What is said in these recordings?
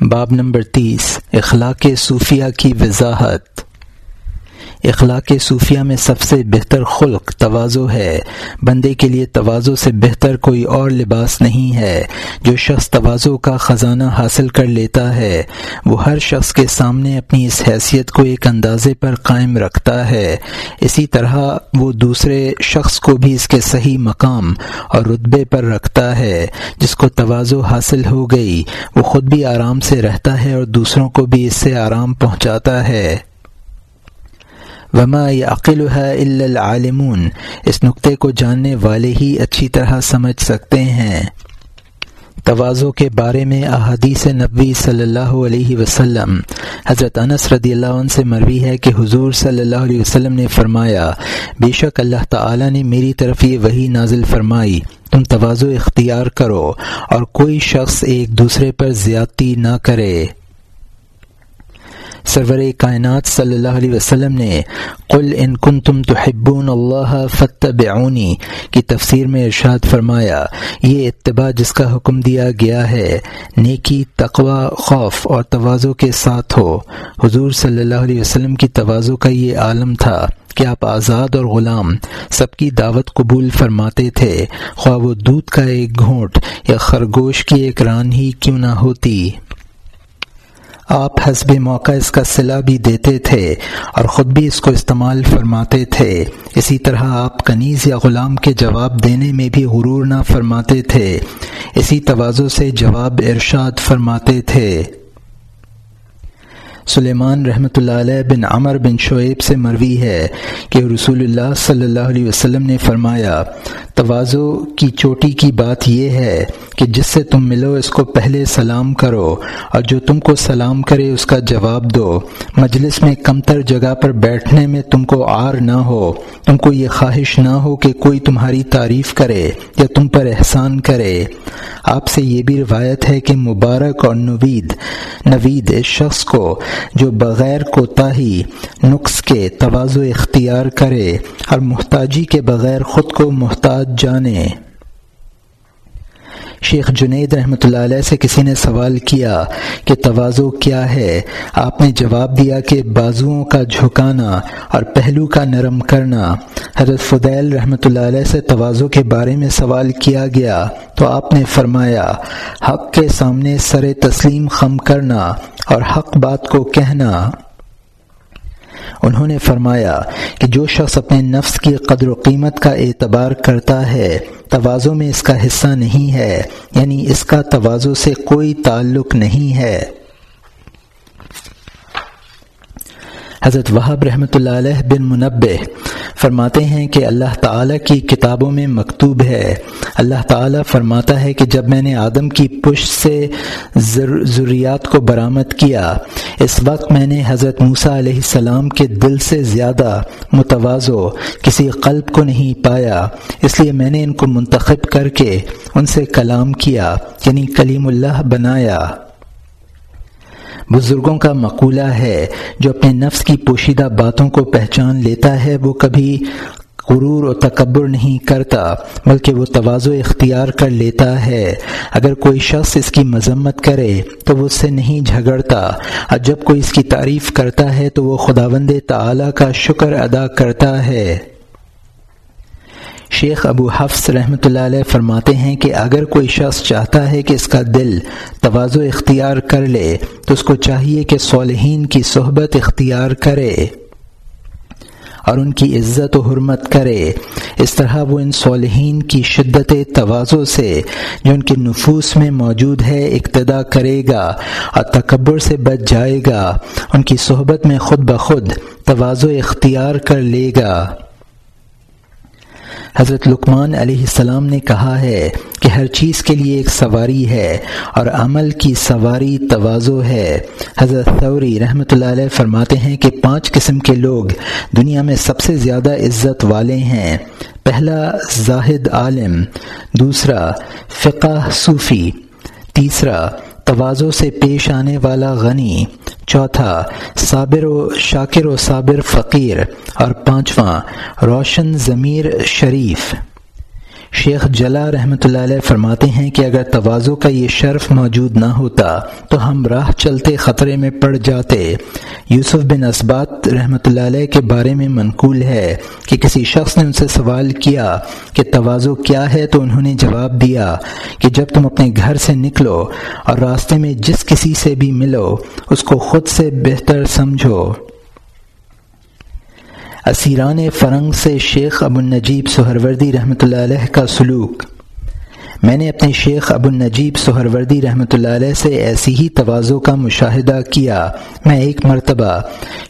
باب نمبر تیس اخلاق صوفیہ کی وضاحت اخلاق صوفیہ میں سب سے بہتر خلق توازو ہے۔ بندے کے لیے توازو سے بہتر کوئی اور لباس نہیں ہے۔ جو شخص توازو کا خزانہ حاصل کر لیتا ہے، وہ ہر شخص کے سامنے اپنی اس حیثیت کو ایک اندازے پر قائم رکھتا ہے۔ اسی طرح وہ دوسرے شخص کو بھی اس کے صحیح مقام اور رتبے پر رکھتا ہے۔ جس کو توازو حاصل ہو گئی، وہ خود بھی آرام سے رہتا ہے اور دوسروں کو بھی اس سے آرام پہنچاتا ہے۔ وما عقل ہے العالمون اس نقطے کو جاننے والے ہی اچھی طرح سمجھ سکتے ہیں۔ توازو کے بارے میں احادیث نبوی صلی اللہ علیہ وسلم۔ حضرت انس رضی اللہ عنہ سے مروی ہے کہ حضور صلی اللہ علیہ وسلم نے فرمایا، بے شک اللہ تعالی نے میری طرف یہ وہی نازل فرمائی، تم توازو اختیار کرو اور کوئی شخص ایک دوسرے پر زیادتی نہ کرے۔ سرور کائنات صلی اللہ علیہ وسلم نے قل ان کن تم تو حبون اللہ فتح کی تفسیر میں ارشاد فرمایا، یہ اتباع جس کا حکم دیا گیا ہے، نیکی تقوا خوف اور توازو کے ساتھ ہو۔ حضور صلی اللہ علیہ وسلم کی توازو کا یہ عالم تھا کہ آپ آزاد اور غلام سب کی دعوت قبول فرماتے تھے۔ خواہ وہ دودھ کا ایک گھونٹ یا خرگوش کی ایک ران ہی کیوں نہ ہوتی۔ آپ حسب موقع اس کا صلاح بھی دیتے تھے اور خود بھی اس کو استعمال فرماتے تھے۔ اسی طرح آپ کنیز یا غلام کے جواب دینے میں بھی غرور نہ فرماتے تھے۔ اسی توازو سے جواب ارشاد فرماتے تھے۔ سلیمان رحمۃ اللہ علیہ بن عمر بن شعیب سے مروی ہے کہ رسول اللہ صلی اللہ علیہ وسلم نے فرمایا، توازو کی چوٹی کی بات یہ ہے کہ جس سے تم ملو اس کو پہلے سلام کرو اور جو تم کو سلام کرے اس کا جواب دو۔ مجلس میں کم تر جگہ پر بیٹھنے میں تم کو آر نہ ہو۔ تم کو یہ خواہش نہ ہو کہ کوئی تمہاری تعریف کرے یا تم پر احسان کرے۔ آپ سے یہ بھی روایت ہے کہ مبارک اور نوید نوید اس شخص کو جو بغیر کوتاہی نقص کے توازو اختیار کرے اور محتاجی کے بغیر خود کو محتاج جانے۔ شیخ جنید رحمۃ اللہ علیہ سے کسی نے سوال کیا کہ توازو کیا ہے؟ آپ نے جواب دیا کہ بازوؤں کا جھکانا اور پہلو کا نرم کرنا۔ حضرت فدیل رحمۃ اللہ علیہ سے توازو کے بارے میں سوال کیا گیا تو آپ نے فرمایا، حق کے سامنے سر تسلیم خم کرنا اور حق بات کو کہنا۔ انہوں نے فرمایا کہ جو شخص اپنے نفس کی قدر و قیمت کا اعتبار کرتا ہے توازو میں اس کا حصہ نہیں ہے یعنی اس کا توازو سے کوئی تعلق نہیں ہے۔ حضرت وہاب رحمۃ اللہ علیہ بن منبع فرماتے ہیں کہ اللہ تعالیٰ کی کتابوں میں مکتوب ہے۔ اللہ تعالیٰ فرماتا ہے کہ جب میں نے آدم کی پشت سے ضروریات کو برآمد کیا، اس وقت میں نے حضرت موسیٰ علیہ السلام کے دل سے زیادہ متوازو، کسی قلب کو نہیں پایا۔ اس لیے میں نے ان کو منتخب کر کے ان سے کلام کیا یعنی کلیم اللہ بنایا۔ بزرگوں کا مقولہ ہے، جو اپنے نفس کی پوشیدہ باتوں کو پہچان لیتا ہے، وہ کبھی غرور و تکبر نہیں کرتا، بلکہ وہ توازو اختیار کر لیتا ہے۔ اگر کوئی شخص اس کی مذمت کرے، تو وہ اس سے نہیں جھگڑتا۔ اور جب کوئی اس کی تعریف کرتا ہے، تو وہ خداوند تعالی کا شکر ادا کرتا ہے۔ شیخ ابو حفظ رحمۃ اللہ علیہ فرماتے ہیں کہ اگر کوئی شخص چاہتا ہے کہ اس کا دل توازو اختیار کر لے، تو اس کو چاہیے کہ صالحین کی صحبت اختیار کرے اور ان کی عزت و حرمت کرے۔ اس طرح وہ ان صالحین کی شدت توازو سے، جو ان کے نفوس میں موجود ہے، اقتدا کرے گا اور تکبر سے بچ جائے گا۔ ان کی صحبت میں خود بخود توازو اختیار کر لے گا۔ حضرت لقمان علیہ السلام نے کہا ہے کہ ہر چیز کے لیے ایک سواری ہے اور عمل کی سواری توازو ہے۔ حضرت ثوری رحمۃ اللہ علیہ فرماتے ہیں کہ پانچ قسم کے لوگ دنیا میں سب سے زیادہ عزت والے ہیں۔ پہلا، زاہد عالم، دوسرا، فقہ صوفی، تیسرا توازو سے پیش آنے والا غنی۔ چوتھا صابر و شاکر و صابر فقیر اور پانچواں روشن ضمیر شریف۔ شیخ جلا رحمۃ اللہ علیہ فرماتے ہیں کہ اگر توازو کا یہ شرف موجود نہ ہوتا تو ہم راہ چلتے خطرے میں پڑ جاتے۔ یوسف بن اسبات رحمۃ اللہ علیہ کے بارے میں منقول ہے کہ کسی شخص نے ان سے سوال کیا کہ توازو کیا ہے تو انہوں نے جواب دیا کہ جب تم اپنے گھر سے نکلو اور راستے میں جس کسی سے بھی ملو اس کو خود سے بہتر سمجھو۔ اسیران فرنگ سے شیخ ابو النجیب سہروردی رحمۃ اللہ علیہ کا سلوک۔ میں نے اپنے شیخ ابو النجیب سہروردی رحمۃ اللہ علیہ سے ایسی ہی توازوں کا مشاہدہ کیا۔ میں ایک مرتبہ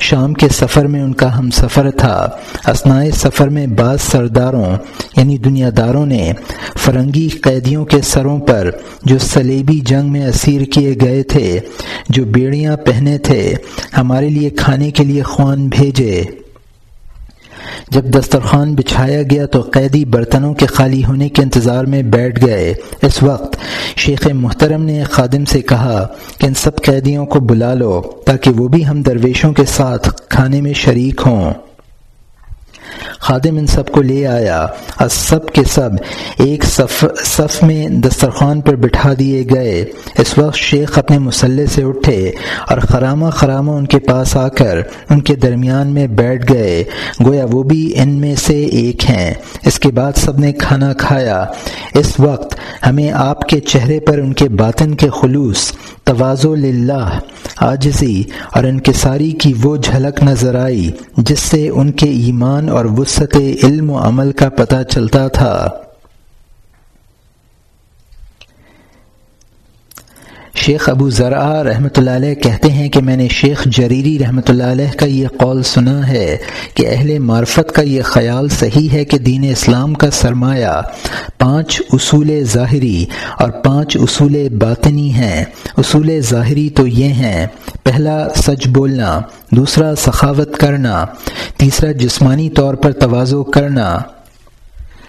شام کے سفر میں ان کا ہم سفر تھا۔ اسنائے سفر میں بعض سرداروں یعنی دنیا داروں نے فرنگی قیدیوں کے سروں پر جو سلیبی جنگ میں اسیر کیے گئے تھے، جو بیڑیاں پہنے تھے، ہمارے لیے کھانے کے لیے خوان بھیجے۔ جب دسترخوان بچھایا گیا تو قیدی برتنوں کے خالی ہونے کے انتظار میں بیٹھ گئے۔ اس وقت شیخ محترم نے خادم سے کہا کہ ان سب قیدیوں کو بلا لو تاکہ وہ بھی ہم درویشوں کے ساتھ کھانے میں شریک ہوں۔ خادم ان سب کو لے آیا۔ اور سب کے سب ایک صف صف میں دسترخوان پر بٹھا دیے گئے۔ اس وقت شیخ اپنے مسلح سے اٹھے اور خرامہ خرامہ ان کے پاس آ کر ان کے درمیان میں بیٹھ گئے۔ گویا وہ بھی ان میں سے ایک ہیں۔ اس کے بعد سب نے کھانا کھایا۔ اس وقت ہمیں آپ کے چہرے پر ان کے باطن کے خلوص توازو للہ آجزی اور انکساری کی وہ جھلک نظر آئی، جس سے ان کے ایمان اور سطح علم و عمل کا پتہ چلتا تھا۔ شیخ ابو ذرا رحمۃ اللہ علیہ کہتے ہیں کہ میں نے شیخ جریری رحمۃ اللہ علیہ کا یہ قول سنا ہے کہ اہل معرفت کا یہ خیال صحیح ہے کہ دین اسلام کا سرمایہ پانچ اصول ظاہری اور پانچ اصول باطنی ہیں۔ اصول ظاہری تو یہ ہیں، پہلا سچ بولنا، دوسرا سخاوت کرنا، تیسرا جسمانی طور پر توازو کرنا۔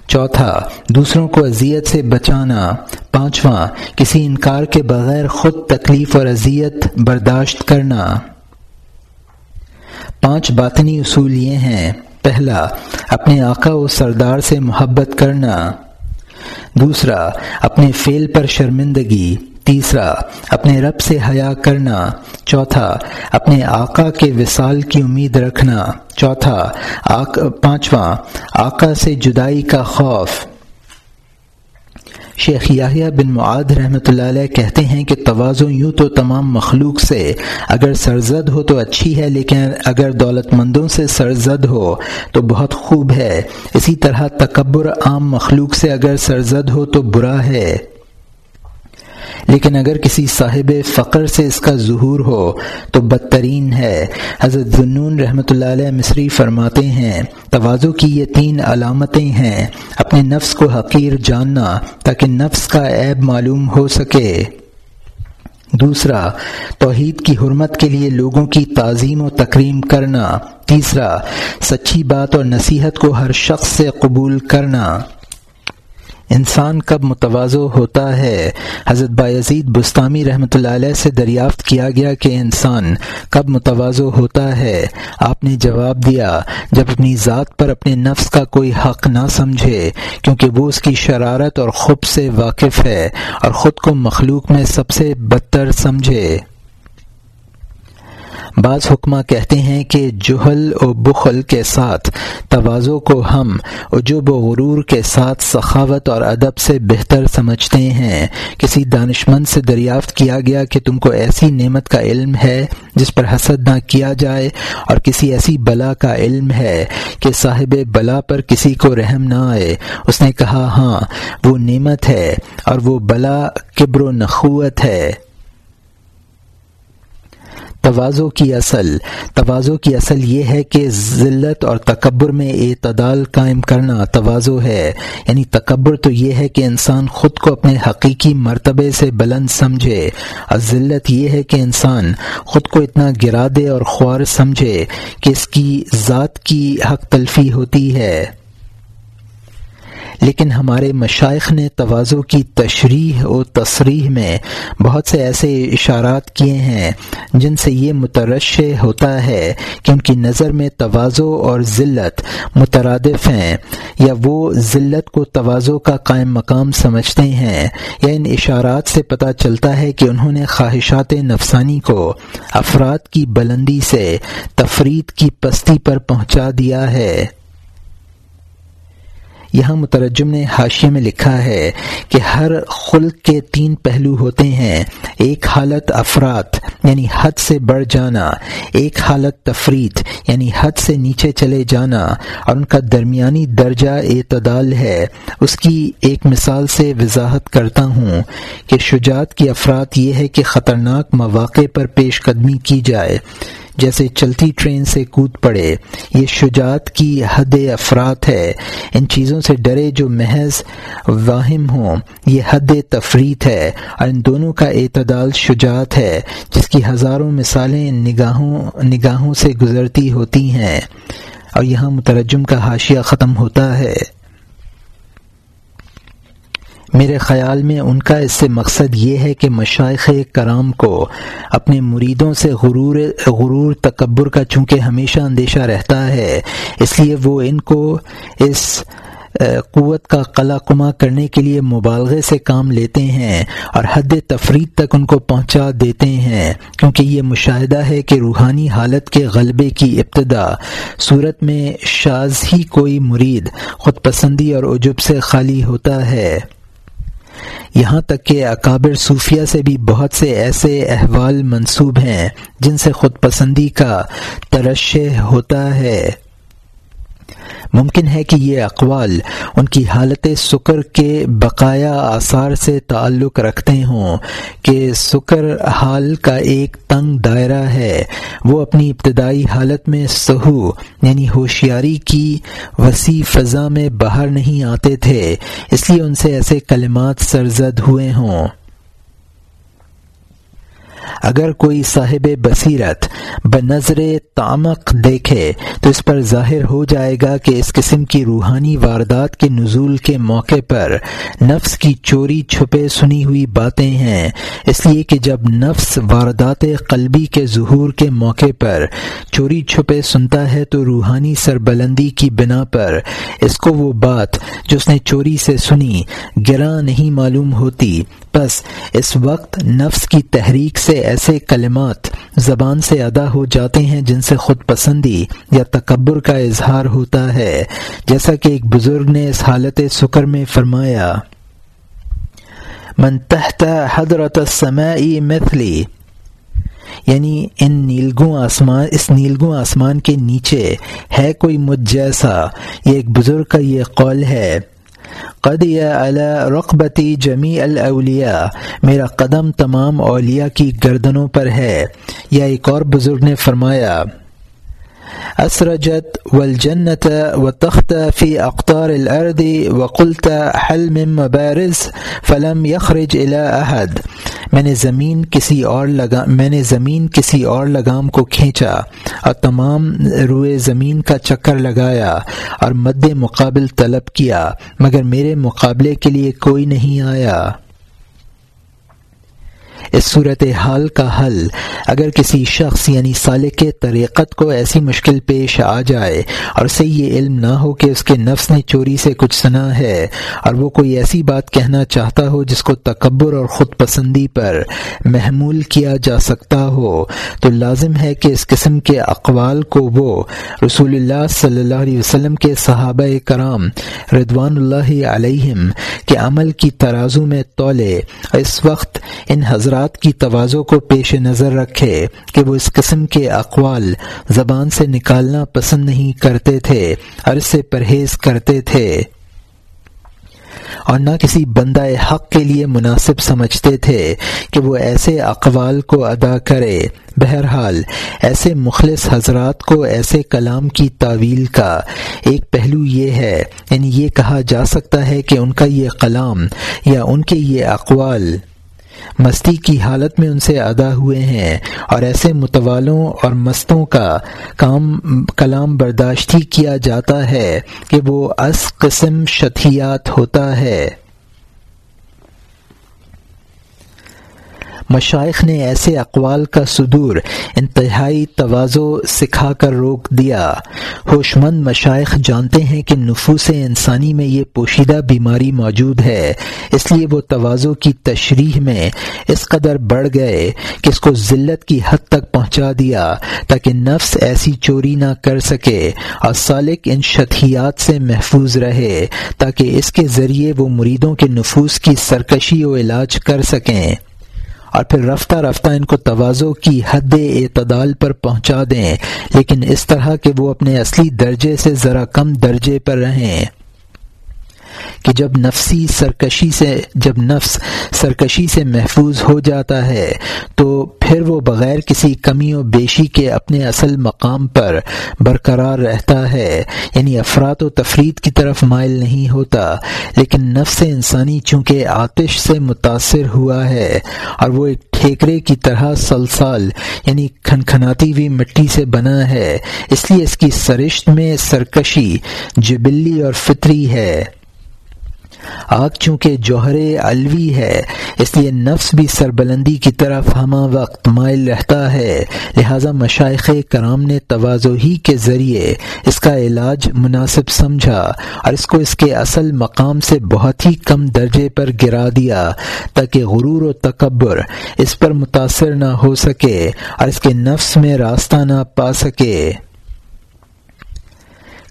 چوتھا، دوسروں کو اذیت سے بچانا۔ پانچواں، کسی انکار کے بغیر خود تکلیف اور اذیت برداشت کرنا۔ پانچ باطنی اصول یہ ہیں۔ پہلا، اپنے آقا و سردار سے محبت کرنا۔ دوسرا، اپنے فعل پر شرمندگی۔ تیسرا، اپنے رب سے حیا کرنا۔ چوتھا، اپنے آقا کے وصال کی امید رکھنا۔ چوتھا پانچواں، آقا سے جدائی کا خوف۔ شیخ یاہیا بن معاد رحمۃ اللہ علیہ کہتے ہیں کہ توازن یوں تو تمام مخلوق سے، اگر سرزد ہو تو اچھی ہے، لیکن اگر دولت مندوں سے سرزد ہو تو بہت خوب ہے۔ اسی طرح تکبر عام مخلوق سے، اگر سرزد ہو تو برا ہے۔ لیکن اگر کسی صاحب فقر سے اس کا ظہور ہو، تو بدترین ہے۔ حضرت ذنون رحمۃ اللہ علیہ مصری فرماتے ہیں توازو کی یہ تین علامتیں ہیں۔ اپنے نفس کو حقیر جاننا تاکہ نفس کا عیب معلوم ہو سکے۔ دوسرا، توحید کی حرمت کے لیے لوگوں کی تعظیم و تکریم کرنا۔ تیسرا، سچی بات اور نصیحت کو ہر شخص سے قبول کرنا۔ انسان کب متوازو ہوتا ہے؟ حضرت بایزید بستانی رحمۃ اللہ علیہ سے دریافت کیا گیا کہ انسان کب متوازو ہوتا ہے؟ آپ نے جواب دیا، جب اپنی ذات پر اپنے نفس کا کوئی حق نہ سمجھے، کیونکہ وہ اس کی شرارت اور خوب سے واقف ہے اور خود کو مخلوق میں سب سے بدتر سمجھے۔ بعض حکمہ کہتے ہیں کہ جہل و بخل کے ساتھ توازو کو ہم عجب و غرور کے ساتھ سخاوت اور ادب سے بہتر سمجھتے ہیں۔ کسی دانش مند سے دریافت کیا گیا کہ تم کو ایسی نعمت کا علم ہے جس پر حسد نہ کیا جائے اور کسی ایسی بلا کا علم ہے کہ صاحب بلا پر کسی کو رحم نہ آئے۔ اس نے کہا ہاں وہ نعمت ہے اور وہ بلا کبر و نخوت ہے۔ توازو کی اصل۔ توازو کی اصل یہ ہے کہ ذلت اور تکبر میں اعتدال قائم کرنا توازو ہے۔ یعنی تکبر تو یہ ہے کہ انسان خود کو اپنے حقیقی مرتبے سے بلند سمجھے۔ اور ذلت یہ ہے کہ انسان خود کو اتنا گرا دے اور خوار سمجھے کہ اس کی ذات کی حق تلفی ہوتی ہے۔ لیکن ہمارے مشائق نے توازو کی تشریح و تصریح میں بہت سے ایسے اشارات کیے ہیں جن سے یہ مترشح ہوتا ہے کہ ان کی نظر میں توازو اور ذلت مترادف ہیں یا وہ ذلت کو توازو کا قائم مقام سمجھتے ہیں یا ان اشارات سے پتہ چلتا ہے کہ انہوں نے خواہشات نفسانی کو افراد کی بلندی سے تفرید کی پستی پر پہنچا دیا ہے۔ یہاں مترجم نے حاشیے میں لکھا ہے کہ ہر خلق کے تین پہلو ہوتے ہیں، ایک حالت افراد یعنی حد سے بڑھ جانا، ایک حالت تفریح یعنی حد سے نیچے چلے جانا، اور ان کا درمیانی درجہ اعتدال ہے۔ اس کی ایک مثال سے وضاحت کرتا ہوں کہ شجاعت کی افراد یہ ہے کہ خطرناک مواقع پر پیش قدمی کی جائے۔ جیسے چلتی ٹرین سے کود پڑے، یہ شجاعت کی حد افراد ہے۔ ان چیزوں سے ڈرے جو محض واہم ہوں، یہ حد تفریح ہے۔ اور ان دونوں کا اعتدال شجاعت ہے، جس کی ہزاروں مثالیں نگاہوں نگاہوں سے گزرتی ہوتی ہیں۔ اور یہاں مترجم کا حاشیہ ختم ہوتا ہے۔ میرے خیال میں ان کا اس سے مقصد یہ ہے کہ مشائق کرام کو اپنے مریدوں سے غرور غرور تکبر کا چونکہ ہمیشہ اندیشہ رہتا ہے، اس لیے وہ ان کو اس قوت کا قلع کما کرنے کے لیے مبالغے سے کام لیتے ہیں اور حد تفرید تک ان کو پہنچا دیتے ہیں، کیونکہ یہ مشاہدہ ہے کہ روحانی حالت کے غلبے کی ابتدا صورت میں شاز ہی کوئی مرید خود پسندی اور عجب سے خالی ہوتا ہے۔ یہاں تک کہ اکابر صوفیہ سے بھی بہت سے ایسے احوال منسوب ہیں جن سے خود پسندی کا ترشح ہوتا ہے۔ ممکن ہے کہ یہ اقوال ان کی حالت سکر کے بقایا آثار سے تعلق رکھتے ہوں کہ سکر حال کا ایک تنگ دائرہ ہے۔ وہ اپنی ابتدائی حالت میں سہو یعنی ہوشیاری کی وسیع فضا میں باہر نہیں آتے تھے، اس لیے ان سے ایسے کلمات سرزد ہوئے ہوں۔ اگر کوئی صاحب بصیرت بنظر تعمق دیکھے تو اس پر ظاہر ہو جائے گا کہ اس قسم کی روحانی واردات کے نزول کے موقع پر نفس کی چوری چھپے سنی ہوئی باتیں ہیں۔ اس لیے کہ جب نفس واردات قلبی کے ظہور کے موقع پر چوری چھپے سنتا ہے تو روحانی سربلندی کی بنا پر اس کو وہ بات جو اس نے چوری سے سنی گراں نہیں معلوم ہوتی۔ بس اس وقت نفس کی تحریک سے ایسے کلمات زبان سے ادا ہو جاتے ہیں جن سے خود پسندی یا تکبر کا اظہار ہوتا ہے۔ جیسا کہ ایک بزرگ نے اس حالت سکر میں فرمایا، من تحت حضرت مثلی یعنی ان نیلگوں آسمان، اس نیلگوں آسمان کے نیچے ہے کوئی مجھ جیسا۔ یہ ایک بزرگ کا یہ قول ہے۔ قد یا رقبتی جمی الاولیاء میرا قدم تمام اولیاء کی گردنوں پر ہے۔ یا ایک اور بزرگ نے فرمایا اسرجت والجنت و تخت فی اقطار الارض وقلت حل من مبارز فلم یخرج الى احد میں نے زمین کسی اور لگا میں نے زمین کسی اور لگام کو کھینچا اور تمام روئے زمین کا چکر لگایا اور مد مقابل طلب کیا مگر میرے مقابلے کے لیے کوئی نہیں آیا اس صورت حال کا حل۔ اگر کسی شخص یعنی سالک طریقت کو ایسی مشکل پیش آ جائے اور اسے یہ علم نہ ہو کہ اس کے نفس نے چوری سے کچھ سنا ہے اور وہ کوئی ایسی بات کہنا چاہتا ہو جس کو تکبر اور خود پسندی پر محمول کیا جا سکتا ہو، تو لازم ہے کہ اس قسم کے اقوال کو وہ رسول اللہ صلی اللہ علیہ وسلم کے صحابہ کرام ردوان اللہ علیہم کے عمل کی ترازو میں تولے اس وقت ان حضرات کی توازوں کو پیش نظر رکھے کہ وہ اس قسم کے اقوال زبان سے نکالنا پسند نہیں کرتے تھے اور اس سے پرہیز کرتے تھے۔ اور نہ کسی بندہ حق کے لیے مناسب سمجھتے تھے کہ وہ ایسے اقوال کو ادا کرے۔ بہرحال، ایسے مخلص حضرات کو ایسے کلام کی تعویل کا ایک پہلو یہ ہے یعنی یہ کہا جا سکتا ہے کہ ان کا یہ کلام یا ان کے یہ اقوال مستی کی حالت میں ان سے ادا ہوئے ہیں اور ایسے متوالوں اور مستوں کا کام، کلام برداشتی کیا جاتا ہے کہ وہ اس قسم شتیات ہوتا ہے۔ مشائق نے ایسے اقوال کا صدور، انتہائی توازو سکھا کر روک دیا۔ ہوش مند مشائق جانتے ہیں کہ نفوس انسانی میں یہ پوشیدہ بیماری موجود ہے، اس لیے وہ توازو کی تشریح میں اس قدر بڑھ گئے کہ اس کو ذلت کی حد تک پہنچا دیا تاکہ نفس ایسی چوری نہ کر سکے اور سالک ان شتیات سے محفوظ رہے تاکہ اس کے ذریعے وہ مریدوں کے نفوس کی سرکشی و علاج کر سکیں۔ اور پھر رفتہ رفتہ ان کو توازو کی حد اعتدال پر پہنچا دیں، لیکن اس طرح کہ وہ اپنے اصلی درجے سے ذرا کم درجے پر رہیں۔ کہ جب نفسی سرکشی سے، جب نفس سرکشی سے محفوظ ہو جاتا ہے، تو پھر وہ بغیر کسی کمی و بیشی کے اپنے اصل مقام پر برقرار رہتا ہے۔ یعنی افراد و تفرید کی طرف مائل نہیں ہوتا، لیکن نفس انسانی چونکہ آتش سے متاثر ہوا ہے اور وہ ایک ٹھیکرے کی طرح سلسال یعنی کھنکھناتی ہوئی مٹی سے بنا ہے۔ اس لیے اس کی سرشت میں سرکشی، جبلی اور فطری ہے۔ آگ چونکہ جوہر الوی ہے، اس لیے نفس بھی سربلندی کی طرف ہمہ وقت مائل رہتا ہے۔ لہذا مشائق کرام نے توازو ہی کے ذریعے اس کا علاج مناسب سمجھا اور اس کو اس کے اصل مقام سے بہت ہی کم درجے پر گرا دیا تاکہ غرور و تکبر اس پر متاثر نہ ہو سکے اور اس کے نفس میں راستہ نہ پا سکے۔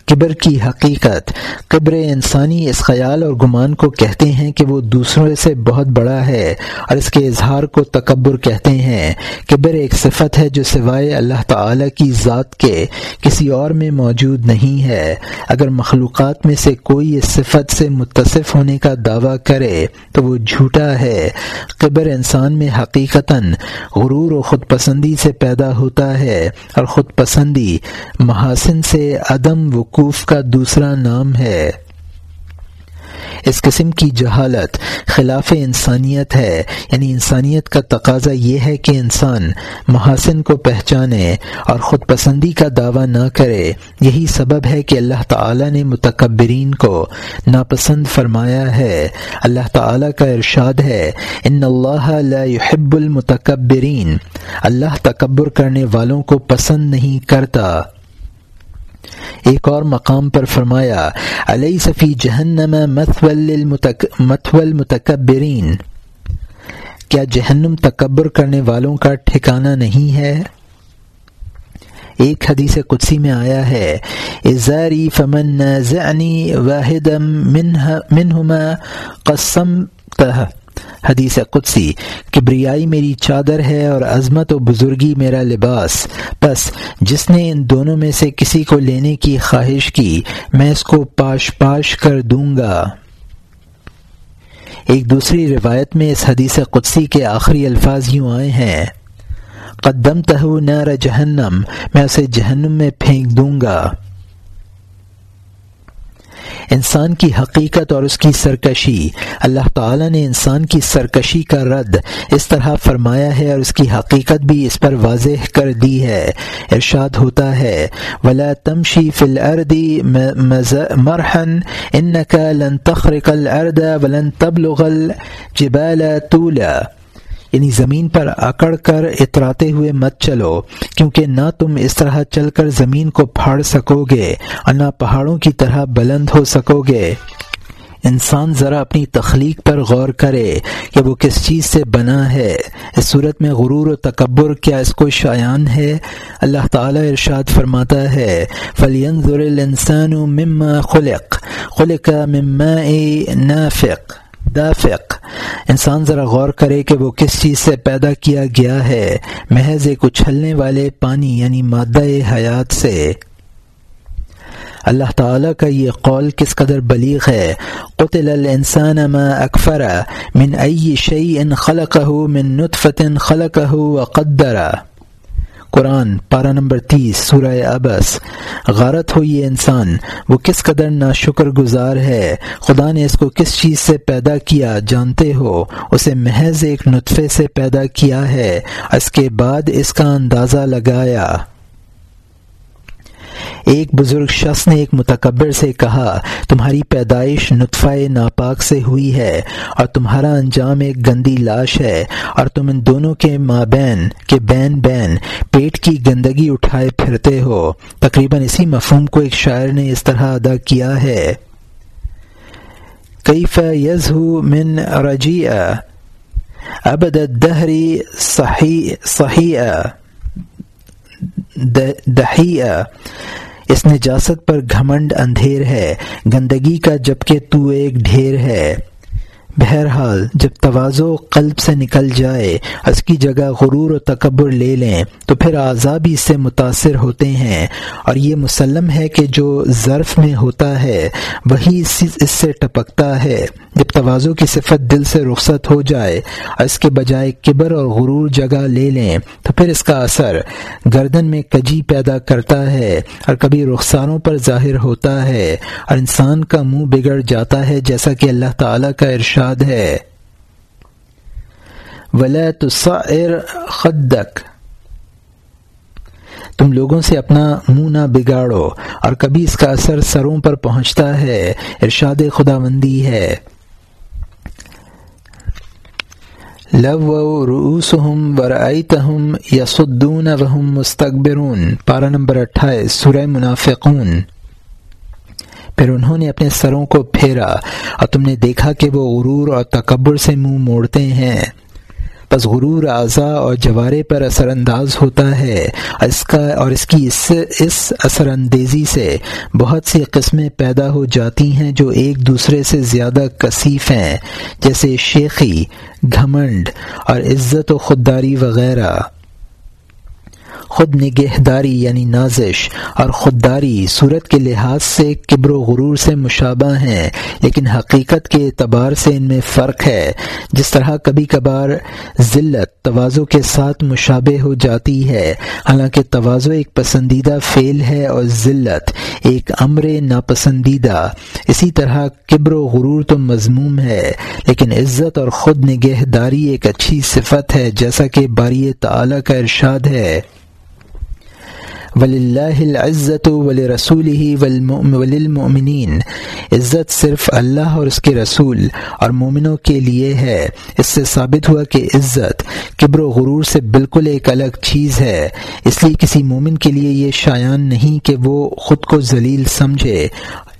قبر کی حقیقت۔ قبر انسانی اس خیال اور گمان کو کہتے ہیں کہ وہ دوسروں سے بہت بڑا ہے اور اس کے اظہار کو تکبر کہتے ہیں۔ قبر ایک صفت ہے جو سوائے اللہ تعالی کی ذات کے کسی اور میں موجود نہیں ہے۔ اگر مخلوقات میں سے کوئی اس صفت سے متصف ہونے کا دعویٰ کرے تو وہ جھوٹا ہے۔ قبر انسان میں حقیقتاً غرور و خود پسندی سے پیدا ہوتا ہے اور خود پسندی محاسن سے عدم وقوع وقوف کا دوسرا نام ہے۔ اس قسم کی جہالت خلاف انسانیت ہے۔ یعنی انسانیت کا تقاضا یہ ہے کہ انسان محاسن کو پہچانے اور خود پسندی کا دعویٰ نہ کرے۔ یہی سبب ہے کہ اللہ تعالی نے متکبرین کو ناپسند فرمایا ہے۔ اللہ تعالی کا ارشاد ہے، ان اللہ لا يحب المتکبرین۔ اللہ تکبر کرنے والوں کو پسند نہیں کرتا۔ ایک اور مقام پر فرمایا علیہ صفی جہنم متول متکبرین. کیا جہنم تکبر کرنے والوں کا ٹھکانہ نہیں ہے؟ ایک حدیث قدسی میں آیا ہے، ازاری فمن واحد منہما قسم حدیث قدسی، کبریائی میری چادر ہے اور عظمت و بزرگی میرا لباس۔ بس، جس نے ان دونوں میں سے کسی کو لینے کی خواہش کی، میں اس کو پاش پاش کر دوں گا۔ ایک دوسری روایت میں اس حدیث قدسی کے آخری الفاظ یوں آئے ہیں۔ قدم تہو نار جہنم، میں اسے جہنم میں پھینک دوں گا۔ انسان کی حقیقت اور اس کی سرکشی۔ اللہ تعالی نے انسان کی سرکشی کا رد اس طرح فرمایا ہے اور اس کی حقیقت بھی اس پر واضح کر دی ہے۔ ارشاد ہوتا ہے، ولا تمشی فل اردی مرحن ان کا لن تخرق الارض ولن تبلغ الجبال طولا یعنی زمین پر اکڑ کر اتراتے ہوئے مت چلو، کیونکہ نہ تم اس طرح چل کر زمین کو پھاڑ سکو گے اور نہ پہاڑوں کی طرح بلند ہو سکو گے انسان ذرا اپنی تخلیق پر غور کرے کہ وہ کس چیز سے بنا ہے۔ اس صورت میں غرور و تکبر کیا اس کو شایان ہے؟ اللہ تعالی ارشاد فرماتا ہے فلینظر الانسان مما خلق خلق مما نافق دافق۔ انسان ذرا غور کرے کہ وہ کس چیز سے پیدا کیا گیا ہے، محض ایک اچھلنے والے پانی یعنی مادہ حیات سے۔ اللہ تعالیٰ کا یہ قول کس قدر بلیغ ہے؟ قتل الانسان ما اکفر من ای شیء خلقه من نطفة خلقه وقدر۔ قرآن، پارہ نمبر تیس، سورہ ابس۔ غارت ہو یہ انسان، وہ کس قدر نا شکر گزار ہے؟ خدا نے اس کو کس چیز سے پیدا کیا؟ جانتے ہو، اسے محض ایک نطفے سے پیدا کیا ہے، اس کے بعد اس کا اندازہ لگایا۔ ایک بزرگ شخص نے ایک متکبر سے کہا، تمہاری پیدائش نطفہ ناپاک سے ہوئی ہے اور تمہارا انجام ایک گندی لاش ہے اور تم ان دونوں کے ماں بین کے بین بین، پیٹ کی گندگی اٹھائے پھرتے ہو۔ تقریباً اسی مفہوم کو ایک شاعر نے اس طرح ادا کیا ہے۔ کیف یزہو من رجیع ابد الدہری صحیح صحیح دہیا اس نجاست پر گھمنڈ اندھیر ہے گندگی کا جبکہ تو ایک ڈھیر ہے۔ بہرحال جب توازو قلب سے نکل جائے، اس کی جگہ غرور و تکبر لے لیں، تو پھر آزابی اس سے متاثر ہوتے ہیں۔ اور یہ مسلم ہے کہ جو ظرف میں ہوتا ہے، وہی اس سے ٹپکتا ہے۔ جب توازو کی صفت دل سے رخصت ہو جائے اور اس کے بجائے کبر اور غرور جگہ لے لیں، تو پھر اس کا اثر گردن میں کجی پیدا کرتا ہے اور کبھی رخساروں پر ظاہر ہوتا ہے۔ اور انسان کا منہ بگڑ جاتا ہے، جیسا کہ اللہ تعالیٰ کا ارشاد ارشاد ہے۔ ولا تصعر خدک تم لوگوں سے اپنا منہ نہ بگاڑو اور کبھی اس کا اثر سروں پر پہنچتا ہے۔ ارشاد خدا مندی ہے۔ لو روسہم ورائتہم یصدون وہم مستقبرون پارہ نمبر اٹھائیس، سورہ منافقون۔ پھر انہوں نے اپنے سروں کو پھیرا اور تم نے دیکھا کہ وہ غرور اور تکبر سے منہ موڑتے ہیں۔ بس غرور اعضاء اور جوارے پر اثر انداز ہوتا ہے اس کا اور اس کی اس اس اثر اندیزی سے بہت سی قسمیں پیدا ہو جاتی ہیں جو ایک دوسرے سے زیادہ کثیف ہیں، جیسے شیخی، گھمنڈ اور عزت و خودداری وغیرہ۔ خود نگہداری یعنی نازش اور خودداری صورت کے لحاظ سے کبر و غرور سے مشابہ ہیں، لیکن حقیقت کے اعتبار سے ان میں فرق ہے۔ جس طرح کبھی کبھار ذلت توازو کے ساتھ مشابہ ہو جاتی ہے، حالانکہ توازو ایک پسندیدہ فعل ہے اور ذلت ایک امر ناپسندیدہ۔ اسی طرح کبر و غرور تو مضموم ہے، لیکن عزت اور خود نگہداری ایک اچھی صفت ہے، جیسا کہ باری تعالی کا ارشاد ہے۔ ولی اللہ عزت ولی رسول ہی وللمؤمنین۔ عزت صرف اللہ اور اس کے رسول اور مومنوں کے لیے ہے۔ اس سے ثابت ہوا کہ عزت کبر و غرور سے بالکل ایک الگ چیز ہے۔ اس لیے کسی مومن کے لیے یہ شایان نہیں کہ وہ خود کو ذلیل سمجھے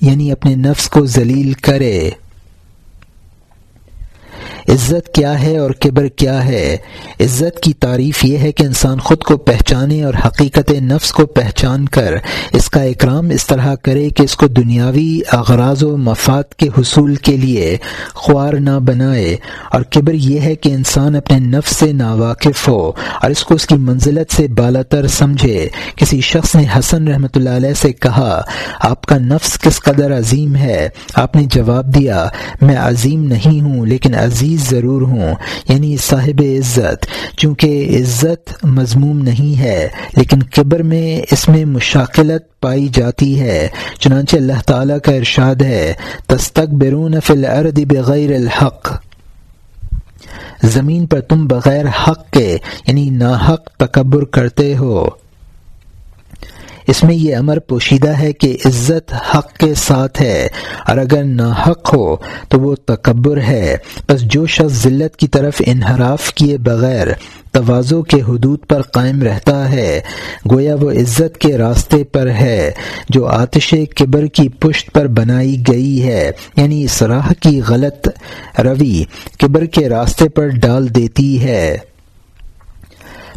یعنی اپنے نفس کو ذلیل کرے۔ عزت کیا ہے اور کبر کیا ہے؟ عزت کی تعریف یہ ہے کہ انسان خود کو پہچانے اور حقیقت نفس کو پہچان کر اس کا اکرام اس طرح کرے کہ اس کو دنیاوی اغراض و مفاد کے حصول کے لیے خوار نہ بنائے۔ اور کبر یہ ہے کہ انسان اپنے نفس سے ناواقف ہو اور اس کو اس کی منزلت سے بالا تر سمجھے۔ کسی شخص نے حسن رحمۃ اللہ علیہ سے کہا، آپ کا نفس کس قدر عظیم ہے؟ آپ نے جواب دیا، میں عظیم نہیں ہوں لیکن عظیم ضرور ہوں۔ یعنی صاحب عزت، چونکہ عزت مضموم نہیں ہے، لیکن قبر میں اس میں مشاقلت پائی جاتی ہے۔ چنانچہ اللہ تعالیٰ کا ارشاد ہے تستک برون فل ارد بغیر الحق۔ زمین پر تم بغیر حق کے یعنی ناحق تکبر کرتے ہو۔ اس میں یہ امر پوشیدہ ہے کہ عزت حق کے ساتھ ہے اور اگر نہ حق ہو تو وہ تکبر ہے۔ بس جو شخص ذلت کی طرف انحراف کیے بغیر توازو کے حدود پر قائم رہتا ہے، گویا وہ عزت کے راستے پر ہے جو آتش کبر کی پشت پر بنائی گئی ہے یعنی اس راہ کی غلط روی کبر کے راستے پر ڈال دیتی ہے۔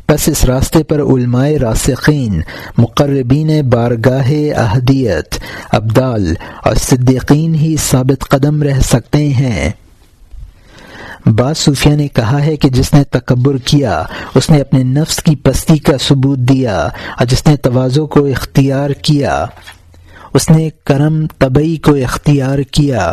پس اس راستے پر علماء راسقین مقربین بارگاہ اہدیت، ابدال اور صدیقین ہی ثابت قدم رہ سکتے ہیں۔ بعض صوفیہ نے کہا ہے کہ جس نے تکبر کیا، اس نے اپنے نفس کی پستی کا ثبوت دیا اور جس نے توازو کو اختیار کیا، اس نے کرم طبعی کو اختیار کیا۔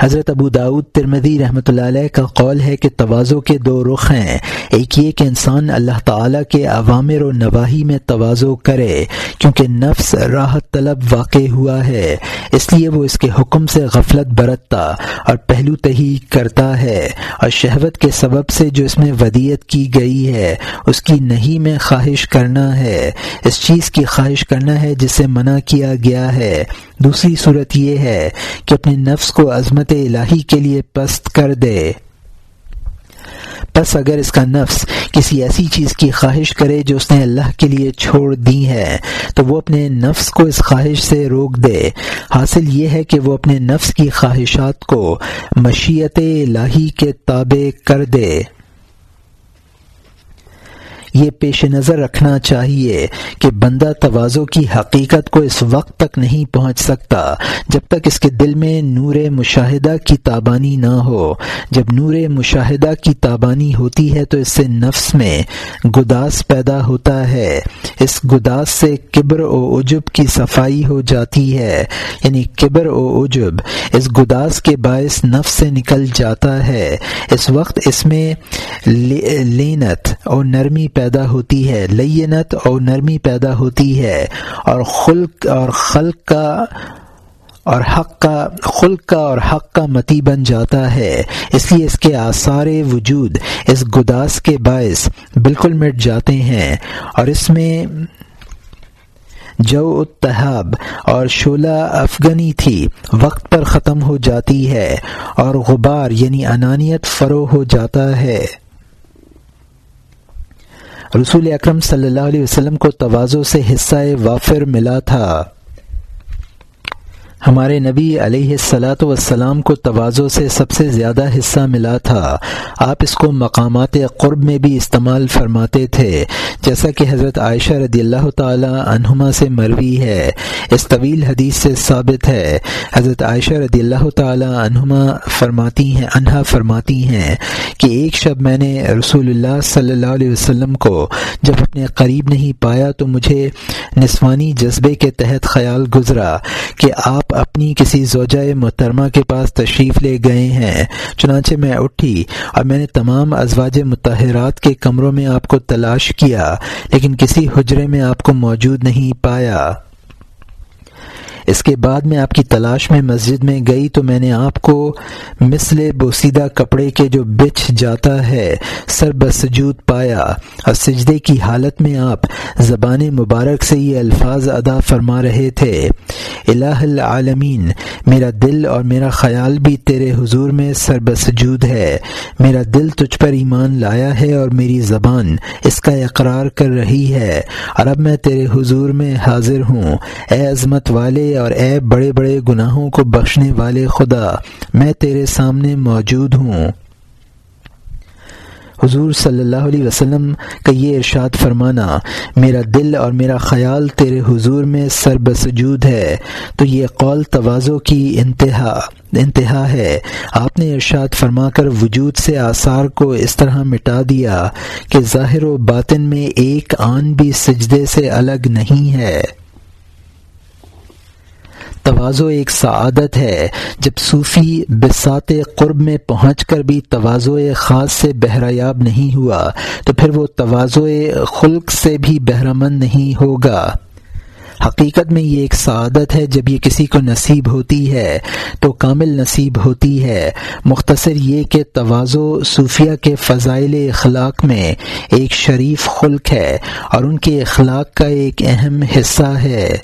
حضرت ابو داود ترمدی رحمۃ اللہ علیہ کا قول ہے کہ توازو کے دو رخ ہیں۔ ایک یہ کہ انسان اللہ تعالیٰ کے عوامر و نواحی میں توازو کرے، کیونکہ نفس راحت طلب واقع ہوا ہے۔ اس لیے وہ اس کے حکم سے غفلت برتتا اور پہلو تہی کرتا ہے۔ اور شہوت کے سبب سے جو اس میں ودیت کی گئی ہے، اس کی نہیں میں خواہش کرنا ہے۔ اس چیز کی خواہش کرنا ہے جسے منع کیا گیا ہے۔ دوسری صورت یہ ہے کہ اپنے نفس کو عظمت الہی کے لیے پست کر دے۔ بس اگر اس کا نفس کسی ایسی چیز کی خواہش کرے جو اس نے اللہ کے لیے چھوڑ دی ہے، تو وہ اپنے نفس کو اس خواہش سے روک دے۔ حاصل یہ ہے کہ وہ اپنے نفس کی خواہشات کو مشیت الہی کے تابع کر دے۔ یہ پیش نظر رکھنا چاہیے کہ بندہ توازو کی حقیقت کو اس وقت تک نہیں پہنچ سکتا جب تک اس کے دل میں نور مشاہدہ کی تابانی نہ ہو۔ جب نور مشاہدہ کی تابانی ہوتی ہے تو اس سے نفس میں گداس پیدا ہوتا ہے۔ اس گداس سے کبر و عجب کی صفائی ہو جاتی ہے۔ یعنی کبر و عجب، اس گداس کے باعث نفس سے نکل جاتا ہے۔ اس وقت اس میں لینت اور نرمی پیدا پیدا ہوتی ہے، لینت اور نرمی پیدا ہوتی ہے اور خلق اور خلق کا اور حق کا، خلق کا اور حق کا متی بن جاتا ہے۔ اس لیے اس کے آثار وجود، اس گداس کے باعث بالکل مٹ جاتے ہیں۔ اور اس میں جو اتحاب اور شولہ افغنی تھی، وقت پر ختم ہو جاتی ہے اور غبار یعنی انانیت فرو ہو جاتا ہے۔ رسول اکرم صلی اللہ علیہ وسلم کو توازوں سے حصہ وافر ملا تھا۔ ہمارے نبی علیہ السلاۃ والسلام کو توازو سے سب سے زیادہ حصہ ملا تھا۔ آپ اس کو مقامات قرب میں بھی استعمال فرماتے تھے، جیسا کہ حضرت عائشہ رضی اللہ تعالی عنہما سے مروی ہے۔ اس طویل حدیث سے ثابت ہے، حضرت عائشہ رضی اللہ تعالی عنہما فرماتی ہیں انہا فرماتی ہیں کہ ایک شب میں نے رسول اللہ صلی اللہ علیہ وسلم کو جب اپنے قریب نہیں پایا تو مجھے نسوانی جذبے کے تحت خیال گزرا کہ آپ اپنی کسی زوجہ محترمہ کے پاس تشریف لے گئے ہیں۔ چنانچہ میں اٹھی اور میں نے تمام ازواج متحرات کے کمروں میں آپ کو تلاش کیا، لیکن کسی حجرے میں آپ کو موجود نہیں پایا۔ اس کے بعد میں آپ کی تلاش میں مسجد میں گئی تو میں نے آپ کو مثل بوسیدہ کپڑے کے جو بچھ جاتا ہے، سر بسجود پایا۔ اور سجدے کی حالت میں آپ زبان مبارک سے یہ الفاظ ادا فرما رہے تھے۔ الہ العالمین، میرا دل اور میرا خیال بھی تیرے حضور میں سر بسجود ہے۔ میرا دل تجھ پر ایمان لایا ہے اور میری زبان اس کا اقرار کر رہی ہے۔ اور اب میں تیرے حضور میں حاضر ہوں۔ اے عظمت والے اور اے بڑے بڑے گناہوں کو بخشنے والے خدا، میں تیرے سامنے موجود ہوں۔ حضور صلی اللہ علیہ وسلم کا یہ ارشاد فرمانا، میرا دل اور میرا خیال تیرے حضور میں سر بسجود ہے، تو یہ قول توازو کی انتہا انتہا ہے۔ آپ نے ارشاد فرما کر وجود سے آثار کو اس طرح مٹا دیا کہ ظاہر و باطن میں ایک آن بھی سجدے سے الگ نہیں ہے۔ توازو ایک سعادت ہے۔ جب صوفی بسات قرب میں پہنچ کر بھی توازو خاص سے بہریاب نہیں ہوا، تو پھر وہ توازو خلق سے بھی بہرمند نہیں ہوگا۔ حقیقت میں یہ ایک سعادت ہے، جب یہ کسی کو نصیب ہوتی ہے، تو کامل نصیب ہوتی ہے۔ مختصر یہ کہ توازو صوفیہ کے فضائل اخلاق میں ایک شریف خلق ہے اور ان کے اخلاق کا ایک اہم حصہ ہے۔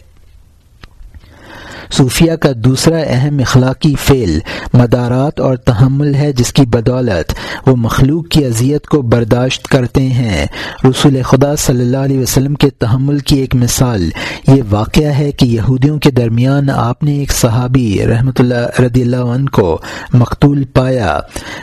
صوفیہ کا دوسرا اہم اخلاقی فعل مدارات اور تحمل ہے جس کی بدولت وہ مخلوق کی اذیت کو برداشت کرتے ہیں۔ رسول خدا صلی اللہ علیہ وسلم کے تحمل کی ایک مثال یہ واقعہ ہے کہ یہودیوں کے درمیان آپ نے ایک صحابی رحمۃ اللہ رضی اللہ عنہ کو مقتول پایا۔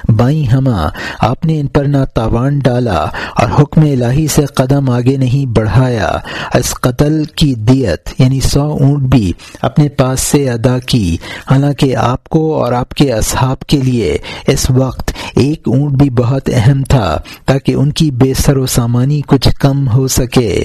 بائیں ہما آپ نے ان پر نہ تاوان ڈالا اور حکم الہی سے قدم آگے نہیں بڑھایا۔ اس قتل کی دیت یعنی سو اونٹ بھی اپنے پاس سے ادا کی۔ حالانکہ آپ کو اور آپ کے اصحاب کے لیے اس وقت ایک اونٹ بھی بہت اہم تھا تاکہ ان کی بے سر و سامانی کچھ کم ہو سکے۔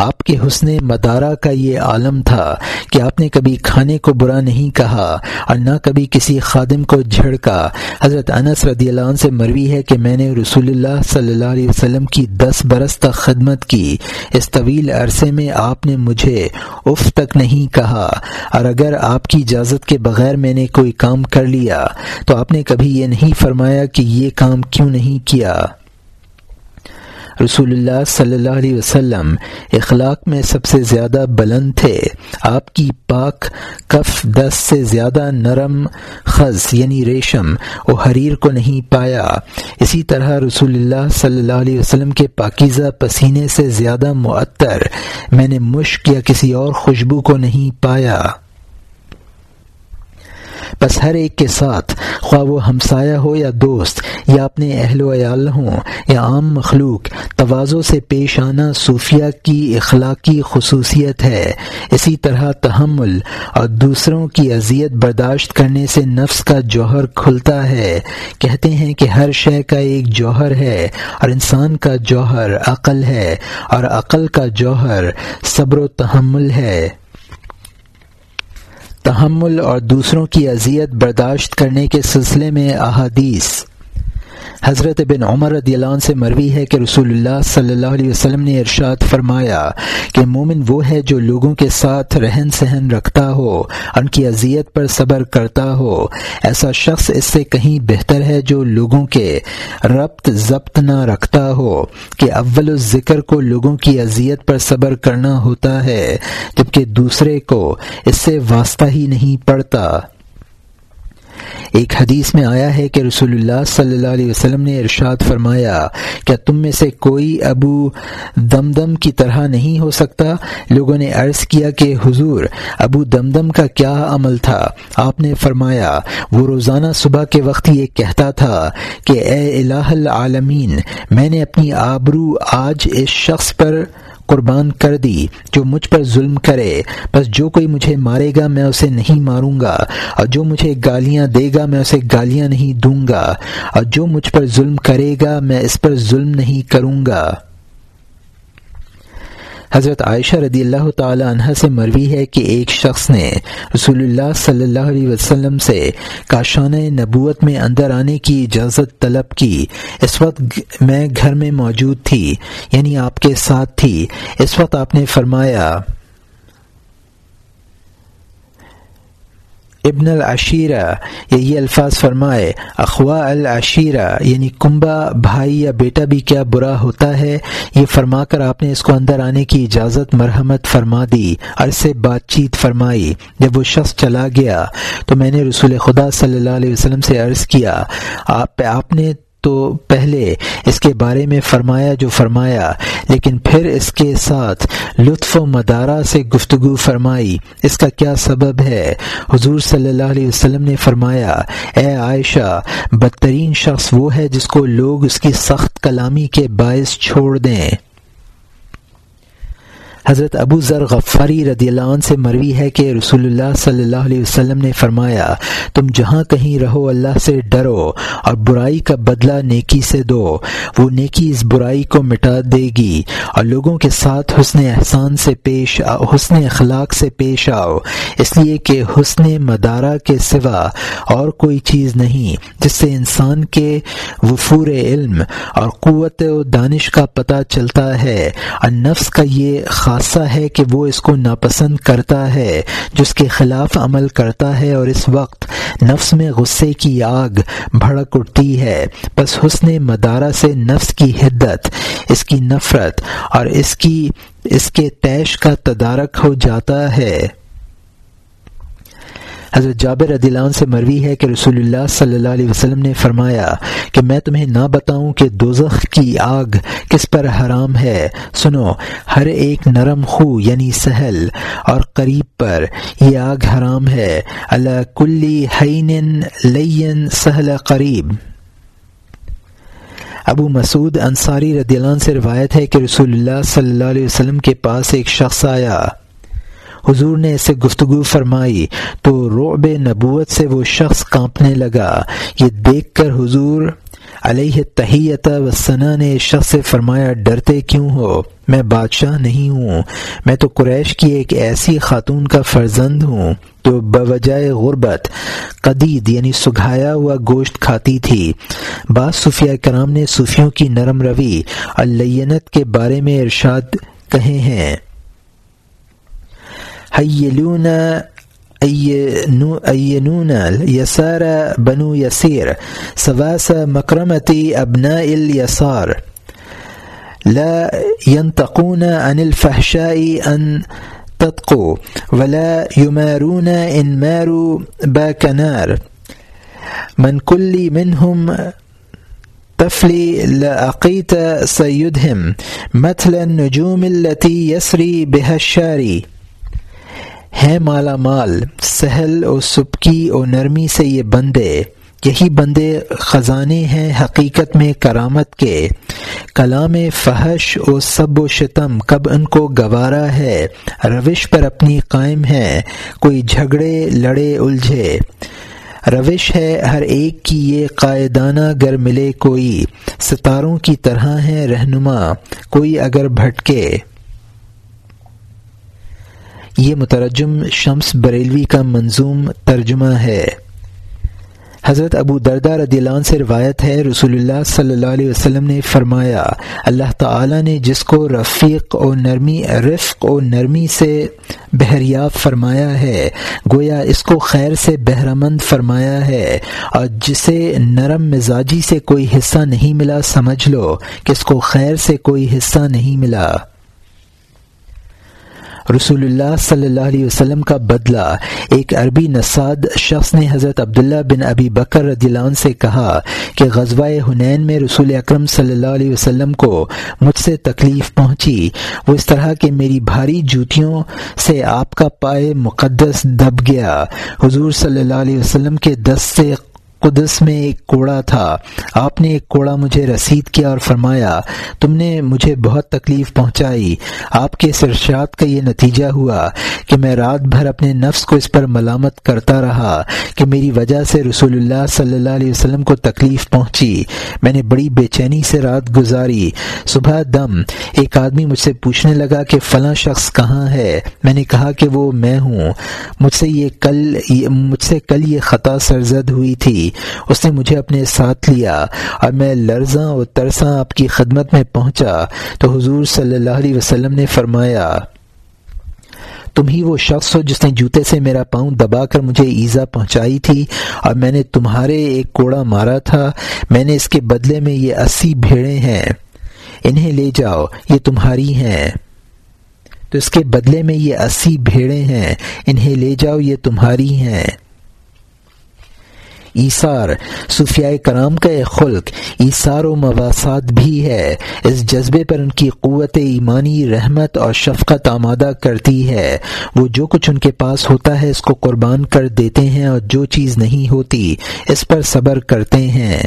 آپ کے حسن مدارہ کا یہ عالم تھا کہ آپ نے کبھی کھانے کو برا نہیں کہا اور نہ کبھی کسی خادم کو جھڑکا۔ حضرت انس رضی اللہ عنہ سے مروی ہے کہ میں نے رسول اللہ صلی اللہ علیہ وسلم کی دس برس تک خدمت کی۔ اس طویل عرصے میں آپ نے مجھے اف تک نہیں کہا۔ اور اگر آپ کی اجازت کے بغیر میں نے کوئی کام کر لیا تو آپ نے کبھی یہ نہیں فرمایا کہ یہ کام کیوں نہیں کیا۔ رسول اللہ صلی اللہ علیہ وسلم اخلاق میں سب سے زیادہ بلند تھے۔ آپ کی پاک کف دس سے زیادہ نرم خز یعنی ریشم و حریر کو نہیں پایا۔ اسی طرح رسول اللہ صلی اللہ علیہ وسلم کے پاکیزہ پسینے سے زیادہ معطر۔ میں نے مشک یا کسی اور خوشبو کو نہیں پایا۔ بس ہر ایک کے ساتھ، خواہ وہ ہمسایہ ہو یا دوست، یا اپنے اہل و عیال ہوں، یا عام مخلوق، توازوں سے پیش آنا صوفیہ کی اخلاقی خصوصیت ہے۔ اسی طرح تحمل اور دوسروں کی اذیت برداشت کرنے سے نفس کا جوہر کھلتا ہے۔ کہتے ہیں کہ ہر شے کا ایک جوہر ہے اور انسان کا جوہر عقل ہے اور عقل کا جوہر صبر و تحمل ہے۔ تحمل اور دوسروں کی اذیت برداشت کرنے کے سلسلے میں احادیث۔ حضرت بن عمر رضی اللہ عنہ سے مروی ہے کہ رسول اللہ صلی اللہ علیہ وسلم نے ارشاد فرمایا کہ مومن وہ ہے جو لوگوں کے ساتھ رہن سہن رکھتا ہو، ان کی اذیت پر صبر کرتا ہو۔ ایسا شخص اس سے کہیں بہتر ہے جو لوگوں کے ربط ضبط نہ رکھتا ہو، کہ اول ذکر کو لوگوں کی اذیت پر صبر کرنا ہوتا ہے، جبکہ دوسرے کو اس سے واسطہ ہی نہیں پڑتا۔ ایک حدیث میں آیا ہے کہ رسول اللہ صلی اللہ علیہ وسلم نے ارشاد فرمایا، کیا تم میں سے کوئی ابو دم دم کی طرح نہیں ہو سکتا؟ لوگوں نے عرض کیا کہ، حضور، ابو دم دم کا کیا عمل تھا؟ آپ نے فرمایا، وہ روزانہ صبح کے وقت یہ کہتا تھا کہ، اے الہ العالمین، میں نے اپنی آبرو آج اس شخص پر قربان کر دی، جو مجھ پر ظلم کرے، بس جو کوئی مجھے مارے گا میں اسے نہیں ماروں گا، اور جو مجھے گالیاں دے گا میں اسے گالیاں نہیں دوں گا، اور جو مجھ پر ظلم کرے گا میں اس پر ظلم نہیں کروں گا۔ حضرت عائشہ رضی اللہ تعالی عنہ سے مروی ہے کہ ایک شخص نے رسول اللہ صلی اللہ علیہ وسلم سے کاشان نبوت میں اندر آنے کی اجازت طلب کی۔ اس وقت میں گھر میں موجود تھی یعنی آپ کے ساتھ تھی۔ اس وقت آپ نے فرمایا ابن العشیرہ یا یہ الفاظ فرمائے، اخوا العشیرہ یعنی کنبا بھائی یا بیٹا بھی کیا برا ہوتا ہے؟ یہ فرما کر آپ نے اس کو اندر آنے کی اجازت مرحمت فرما دی اور سے بات چیت فرمائی، جب وہ شخص چلا گیا تو میں نے رسول خدا صلی اللہ علیہ وسلم سے عرض کیا، آپ آپ نے تو پہلے اس کے بارے میں فرمایا جو فرمایا، لیکن پھر اس کے ساتھ لطف و مدارہ سے گفتگو فرمائی۔ اس کا کیا سبب ہے؟ حضور صلی اللہ علیہ وسلم نے فرمایا، اے عائشہ، بدترین شخص وہ ہے جس کو لوگ اس کی سخت کلامی کے باعث چھوڑ دیں۔ حضرت ابو ذر غفاری رضی اللہ عنہ سے مروی ہے کہ رسول اللہ صلی اللہ علیہ وسلم نے فرمایا، تم جہاں کہیں رہو اللہ سے ڈرو اور برائی کا بدلہ نیکی سے دو، وہ نیکی اس برائی کو مٹا دے گی اور لوگوں کے ساتھ حسن احسان سے پیش آؤ حسن اخلاق سے پیش آؤ۔ اس لیے کہ حسن مدارہ کے سوا اور کوئی چیز نہیں، جس سے انسان کے وفور علم اور قوت و دانش کا پتہ چلتا ہے۔ اور نفس کا یہ خاص خاصہ ہے کہ وہ اس کو ناپسند کرتا ہے، جس کے خلاف عمل کرتا ہے اور اس وقت نفس میں غصے کی آگ بھڑک اٹھتی ہے۔ بس حسن مدارہ سے نفس کی حدت، اس کی نفرت اور اس کی، اس کے تیش کا تدارک ہو جاتا ہے۔ حضرت جابر رضی اللہ عنہ سے مروی ہے کہ رسول اللہ صلی اللہ علیہ وسلم نے فرمایا کہ میں تمہیں نہ بتاؤں کہ دوزخ کی آگ کس پر حرام ہے۔ سنو، ہر ایک نرم خو یعنی سہل اور قریب پر یہ آگ حرام ہے۔ اللہ کلی حین لین سہل قریب۔ ابو مسعود انصاری رضی اللہ عنہ سے روایت ہے کہ رسول اللہ صلی اللہ علیہ وسلم کے پاس ایک شخص آیا۔ حضور نے اسے گفتگو فرمائی تو رعب نبوت سے وہ شخص کانپنے لگا۔ یہ دیکھ کر حضور علیہ تحیت و ثنا نے شخص سے فرمایا، ڈرتے کیوں ہو؟ میں بادشاہ نہیں ہوں۔ میں تو قریش کی ایک ایسی خاتون کا فرزند ہوں۔ تو بوجائے غربت، قدید یعنی سگھایا ہوا گوشت کھاتی تھی۔ بعض صوفیہ کرام نے صوفیوں کی نرم روی الینت کے بارے میں ارشاد کہے ہیں۔ حیلون اینون یسار بنو یسیر سواس مکرمتی ابنا الیسار. لا ينتقون عن الفحشاء ان تتقوا ولا يمارون ان ماروا باكنار من كل منهم تفلی لعقیت سیدہم مثل النجوم التي يسري بها الشاري ہے مالا مال، سہل و سبکی و نرمی سے یہ بندے، یہی بندے خزانے ہیں حقیقت میں کرامت کے۔ کلام فحش و سب و شتم کب ان کو گوارا ہے؟ روش پر اپنی قائم ہے، کوئی جھگڑے لڑے الجھے۔ روش ہے ہر ایک کی یہ قائدانہ گر ملے کوئی۔ ستاروں کی طرح ہے رہنما، کوئی اگر بھٹکے۔ یہ مترجم شمس بریلوی کا منظوم ترجمہ ہے۔ حضرت ابو دردہ رضی اللہ عنہ سے روایت ہے، رسول اللہ صلی اللہ علیہ وسلم نے فرمایا، اللہ تعالی نے جس کو رفیق و نرمی، رفق و نرمی سے بحریاب فرمایا ہے، گویا اس کو خیر سے بہرمند فرمایا ہے۔ اور جسے نرم مزاجی سے کوئی حصہ نہیں ملا، سمجھ لو کہ اس کو خیر سے کوئی حصہ نہیں ملا۔ رسول اللہ صلی اللہ علیہ وسلم کا بدلہ۔ ایک عربی نساد شخص نے حضرت عبداللہ بن ابی بکر رضی اللہ عنہ سے کہا کہ غزوہ ہنین میں رسول اکرم صلی اللہ علیہ وسلم کو مجھ سے تکلیف پہنچی۔ وہ اس طرح کہ میری بھاری جوتیوں سے آپ کا پائے مقدس دب گیا۔ حضور صلی اللہ علیہ وسلم کے دست سے قدس میں ایک کوڑا تھا۔ آپ نے ایک کوڑا مجھے رسید کیا اور فرمایا، تم نے مجھے بہت تکلیف پہنچائی۔ آپ کے سرشاد کا یہ نتیجہ ہوا کہ میں رات بھر اپنے نفس کو اس پر ملامت کرتا رہا کہ میری وجہ سے رسول اللہ صلی اللہ علیہ وسلم کو تکلیف پہنچی۔ میں نے بڑی بے چینی سے رات گزاری۔ صبح دم، ایک آدمی مجھ سے پوچھنے لگا کہ فلاں شخص کہاں ہے؟ میں نے کہا کہ وہ میں ہوں۔ مجھ سے یہ کل مجھ سے کل یہ خطا سرزد ہوئی تھی۔ اس نے مجھے اپنے ساتھ لیا اور میں لرزاں و ترساں آپ کی خدمت میں پہنچا۔ تو حضور صلی اللہ علیہ وسلم نے فرمایا، تم ہی وہ شخص ہو جس نے جوتے سے میرا پاؤں دبا کر مجھے ایزا پہنچائی تھی اور میں نے تمہارے ایک کوڑا مارا تھا۔ میں نے اس کے بدلے میں یہ اسی بھیڑے ہیں۔ انہیں لے جاؤ، یہ تمہاری ہیں۔ تو اس کے بدلے میں یہ اسی بھیڑے ہیں۔ انہیں لے جاؤ، یہ تمہاری ہیں۔ ایثار، صوفیاء کرام کا ایک خلق ایثار و مواسات بھی ہے۔ اس جذبے پر ان کی قوت ایمانی، رحمت اور شفقت آمادہ کرتی ہے۔ وہ جو کچھ ان کے پاس ہوتا ہے اس کو قربان کر دیتے ہیں اور جو چیز نہیں ہوتی اس پر صبر کرتے ہیں۔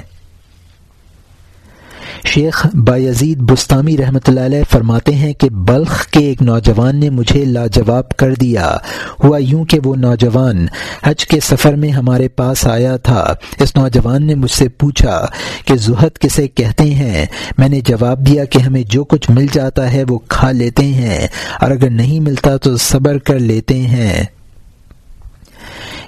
شیخ بایزید بستانی رحمۃ اللہ علیہ فرماتے ہیں کہ بلخ کے ایک نوجوان نے مجھے لاجواب کر دیا۔ ہوا یوں کہ وہ نوجوان حج کے سفر میں ہمارے پاس آیا تھا۔ اس نوجوان نے مجھ سے پوچھا کہ زہد کسے کہتے ہیں؟ میں نے جواب دیا کہ ہمیں جو کچھ مل جاتا ہے وہ کھا لیتے ہیں اور اگر نہیں ملتا تو صبر کر لیتے ہیں۔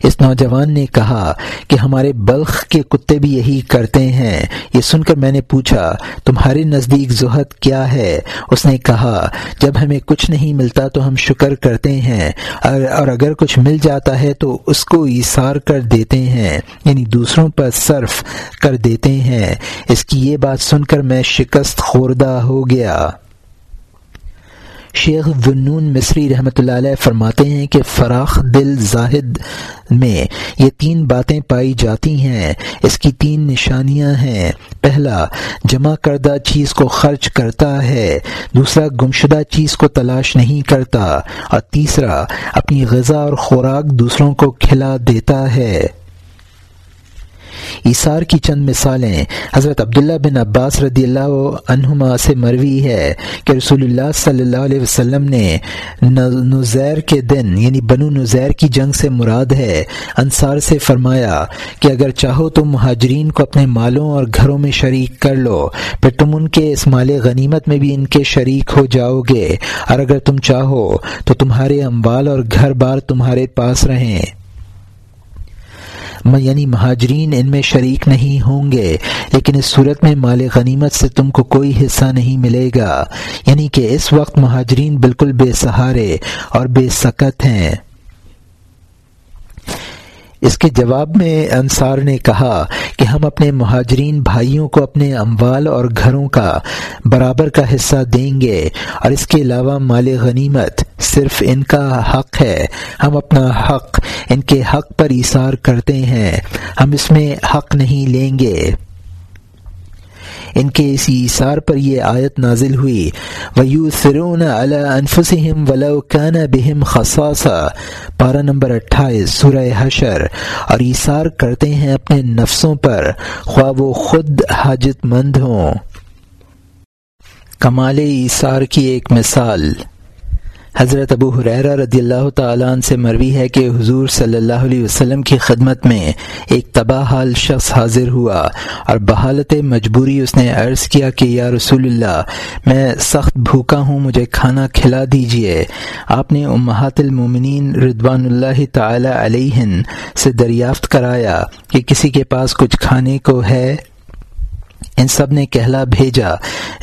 اس نوجوان نے کہا کہ ہمارے بلخ کے کتے بھی یہی کرتے ہیں۔ یہ سن کر میں نے پوچھا، تمہارے نزدیک زہد کیا ہے؟ اس نے کہا، جب ہمیں کچھ نہیں ملتا تو ہم شکر کرتے ہیں، اور اگر کچھ مل جاتا ہے تو اس کو ایسار کر دیتے ہیں یعنی دوسروں پر صرف کر دیتے ہیں۔ اس کی یہ بات سن کر میں شکست خوردہ ہو گیا۔ شیخ ونون مصری رحمۃ اللہ علیہ فرماتے ہیں کہ فراخ دل زاہد میں یہ تین باتیں پائی جاتی ہیں۔ اس کی تین نشانیاں ہیں۔ پہلا، جمع کردہ چیز کو خرچ کرتا ہے۔ دوسرا، گمشدہ چیز کو تلاش نہیں کرتا۔ اور تیسرا، اپنی غذا اور خوراک دوسروں کو کھلا دیتا ہے۔ ایثار کی چند مثالیں حضرت عبداللہ بن عباس رضی اللہ عنہما سے مروی ہے کہ رسول اللہ صلی اللہ علیہ وسلم نے نزیر کے دن یعنی بنو نزیر کی جنگ سے مراد ہے، انصار سے فرمایا کہ اگر چاہو تو مہاجرین کو اپنے مالوں اور گھروں میں شریک کر لو، پھر تم ان کے اس مال غنیمت میں بھی ان کے شریک ہو جاؤ گے۔ اور اگر تم چاہو تو تمہارے اموال اور گھر بار تمہارے پاس رہیں۔ یعنی مہاجرین ان میں شریک نہیں ہوں گے، لیکن اس صورت میں مال غنیمت سے تم کو کوئی حصہ نہیں ملے گا۔ یعنی کہ اس وقت مہاجرین بالکل بے سہارے اور بے سکت ہیں۔ اس کے جواب میں انصار نے کہا کہ ہم اپنے مہاجرین بھائیوں کو اپنے اموال اور گھروں کا برابر کا حصہ دیں گے اور اس کے علاوہ مال غنیمت صرف ان کا حق ہے۔ ہم اپنا حق، ان کے حق پر اثار کرتے ہیں۔ ہم اس میں حق نہیں لیں گے۔ ان کے اسی اثار پر یہ آیت نازل ہوئی۔ ویو سرون انفسم ولوکان بہم خساسا پارہ نمبر اٹھائیس، سورہ حشر۔ اور ایسار کرتے ہیں اپنے نفسوں پر۔ خواہ وہ خود حاجت مند ہوں۔ کمال ایثار کی ایک مثال۔ حضرت ابو حریرہ رضی اللہ تعالیٰ عنہ سے مروی ہے کہ حضور صلی اللہ علیہ وسلم کی خدمت میں ایک تباہ حال شخص حاضر ہوا اور بحالت مجبوری اس نے عرض کیا کہ یا رسول اللہ، میں سخت بھوکا ہوں، مجھے کھانا کھلا دیجیے۔ آپ نے امہات المومنین ردوان اللہ تعالی علیہ سے دریافت کرایا کہ کسی کے پاس کچھ کھانے کو ہے؟ ان سب نے کہلا بھیجا۔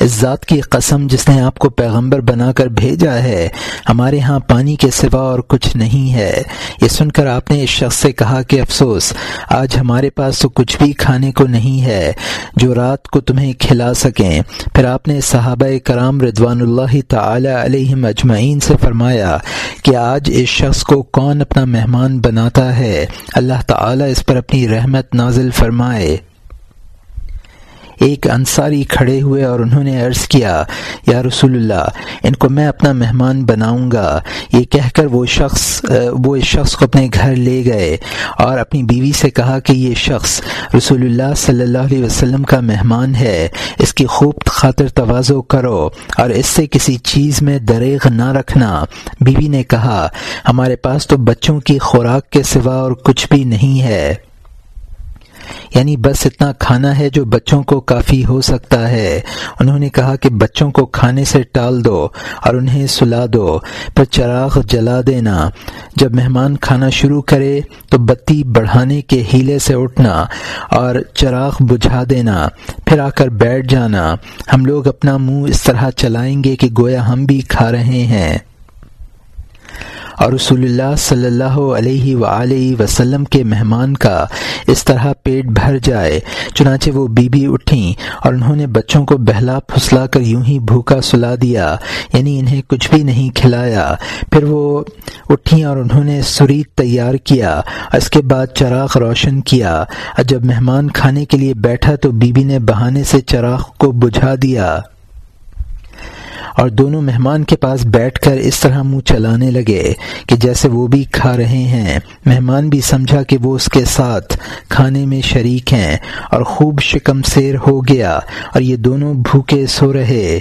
اس ذات کی قسم جس نے آپ کو پیغمبر بنا کر بھیجا ہے، ہمارے ہاں پانی کے سوا اور کچھ نہیں ہے۔ یہ سن کر آپ نے اس شخص سے کہا کہ افسوس، آج ہمارے پاس تو کچھ بھی کھانے کو نہیں ہے، جو رات کو تمہیں کھلا سکیں۔ پھر آپ نے صحابہ کرام ردوان اللہ تعالی علیہ اجمعین سے فرمایا کہ آج اس شخص کو کون اپنا مہمان بناتا ہے؟ اللہ تعالی اس پر اپنی رحمت نازل فرمائے۔ ایک انصاری کھڑے ہوئے اور انہوں نے عرض کیا، یا رسول اللہ، ان کو میں اپنا مہمان بناؤں گا۔ یہ کہہ کر وہ شخص، وہ اس شخص کو اپنے گھر لے گئے اور اپنی بیوی سے کہا کہ یہ شخص رسول اللہ صلی اللہ علیہ وسلم کا مہمان ہے۔ اس کی خوب خاطر توازو کرو اور اس سے کسی چیز میں دریغ نہ رکھنا۔ بیوی نے کہا، ہمارے پاس تو بچوں کی خوراک کے سوا اور کچھ بھی نہیں ہے۔ یعنی بس اتنا کھانا ہے جو بچوں کو کافی ہو سکتا ہے۔ انہوں نے کہا کہ بچوں کو کھانے سے ٹال دو اور انہیں سلا دو، پھر چراغ جلا دینا۔ جب مہمان کھانا شروع کرے تو بتی بڑھانے کے ہیلے سے اٹھنا اور چراغ بجھا دینا۔ پھر آ کر بیٹھ جانا۔ ہم لوگ اپنا منہ اس طرح چلائیں گے کہ گویا ہم بھی کھا رہے ہیں۔ اور رسول اللہ صلی اللہ علیہ و وسلم کے مہمان کا اس طرح پیٹ بھر جائے، چنانچہ وہ بی بی اٹھیں اور انہوں نے بچوں کو بہلا پھسلا کر یوں ہی بھوکا سلا دیا یعنی انہیں کچھ بھی نہیں کھلایا۔ پھر وہ اٹھیں اور انہوں نے سرید تیار کیا اس کے بعد چراغ روشن کیا۔ اور جب مہمان کھانے کے لیے بیٹھا تو بی بی نے بہانے سے چراغ کو بجھا دیا۔ اور دونوں مہمان کے پاس بیٹھ کر اس طرح منہ چلانے لگے کہ جیسے وہ بھی کھا رہے ہیں۔ مہمان بھی سمجھا کہ وہ اس کے ساتھ کھانے میں شریک ہیں اور خوب شکم سیر ہو گیا اور یہ دونوں بھوکے سو رہے۔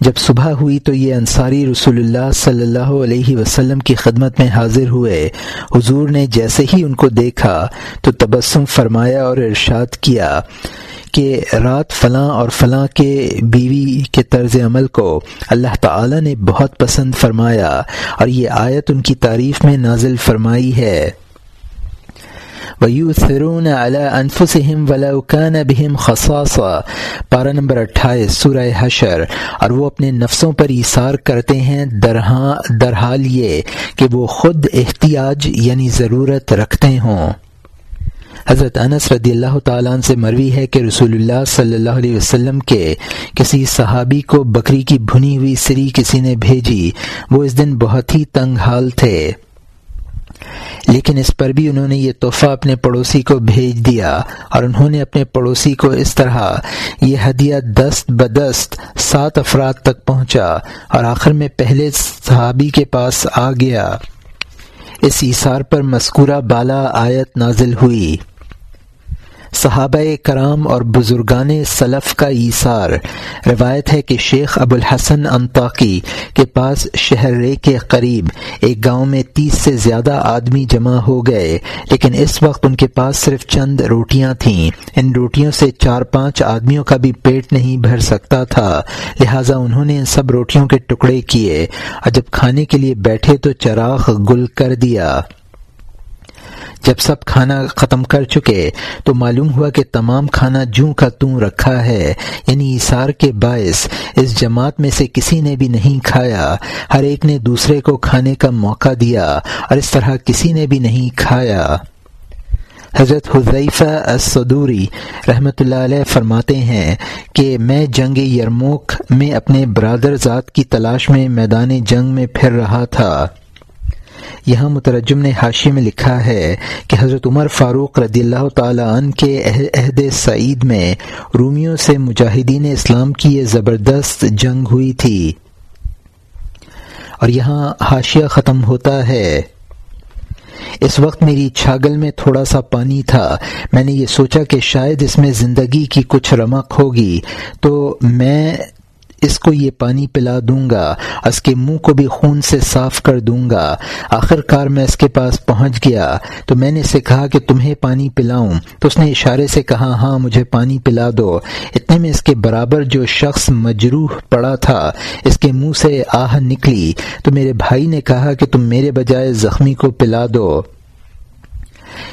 جب صبح ہوئی تو یہ انصاری رسول اللہ صلی اللہ علیہ وسلم کی خدمت میں حاضر ہوئے۔ حضور نے جیسے ہی ان کو دیکھا تو تبسم فرمایا اور ارشاد کیا کہ رات فلاں اور فلاں کے بیوی کے طرز عمل کو اللہ تعالی نے بہت پسند فرمایا اور یہ آیت ان کی تعریف میں نازل فرمائی ہے۔ وَيُؤْثِرُونَ عَلَىٰ أَنفُسِهِمْ وَلَوْ كَانَ بِهِمْ خَصَاصًا۔ پارہ نمبر اٹھائیس، سورہ حشر۔ اور وہ اپنے نفسوں پر ایثار کرتے ہیں درحال یہ کہ وہ خود احتیاج یعنی ضرورت رکھتے ہوں۔ حضرت انس رضی اللہ تعالیٰ عنہ سے مروی ہے کہ رسول اللہ صلی اللہ علیہ وسلم کے کسی صحابی کو بکری کی بھنی ہوئی سری کسی نے بھیجی۔ وہ اس دن بہت ہی تنگ حال تھے۔ لیکن اس پر بھی انہوں نے یہ تحفہ اپنے پڑوسی کو بھیج دیا اور انہوں نے اپنے پڑوسی کو اس طرح یہ ہدیہ دست بدست سات افراد تک پہنچا اور آخر میں پہلے صحابی کے پاس آ گیا۔ اس ایثار پر مذکورہ بالا آیت نازل ہوئی۔ صحابہ کرام اور بزرگان سلف کا ایثار۔ روایت ہے کہ شیخ ابو الحسن انطاقی کے پاس شہر رے کے قریب ایک گاؤں میں تیس سے زیادہ آدمی جمع ہو گئے، لیکن اس وقت ان کے پاس صرف چند روٹیاں تھیں۔ ان روٹیوں سے چار پانچ آدمیوں کا بھی پیٹ نہیں بھر سکتا تھا، لہٰذا انہوں نے ان سب روٹیوں کے ٹکڑے کیے۔ اور جب کھانے کے لیے بیٹھے تو چراغ گل کر دیا۔ جب سب کھانا ختم کر چکے تو معلوم ہوا کہ تمام کھانا جوں کا توں رکھا ہے یعنی اثار کے باعث اس جماعت میں سے کسی نے بھی نہیں کھایا۔ ہر ایک نے دوسرے کو کھانے کا موقع دیا اور اس طرح کسی نے بھی نہیں کھایا۔ حضرت حضیفہ الصدوری رحمۃ اللہ علیہ فرماتے ہیں کہ میں جنگ یرموک میں اپنے برادر ذات کی تلاش میں میدان جنگ میں پھر رہا تھا۔ یہاں مترجم نے حاشی میں لکھا ہے کہ حضرت عمر فاروق رضی اللہ تعالی عنہ کے عہد سعید میں رومیوں سے مجاہدین اسلام کی یہ زبردست جنگ ہوئی تھی۔ اور یہاں حاشیہ ختم ہوتا ہے۔ اس وقت میری چھاگل میں تھوڑا سا پانی تھا۔ میں نے یہ سوچا کہ شاید اس میں زندگی کی کچھ رمق ہوگی۔ تو میں اس کو یہ پانی پلا دوں گا، اس کے منہ کو بھی خون سے صاف کر دوں گا۔ آخر کار میں اس کے پاس پہنچ گیا۔ تو میں نے اسے کہا کہ تمہیں پانی پلاؤں۔ تو اس نے اشارے سے کہا ہاں مجھے پانی پلا دو۔ اتنے میں اس کے برابر جو شخص مجروح پڑا تھا، اس کے منہ سے آہ نکلی۔ تو میرے بھائی نے کہا کہ تم میرے بجائے زخمی کو پلا دو۔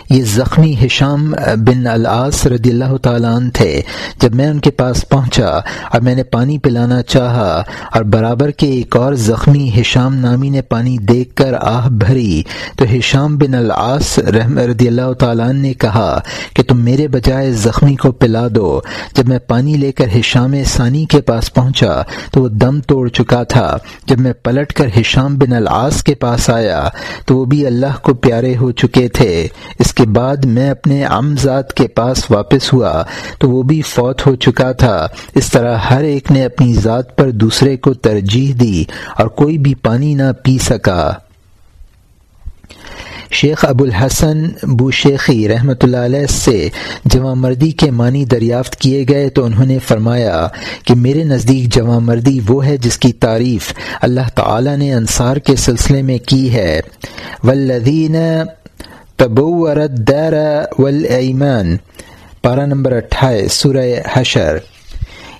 یہ زخمی ہشام بن العاص رضی اللہ تعالیٰ عنہ تھے۔ جب میں ان کے پاس پہنچا اور میں نے پانی پلانا چاہا اور برابر کے ایک اور زخمی ہشام نامی نے پانی دیکھ کر آہ بھری، تو ہشام بن العاص رحم رضی اللہ تعالیٰ عنہ نے کہا کہ تم میرے بجائے زخمی کو پلا دو۔ جب میں پانی لے کر ہشام ثانی کے پاس پہنچا تو وہ دم توڑ چکا تھا۔ جب میں پلٹ کر ہشام بن العاص کے پاس آیا تو وہ بھی اللہ کو پیارے ہو چکے تھے۔ اس کے بعد میں اپنے امزاد کے پاس واپس ہوا تو وہ بھی فوت ہو چکا تھا۔ اس طرح ہر ایک نے اپنی ذات پر دوسرے کو ترجیح دی اور کوئی بھی پانی نہ پی سکا۔ شیخ ابو الحسن بو شیخی رحمۃ اللہ علیہ سے جمع مردی کے معنی دریافت کیے گئے تو انہوں نے فرمایا کہ میرے نزدیک جمع مردی وہ ہے جس کی تعریف اللہ تعالی نے انصار کے سلسلے میں کی ہے۔ والذین تبورت دار والایمان پارا نمبر اٹھائیس، سورہ حشر۔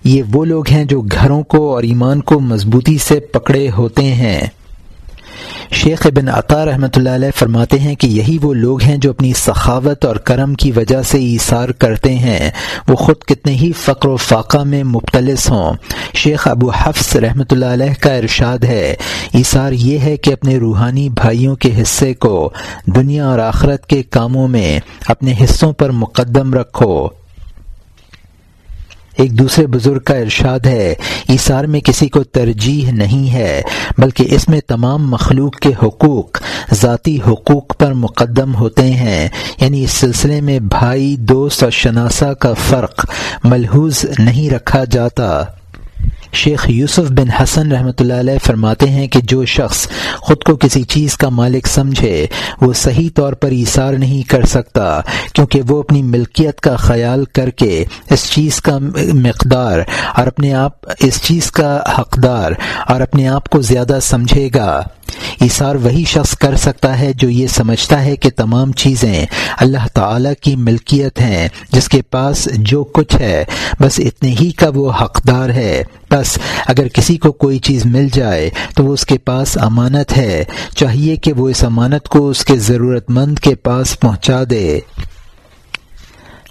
یہ وہ لوگ ہیں جو گھروں کو اور ایمان کو مضبوطی سے پکڑے ہوتے ہیں۔ شیخ ابن عطا رحمۃ اللہ علیہ فرماتے ہیں کہ یہی وہ لوگ ہیں جو اپنی سخاوت اور کرم کی وجہ سے ایثار کرتے ہیں۔ وہ خود کتنے ہی فقر و فاقہ میں مبتلس ہوں۔ شیخ ابو حفظ رحمۃ اللہ علیہ کا ارشاد ہے، ایثار یہ ہے کہ اپنے روحانی بھائیوں کے حصے کو دنیا اور آخرت کے کاموں میں اپنے حصوں پر مقدم رکھو۔ ایک دوسرے بزرگ کا ارشاد ہے، ایثار میں کسی کو ترجیح نہیں ہے، بلکہ اس میں تمام مخلوق کے حقوق، ذاتی حقوق پر مقدم ہوتے ہیں۔ یعنی اس سلسلے میں بھائی، دوست اور شناسا کا فرق ملحوظ نہیں رکھا جاتا۔ شیخ یوسف بن حسن رحمۃ اللہ علیہ فرماتے ہیں کہ جو شخص خود کو کسی چیز کا مالک سمجھے، وہ صحیح طور پر ایثار نہیں کر سکتا، کیونکہ وہ اپنی ملکیت کا خیال کر کے اس چیز کا مقدار اور اپنے آپ، اس چیز کا حقدار اور اپنے آپ کو زیادہ سمجھے گا۔ ایثار وہی شخص کر سکتا ہے جو یہ سمجھتا ہے کہ تمام چیزیں اللہ تعالی کی ملکیت ہیں، جس کے پاس جو کچھ ہے۔ بس اتنے ہی کا وہ حقدار ہے۔ بس اگر کسی کو کوئی چیز مل جائے تو وہ اس کے پاس امانت ہے۔ چاہیے کہ وہ اس امانت کو اس کے ضرورت مند کے پاس پہنچا دے۔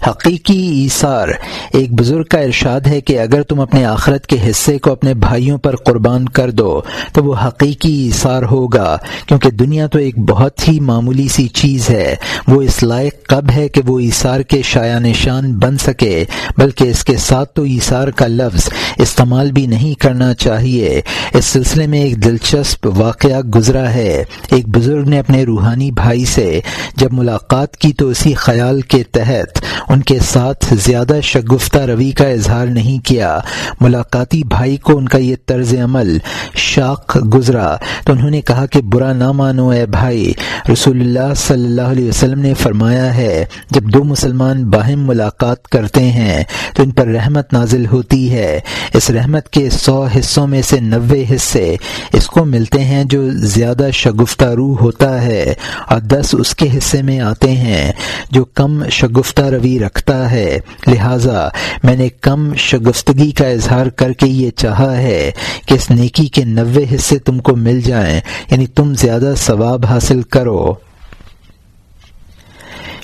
حقیقی ایثار، ایک بزرگ کا ارشاد ہے کہ اگر تم اپنے آخرت کے حصے کو اپنے بھائیوں پر قربان کر دو، تو وہ حقیقی ایثار ہوگا، کیونکہ دنیا تو ایک بہت ہی معمولی سی چیز ہے۔ وہ اس لائق کب ہے کہ وہ ایثار کے شاع نشان بن سکے، بلکہ اس کے ساتھ تو ایثار کا لفظ استعمال بھی نہیں کرنا چاہیے۔ اس سلسلے میں ایک دلچسپ واقعہ گزرا ہے۔ ایک بزرگ نے اپنے روحانی بھائی سے جب ملاقات کی تو اسی خیال کے تحت ان کے ساتھ زیادہ شگفتہ روی کا اظہار نہیں کیا۔ ملاقاتی بھائی کو ان کا یہ طرز عمل شاق گزرا۔ تو انہوں نے کہا کہ برا نہ مانو اے بھائی۔ رسول اللہ صلی اللہ علیہ وسلم نے فرمایا ہے، جب دو مسلمان باہم ملاقات کرتے ہیں، تو ان پر رحمت نازل ہوتی ہے۔ اس رحمت کے سو حصوں میں سے نوے حصے اس کو ملتے ہیں جو زیادہ شگفتہ روح ہوتا ہے، اور دس اس کے حصے میں آتے ہیں جو کم شگفتہ روی رکھتا ہے۔ لہذا میں نے کم شگفتگی کا اظہار کر کے یہ چاہا ہے کہ اس نیکی کے نوے حصے تم کو مل جائیں یعنی تم زیادہ ثواب حاصل کرو۔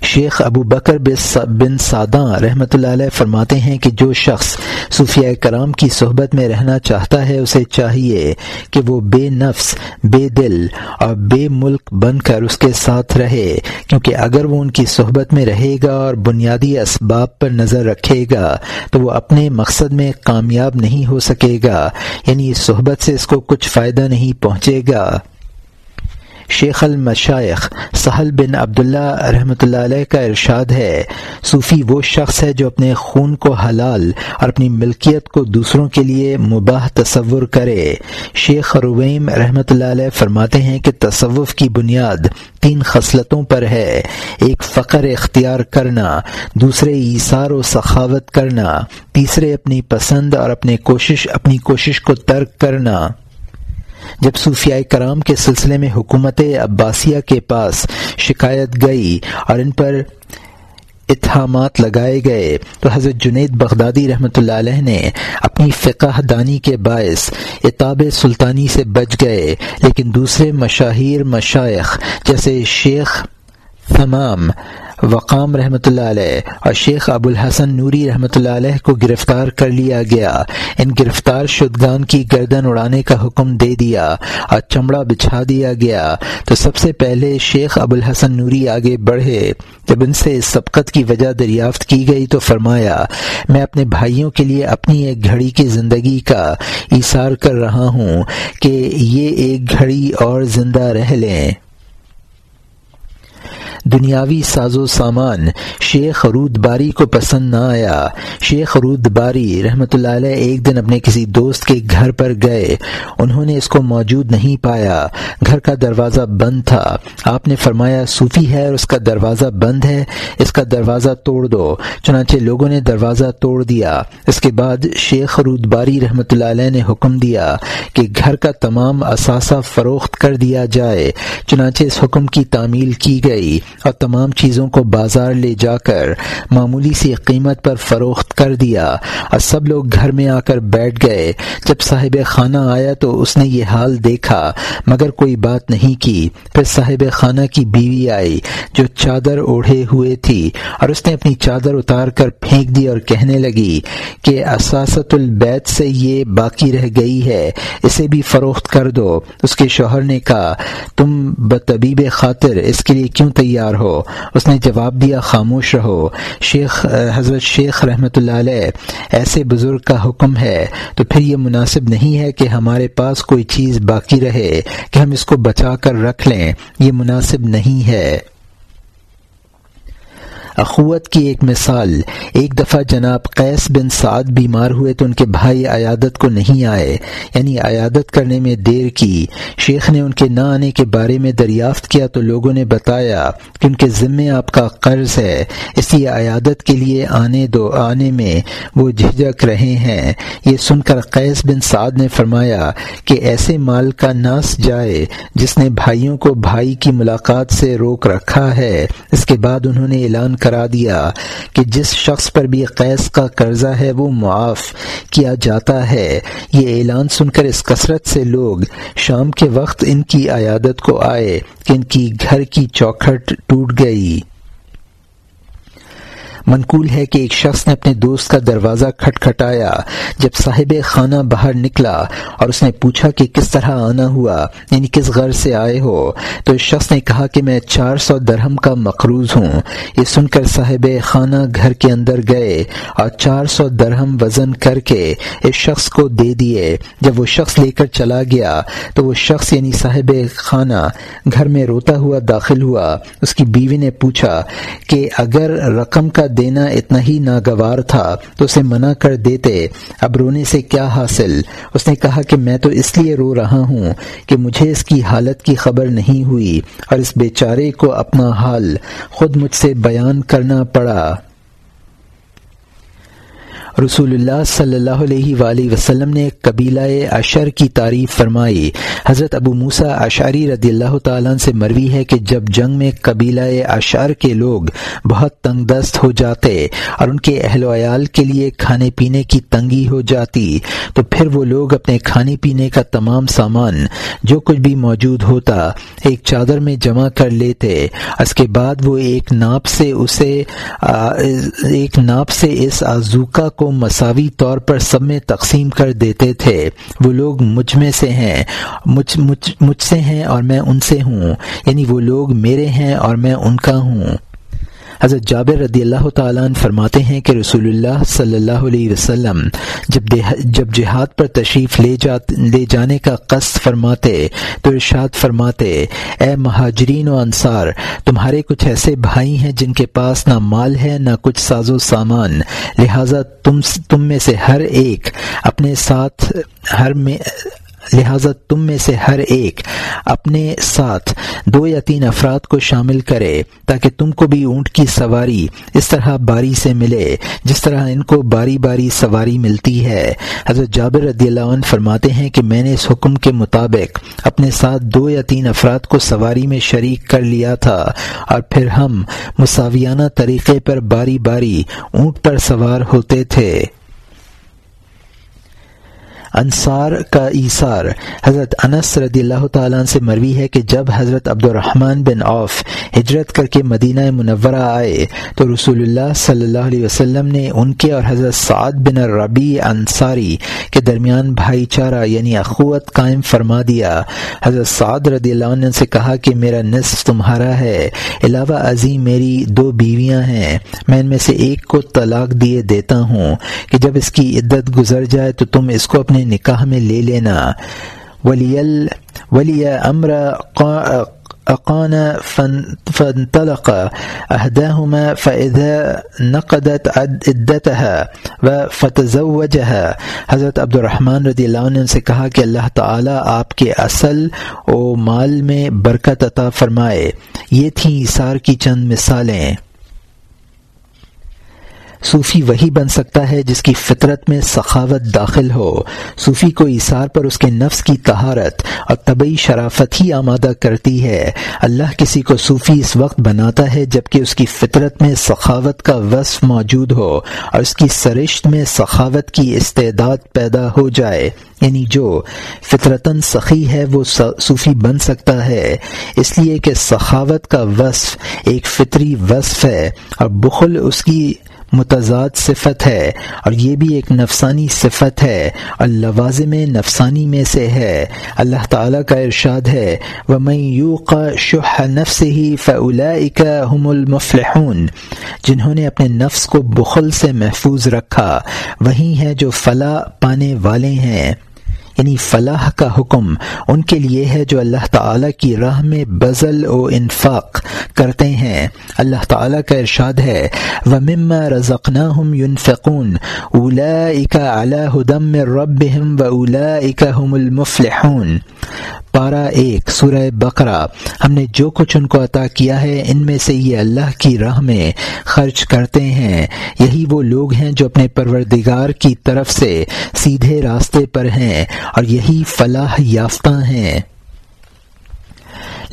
شیخ ابو بکر بن ساداں رحمۃ اللہ علیہ فرماتے ہیں کہ جو شخص صوفیہ کرام کی صحبت میں رہنا چاہتا ہے، اسے چاہیے کہ وہ بے نفس، بے دل اور بے ملک بن کر اس کے ساتھ رہے، کیونکہ اگر وہ ان کی صحبت میں رہے گا اور بنیادی اسباب پر نظر رکھے گا، تو وہ اپنے مقصد میں کامیاب نہیں ہو سکے گا یعنی اس صحبت سے اس کو کچھ فائدہ نہیں پہنچے گا۔ شیخ المشائق سہل بن عبداللہ رحمۃ اللہ علیہ کا ارشاد ہے۔ صوفی وہ شخص ہے جو اپنے خون کو حلال اور اپنی ملکیت کو دوسروں کے لیے مباح تصور کرے۔ شیخ رویم رحمۃ اللہ علیہ فرماتے ہیں کہ تصوف کی بنیاد تین خصلتوں پر ہے۔ ایک فقر اختیار کرنا، دوسرے ایثار و سخاوت کرنا، تیسرے اپنی پسند اور اپنے کوشش، اپنی کوشش کو ترک کرنا۔ جب صوفیاء کرام کے سلسلے میں حکومت عباسیہ کے پاس شکایت گئی اور ان پر اتہامات لگائے گئے، تو حضرت جنید بغدادی رحمۃ اللہ علیہ نے اپنی فقہ دانی کے باعث اتاب سلطانی سے بچ گئے، لیکن دوسرے مشاہیر مشائق جیسے شیخ تمام وقام رحمۃ اللہ علیہ اور شیخ ابو الحسن نوری رحمۃ اللہ علیہ کو گرفتار کر لیا گیا۔ ان گرفتار شدگان کی گردن اڑانے کا حکم دے دیا اور چمڑا بچھا دیا گیا۔ تو سب سے پہلے شیخ ابو الحسن نوری آگے بڑھے۔ جب ان سے اس سبقت کی وجہ دریافت کی گئی تو فرمایا، میں اپنے بھائیوں کے لیے اپنی ایک گھڑی کی زندگی کا اثار کر رہا ہوں کہ یہ ایک گھڑی اور زندہ رہ لیں۔ دنیاوی ساز و سامان، شیخ رود باری کو پسند نہ آیا۔ شیخ رود باری رحمۃ اللہ علیہ ایک دن اپنے کسی دوست کے گھر پر گئے۔ انہوں نے اس کو موجود نہیں پایا۔ گھر کا دروازہ بند تھا۔ آپ نے فرمایا، صوفی ہے اور اس کا دروازہ بند ہے۔ اس کا دروازہ توڑ دو۔ چنانچہ لوگوں نے دروازہ توڑ دیا۔ اس کے بعد شیخ رود باری رحمۃ اللہ علیہ نے حکم دیا کہ گھر کا تمام اثاثہ فروخت کر دیا جائے۔ چنانچہ اس حکم کی تعمیل کی گئی۔ اور تمام چیزوں کو بازار لے جا کر معمولی سی قیمت پر فروخت کر دیا اور سب لوگ گھر میں آ کر بیٹھ گئے۔ جب صاحب خانہ آیا تو اس نے یہ حال دیکھا، مگر کوئی بات نہیں کی۔ پھر صاحب خانہ کی بیوی آئی جو چادر اوڑھے ہوئے تھی اور اس نے اپنی چادر اتار کر پھینک دی اور کہنے لگی کہ اساست البیت سے یہ باقی رہ گئی ہے، اسے بھی فروخت کر دو۔ اس کے شوہر نے کہا، تم بطبیب خاطر اس کے لیے کیوں تیار تیار ہو۔ اس نے جواب دیا، خاموش رہو۔ شیخ، حضرت شیخ رحمۃ اللہ علیہ، ایسے بزرگ کا حکم ہے۔ تو پھر یہ مناسب نہیں ہے کہ ہمارے پاس کوئی چیز باقی رہے، کہ ہم اس کو بچا کر رکھ لیں۔ یہ مناسب نہیں ہے۔ اخوت کی ایک مثال، ایک دفعہ جناب قیس بن سعد بیمار ہوئے تو ان کے بھائی عیادت کو نہیں آئے یعنی عیادت کرنے میں دیر کی۔ شیخ نے ان کے نہ آنے کے بارے میں دریافت کیا تو لوگوں نے بتایا کہ ان کے ذمے آپ کا قرض ہے، اس لیے عیادت کے لیے آنے دو، آنے میں وہ جھجک رہے ہیں۔ یہ سن کر قیس بن سعد نے فرمایا کہ ایسے مال کا ناس جائے جس نے بھائیوں کو بھائی کی ملاقات سے روک رکھا ہے۔ اس کے بعد انہوں نے اعلان کر کرا دیا کہ جس شخص پر بھی قیس کا قرضہ ہے وہ معاف کیا جاتا ہے۔ یہ اعلان سن کر اس کثرت سے لوگ شام کے وقت ان کی عیادت کو آئے کہ ان کی گھر کی چوکھٹ ٹوٹ گئی۔ منقول ہے کہ ایک شخص نے اپنے دوست کا دروازہ کھٹکھٹایا جب صاحب خانہ باہر نکلا اور اس نے پوچھا کہ کس طرح آنا ہوا یعنی کس غرض سے آئے ہو؟ تو اس شخص نے کہا کہ میں چار سو درہم کا مقروض ہوں۔ یہ سن کر صاحب خانہ گھر کے اندر گئے اور چار سو درہم وزن کر کے اس شخص کو دے دیے۔ جب وہ شخص لے کر چلا گیا تو وہ شخص یعنی صاحب خانہ گھر میں روتا ہوا داخل ہوا۔ اس کی بیوی نے پوچھا کہ اگر رقم کا دینا اتنا ہی ناگوار تھا، تو اسے منع کر دیتے، اب رونے سے کیا حاصل؟ اس نے کہا کہ میں تو اس لیے رو رہا ہوں کہ مجھے اس کی حالت کی خبر نہیں ہوئی اور اس بیچارے کو اپنا حال خود مجھ سے بیان کرنا پڑا۔ رسول اللہ صلی اللہ علیہ وآلہ وسلم نے قبیلہ اشر کی تعریف فرمائی۔ حضرت ابو موسا اشاری رضی اللہ تعالیٰ سے مروی ہے کہ جب جنگ میں قبیلہ اشر کے لوگ بہت تنگ دست ہو جاتے اور ان کے اہل و عیال کے لیے کھانے پینے کی تنگی ہو جاتی، تو پھر وہ لوگ اپنے کھانے پینے کا تمام سامان جو کچھ بھی موجود ہوتا ایک چادر میں جمع کر لیتے۔ اس کے بعد وہ ایک ناپ سے اسے ایک ناپ سے اس آزوکا کو مساوی طور پر سب میں تقسیم کر دیتے تھے۔ وہ لوگ مجھ میں سے ہیں، مجھ مجھ مجھ سے ہیں اور میں ان سے ہوں۔ یعنی وہ لوگ میرے ہیں اور میں ان کا ہوں۔ حضرت جابر رضی اللہ تعالیٰ فرماتے ہیں کہ رسول اللہ صلی اللہ علیہ وسلم جب جب جہاد پر تشریف لے جات لے جانے کا قصد فرماتے تو ارشاد فرماتے، اے مہاجرین و انصار، تمہارے کچھ ایسے بھائی ہیں جن کے پاس نہ مال ہے نہ کچھ ساز و سامان، لہذا تم تم میں سے ہر ایک اپنے ساتھ ہر میں لہذا تم میں سے ہر ایک اپنے ساتھ دو یا تین افراد کو شامل کرے تاکہ تم کو بھی اونٹ کی سواری اس طرح باری سے ملے، جس طرح ان کو باری باری سواری ملتی ہے۔ حضرت جابر رضی اللہ عنہ فرماتے ہیں کہ میں نے اس حکم کے مطابق اپنے ساتھ دو یا تین افراد کو سواری میں شریک کر لیا تھا اور پھر ہم مساویانہ طریقے پر باری باری اونٹ پر سوار ہوتے تھے۔ انصار کا ایثار۔ حضرت انس رضی اللہ تعالیٰ سے مروی ہے کہ جب حضرت عبد الرحمن بن عوف ہجرت کر کے مدینہ منورہ آئے، تو رسول اللہ صلی اللہ علیہ وسلم نے ان کے اور حضرت سعد بن ربی انصاری کے درمیان بھائی چارہ یعنی اخوت قائم فرما دیا۔ حضرت سعد رضی اللہ عنہ سے کہا کہ میرا نصف تمہارا ہے، علاوہ عظیم میری دو بیویاں ہیں۔ میں ان میں سے ایک کو طلاق دیے دیتا ہوں کہ جب اس کی عدت گزر جائے تو تم اس کو اپنے اپنے نکاح میں لے لینا۔ ولی ولی امر اقان فانطلق احداهما فاذا نقدت عدتها فتزوجها حضرت عبد الرحمن رضی اللہ عنہ سے کہا کہ اللہ تعالی آپ کے اصل و مال میں برکت عطا فرمائے۔ یہ تھیں اثار کی چند مثالیں۔ صوفی وہی بن سکتا ہے جس کی فطرت میں سخاوت داخل ہو۔ صوفی کو اثار پر اس کے نفس کی تہارت اور طبعی شرافت ہی آمادہ کرتی ہے۔ اللہ کسی کو صوفی اس وقت بناتا ہے جبکہ اس کی فطرت میں سخاوت کا وصف موجود ہو اور اس کی سرشت میں سخاوت کی استعداد پیدا ہو جائے۔ یعنی جو فطرتاً سخی ہے وہ صوفی بن سکتا ہے۔ اس لیے کہ سخاوت کا وصف ایک فطری وصف ہے اور بخل اس کی متضاد صفت ہے اور یہ بھی ایک نفسانی صفت ہے اور لوازم نفسانی میں سے ہے۔ اللہ تعالیٰ کا ارشاد ہے وہ میں یو کا شہ نفس ہی فلا المفلحون۔ جنہوں نے اپنے نفس کو بخل سے محفوظ رکھا، وہی ہیں جو فلاح پانے والے ہیں۔ یعنی فلاح کا حکم ان کے لیے ہے جو اللہ تعالیٰ کی راہ میں بزل و انفاق کرتے ہیں۔ اللہ تعالیٰ کا ارشاد ہے و مما رزقنا ہم یون فقون اولا اکا اعلیٰ ہدم رب و اولا اکا ہم المفلحون۔ پارا ایک، سورہ بقرہ۔ ہم نے جو کچھ ان کو عطا کیا ہے، ان میں سے یہ اللہ کی راہ میں خرچ کرتے ہیں۔ یہی وہ لوگ ہیں جو اپنے پروردگار کی طرف سے سیدھے راستے پر ہیں۔ اور یہی فلاح یافتہ ہیں۔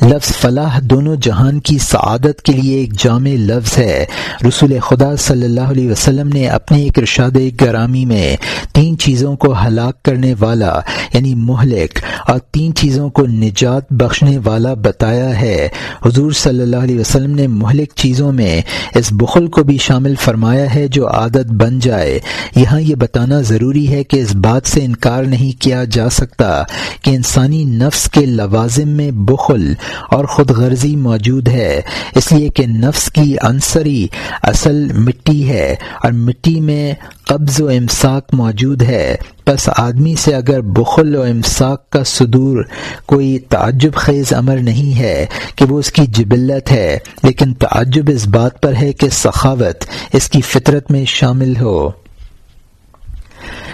لفظ فلاح دونوں جہان کی سعادت کے لیے ایک جامع لفظ ہے۔ رسول خدا صلی اللہ علیہ وسلم نے اپنے ایک ارشاد گرامی میں تین چیزوں کو ہلاک کرنے والا یعنی مہلک، اور تین چیزوں کو نجات بخشنے والا بتایا ہے۔ حضور صلی اللہ علیہ وسلم نے مہلک چیزوں میں اس بخل کو بھی شامل فرمایا ہے جو عادت بن جائے۔ یہاں یہ بتانا ضروری ہے کہ اس بات سے انکار نہیں کیا جا سکتا کہ انسانی نفس کے لوازم میں بخل اور خود غرضی موجود ہے۔ اس لیے کہ نفس کی عنصری اصل مٹی ہے اور مٹی میں قبض و امساک موجود ہے۔ بس آدمی سے اگر بخل و امساک کا صدور کوئی تعجب خیز امر نہیں ہے کہ وہ اس کی جبلت ہے، لیکن تعجب اس بات پر ہے کہ سخاوت اس کی فطرت میں شامل ہو۔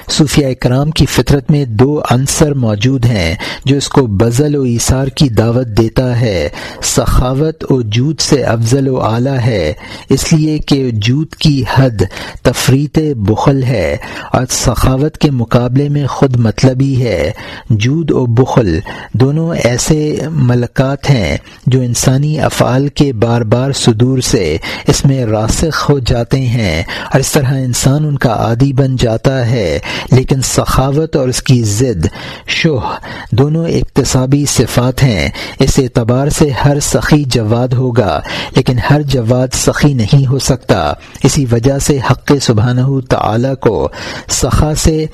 صوفیہ کرام کی فطرت میں دو عنصر موجود ہیں جو اس کو بزل و ایثار کی دعوت دیتا ہے۔ سخاوت و جود سے افضل و اعلیٰ ہے۔ اس لیے کہ جود کی حد تفریط بخل ہے اور سخاوت کے مقابلے میں خود مطلبی ہے۔ جود و بخل دونوں ایسے ملکات ہیں جو انسانی افعال کے بار بار صدور سے اس میں راسخ ہو جاتے ہیں۔ اور اس طرح انسان ان کا عادی بن جاتا ہے۔ لیکن سخاوت اور اس کی ضد، شوہ، دونوں اقتصابی صفات ہیں۔ اس اعتبار سے ہر سخی جواد ہوگا، لیکن ہر جواد سخی نہیں ہو سکتا۔ اسی وجہ سے حق سبحانہ تعالی کو سخا سے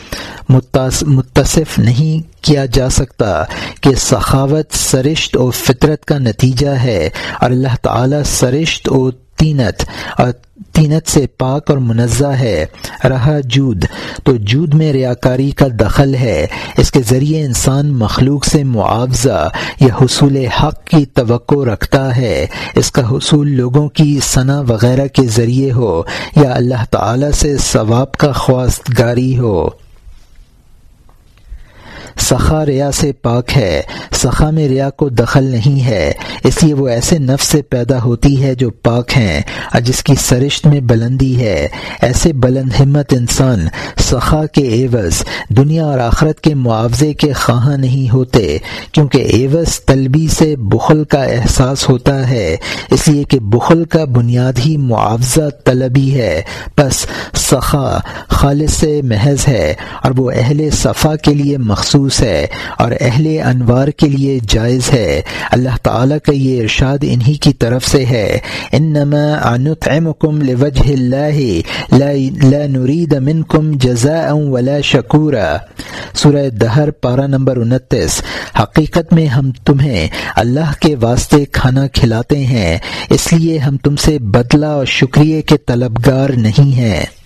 متصف نہیں کیا جا سکتا کہ سخاوت سرشت و فطرت کا نتیجہ ہے۔ اور اللہ تعالی سرشت و تینت، اور تینت سے پاک اور منزہ ہے، رہا جود۔ تو جود میں ریاکاری کا دخل ہے۔ اس کے ذریعے انسان مخلوق سے معاوضہ یا حصول حق کی توقع رکھتا ہے۔ اس کا حصول لوگوں کی ثنا وغیرہ کے ذریعے ہو یا اللہ تعالی سے ثواب کا خواستگاری ہو۔ سخا ریا سے پاک ہے، سخا میں ریا کو دخل نہیں ہے، اس لیے وہ ایسے نفس سے پیدا ہوتی ہے جو پاک ہیں، اور جس کی سرشت میں بلندی ہے۔ ایسے بلند ہمت انسان، سخا کے ایوز دنیا اور آخرت کے معاوضے کے خواہاں نہیں ہوتے، کیونکہ ایوز طلبی سے بخل کا احساس ہوتا ہے۔ اس لیے کہ بخل کا بنیاد ہی معاوضہ طلبی ہے۔ بس سخا خالص محض ہے، اور وہ اہل صفا کے لیے مخصوص ہے اور اہل انوار کے لیے جائز ہے۔ اللہ تعالیٰ کا یہ ارشاد انہی کی طرف سے ہے۔ انما نطعمکم لوجہ اللہ لا نرید منکم جزاء ولا شکورا۔ سورہ دہر پارہ نمبر انتیس۔ حقیقت میں ہم تمہیں اللہ کے واسطے کھانا کھلاتے ہیں، اس لیے ہم تم سے بدلہ اور شکریہ کے طلبگار نہیں ہیں۔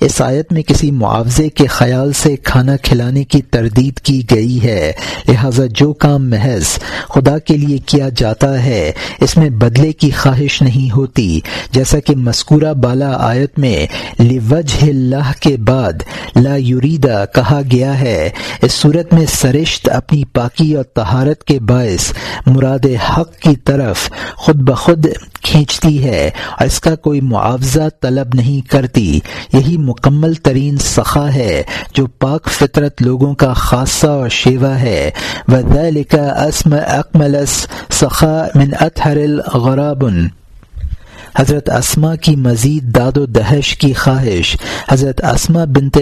اس آیت میں کسی معاوضے کے خیال سے کھانا کھلانے کی تردید کی گئی ہے۔ لہذا جو کام محض خدا کے لیے کیا جاتا ہے، اس میں بدلے کی خواہش نہیں ہوتی۔ جیسا کہ مذکورہ بالا آیت میں لوجہ اللہ کے بعد لا یریدا کہا گیا ہے۔ اس صورت میں سرشت اپنی پاکی اور تہارت کے باعث مراد حق کی طرف خود بخود کھینچتی ہے اور اس کا کوئی معاوضہ طلب نہیں کرتی۔ یہی مکمل ترین سخا ہے، جو پاک فطرت لوگوں کا خاصہ اور شیوا ہے۔ وَذَلِكَ اسم اکملس سخا من اطہر الغرابن۔ حضرت اسما کی مزید داد و دہش کی خواہش۔ حضرت اسما بنت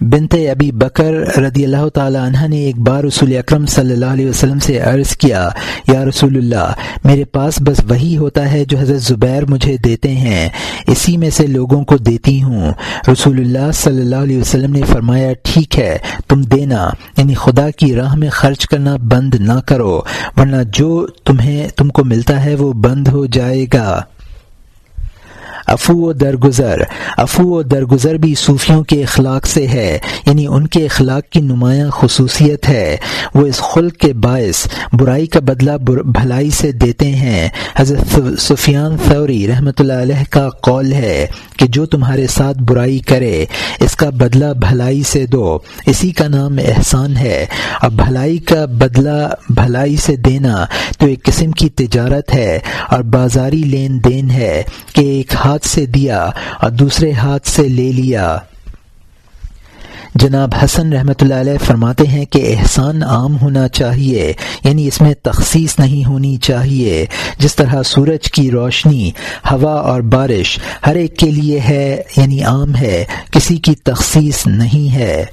بنت ابی بکر رضی اللہ تعالی عنہ نے ایک بار رسول اکرم صلی اللہ علیہ وسلم سے عرض کیا، یا رسول اللہ، میرے پاس بس وہی ہوتا ہے جو حضرت زبیر مجھے دیتے ہیں، اسی میں سے لوگوں کو دیتی ہوں۔ رسول اللہ صلی اللہ علیہ وسلم نے فرمایا، ٹھیک ہے، تم دینا یعنی خدا کی راہ میں خرچ کرنا بند نہ کرو، ورنہ جو تمہیں، تم کو ملتا ہے وہ بند ہو جائے گا۔ افو و درگزر، افو و درگزر بھی صوفیوں کے اخلاق سے ہے یعنی ان کے اخلاق کی نمایاں خصوصیت ہے۔ وہ اس خلق کے باعث برائی کا بدلہ بھلائی سے دیتے ہیں۔ حضرت سفیان ثوری رحمۃ اللہ علیہ کا قول ہے کہ جو تمہارے ساتھ برائی کرے، اس کا بدلہ بھلائی سے دو۔ اسی کا نام احسان ہے۔ اب بھلائی کا بدلہ بھلائی سے دینا تو ایک قسم کی تجارت ہے اور بازاری لین دین ہے کہ ایک ہاتھ سے دیا اور دوسرے ہاتھ سے لے لیا۔ جناب حسن رحمۃ اللہ علیہ فرماتے ہیں کہ احسان عام ہونا چاہیے یعنی اس میں تخصیص نہیں ہونی چاہیے۔ جس طرح سورج کی روشنی، ہوا اور بارش ہر ایک کے لیے ہے یعنی عام ہے، کسی کی تخصیص نہیں ہے۔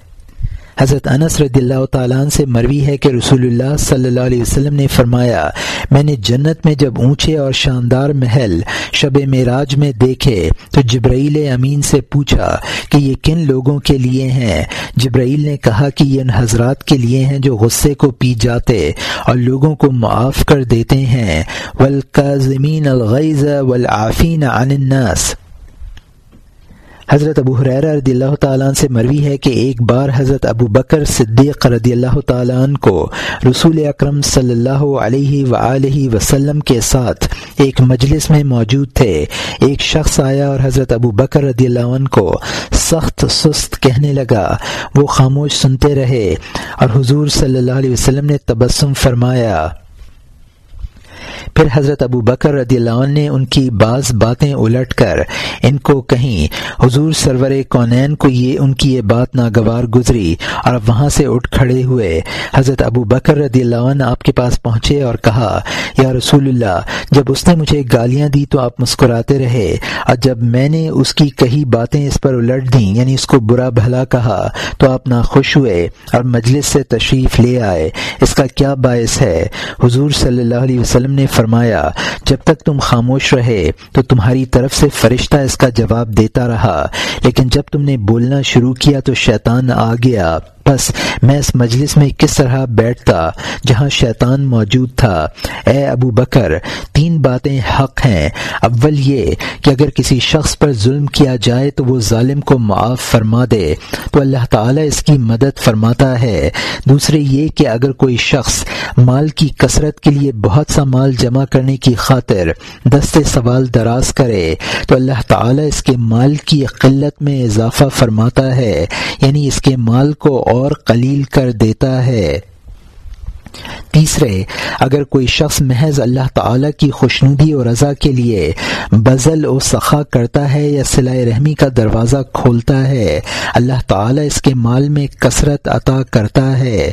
حضرت انس رضی اللہ تعالیٰ سے مروی ہے کہ رسول اللہ صلی اللہ علیہ وسلم نے فرمایا، میں نے جنت میں جب اونچے اور شاندار محل شب معراج میں دیکھے تو جبرائیل امین سے پوچھا کہ یہ کن لوگوں کے لیے ہیں؟ جبرائیل نے کہا کہ یہ ان حضرات کے لیے ہیں جو غصے کو پی جاتے اور لوگوں کو معاف کر دیتے ہیں۔ ولکمین الغیز والعافین عن الناس حضرت ابو حریر رضی اللہ تعالیٰ سے مروی ہے کہ ایک بار حضرت ابو بکر صدیق رضی اللہ تعالیٰ کو رسول اکرم صلی اللہ علیہ و وسلم کے ساتھ ایک مجلس میں موجود تھے۔ ایک شخص آیا اور حضرت ابو بکر رضی اللہ عنہ کو سخت سست کہنے لگا۔ وہ خاموش سنتے رہے اور حضور صلی اللہ علیہ وسلم نے تبسم فرمایا۔ پھر حضرت ابو بکر رضی اللہ عنہ نے ان کی بعض باتیں الٹ کر ان کو کہیں، حضور سرور کونین کو یہ ان کی یہ بات ناگوار گزری اور وہاں سے اٹھ کھڑے ہوئے۔ حضرت ابو بکر رضی اللہ عنہ آپ کے پاس پہنچے اور کہا، یا رسول اللہ، جب اس نے مجھے گالیاں دی تو آپ مسکراتے رہے۔ اور جب میں نے اس کی کئی باتیں اس پر الٹ دیں یعنی اس کو برا بھلا کہا، تو آپ ناخوش ہوئے اور مجلس سے تشریف لے آئے۔ اس کا کیا باعث ہے؟ حضور صلی اللہ علیہ وسلم نے فرمایا، جب تک تم خاموش رہے تو تمہاری طرف سے فرشتہ اس کا جواب دیتا رہا، لیکن جب تم نے بولنا شروع کیا تو شیطان آ گیا۔ بس میں اس مجلس میں کس طرح بیٹھتا جہاں شیطان موجود تھا؟ اے ابو بکر، تین باتیں حق ہیں۔ اول یہ کہ اگر کسی شخص پر ظلم کیا جائے تو وہ ظالم کو معاف فرما دے، تو اللہ تعالیٰ اس کی مدد فرماتا ہے۔ دوسرے یہ کہ اگر کوئی شخص مال کی کثرت کے لیے بہت سا مال جمع کرنے کی خاطر دستے سوال دراز کرے، تو اللہ تعالیٰ اس کے مال کی قلت میں اضافہ فرماتا ہے یعنی اس کے مال کو اور قلیل کر دیتا ہے۔ تیسرے، اگر کوئی شخص محض اللہ تعالی کی خوشنودی اور رضا کے لیے بزل و سخا کرتا ہے یا صلاح رحمی کا دروازہ کھولتا ہے، اللہ تعالی اس کے مال میں کثرت عطا کرتا ہے۔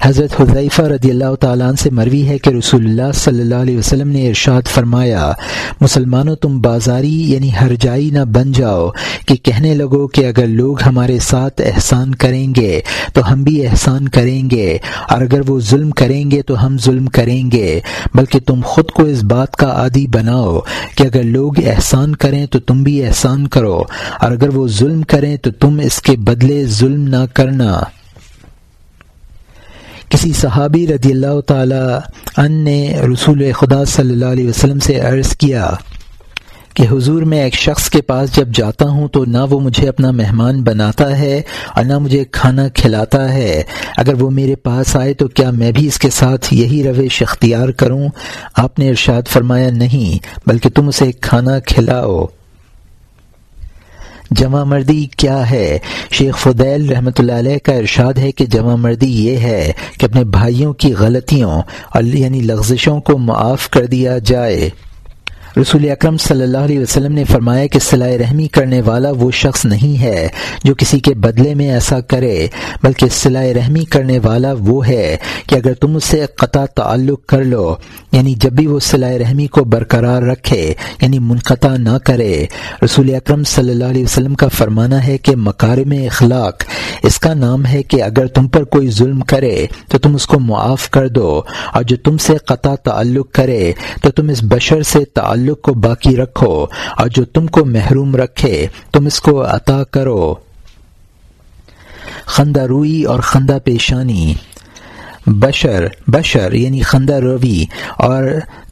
حضرت حضیفہ رضی اللہ تعالیٰ سے مروی ہے کہ رسول اللہ صلی اللہ علیہ وسلم نے ارشاد فرمایا، مسلمانوں تم بازاری یعنی ہر جائی نہ بن جاؤ کہ کہنے لگو کہ اگر لوگ ہمارے ساتھ احسان کریں گے تو ہم بھی احسان کریں گے، اور اگر وہ ظلم کریں گے تو ہم ظلم کریں گے۔ بلکہ تم خود کو اس بات کا عادی بناؤ کہ اگر لوگ احسان کریں تو تم بھی احسان کرو، اور اگر وہ ظلم کریں تو تم اس کے بدلے ظلم نہ کرنا۔ کسی صحابی رضی اللہ تعالی ان نے رسول خدا صلی اللہ علیہ وسلم سے عرض کیا کہ حضور میں ایک شخص کے پاس جب جاتا ہوں تو نہ وہ مجھے اپنا مہمان بناتا ہے اور نہ مجھے کھانا کھلاتا ہے۔ اگر وہ میرے پاس آئے تو کیا میں بھی اس کے ساتھ یہی روش اختیار کروں؟ آپ نے ارشاد فرمایا نہیں، بلکہ تم اسے کھانا کھلاؤ۔ جمع مردی کیا ہے؟ شیخ فدیل رحمۃ اللہ علیہ کا ارشاد ہے کہ جمع مردی یہ ہے کہ اپنے بھائیوں کی غلطیوں اور یعنی لغزشوں کو معاف کر دیا جائے۔ رسول اکرم صلی اللہ علیہ وسلم نے فرمایا کہ صلاح رحمی کرنے والا وہ شخص نہیں ہے جو کسی کے بدلے میں ایسا کرے، بلکہ صلاح رحمی کرنے والا وہ ہے کہ اگر تم اس سے قطع تعلق کر لو یعنی جب بھی وہ صلاح رحمی کو برقرار رکھے یعنی منقطع نہ کرے۔ رسول اکرم صلی اللہ علیہ وسلم کا فرمانا ہے کہ مکارم اخلاق، اس کا نام ہے کہ اگر تم پر کوئی ظلم کرے تو تم اس کو معاف کر دو، اور جو تم سے قطع تعلق کرے تو تم اس بشر سے تعلق تعلق کو باقی رکھو اور جو تم کو محروم رکھے، تم اس کو عطا کرو۔ خندہ روئی اور خندہ پیشانی۔ بشر بشر یعنی خندہ روی اور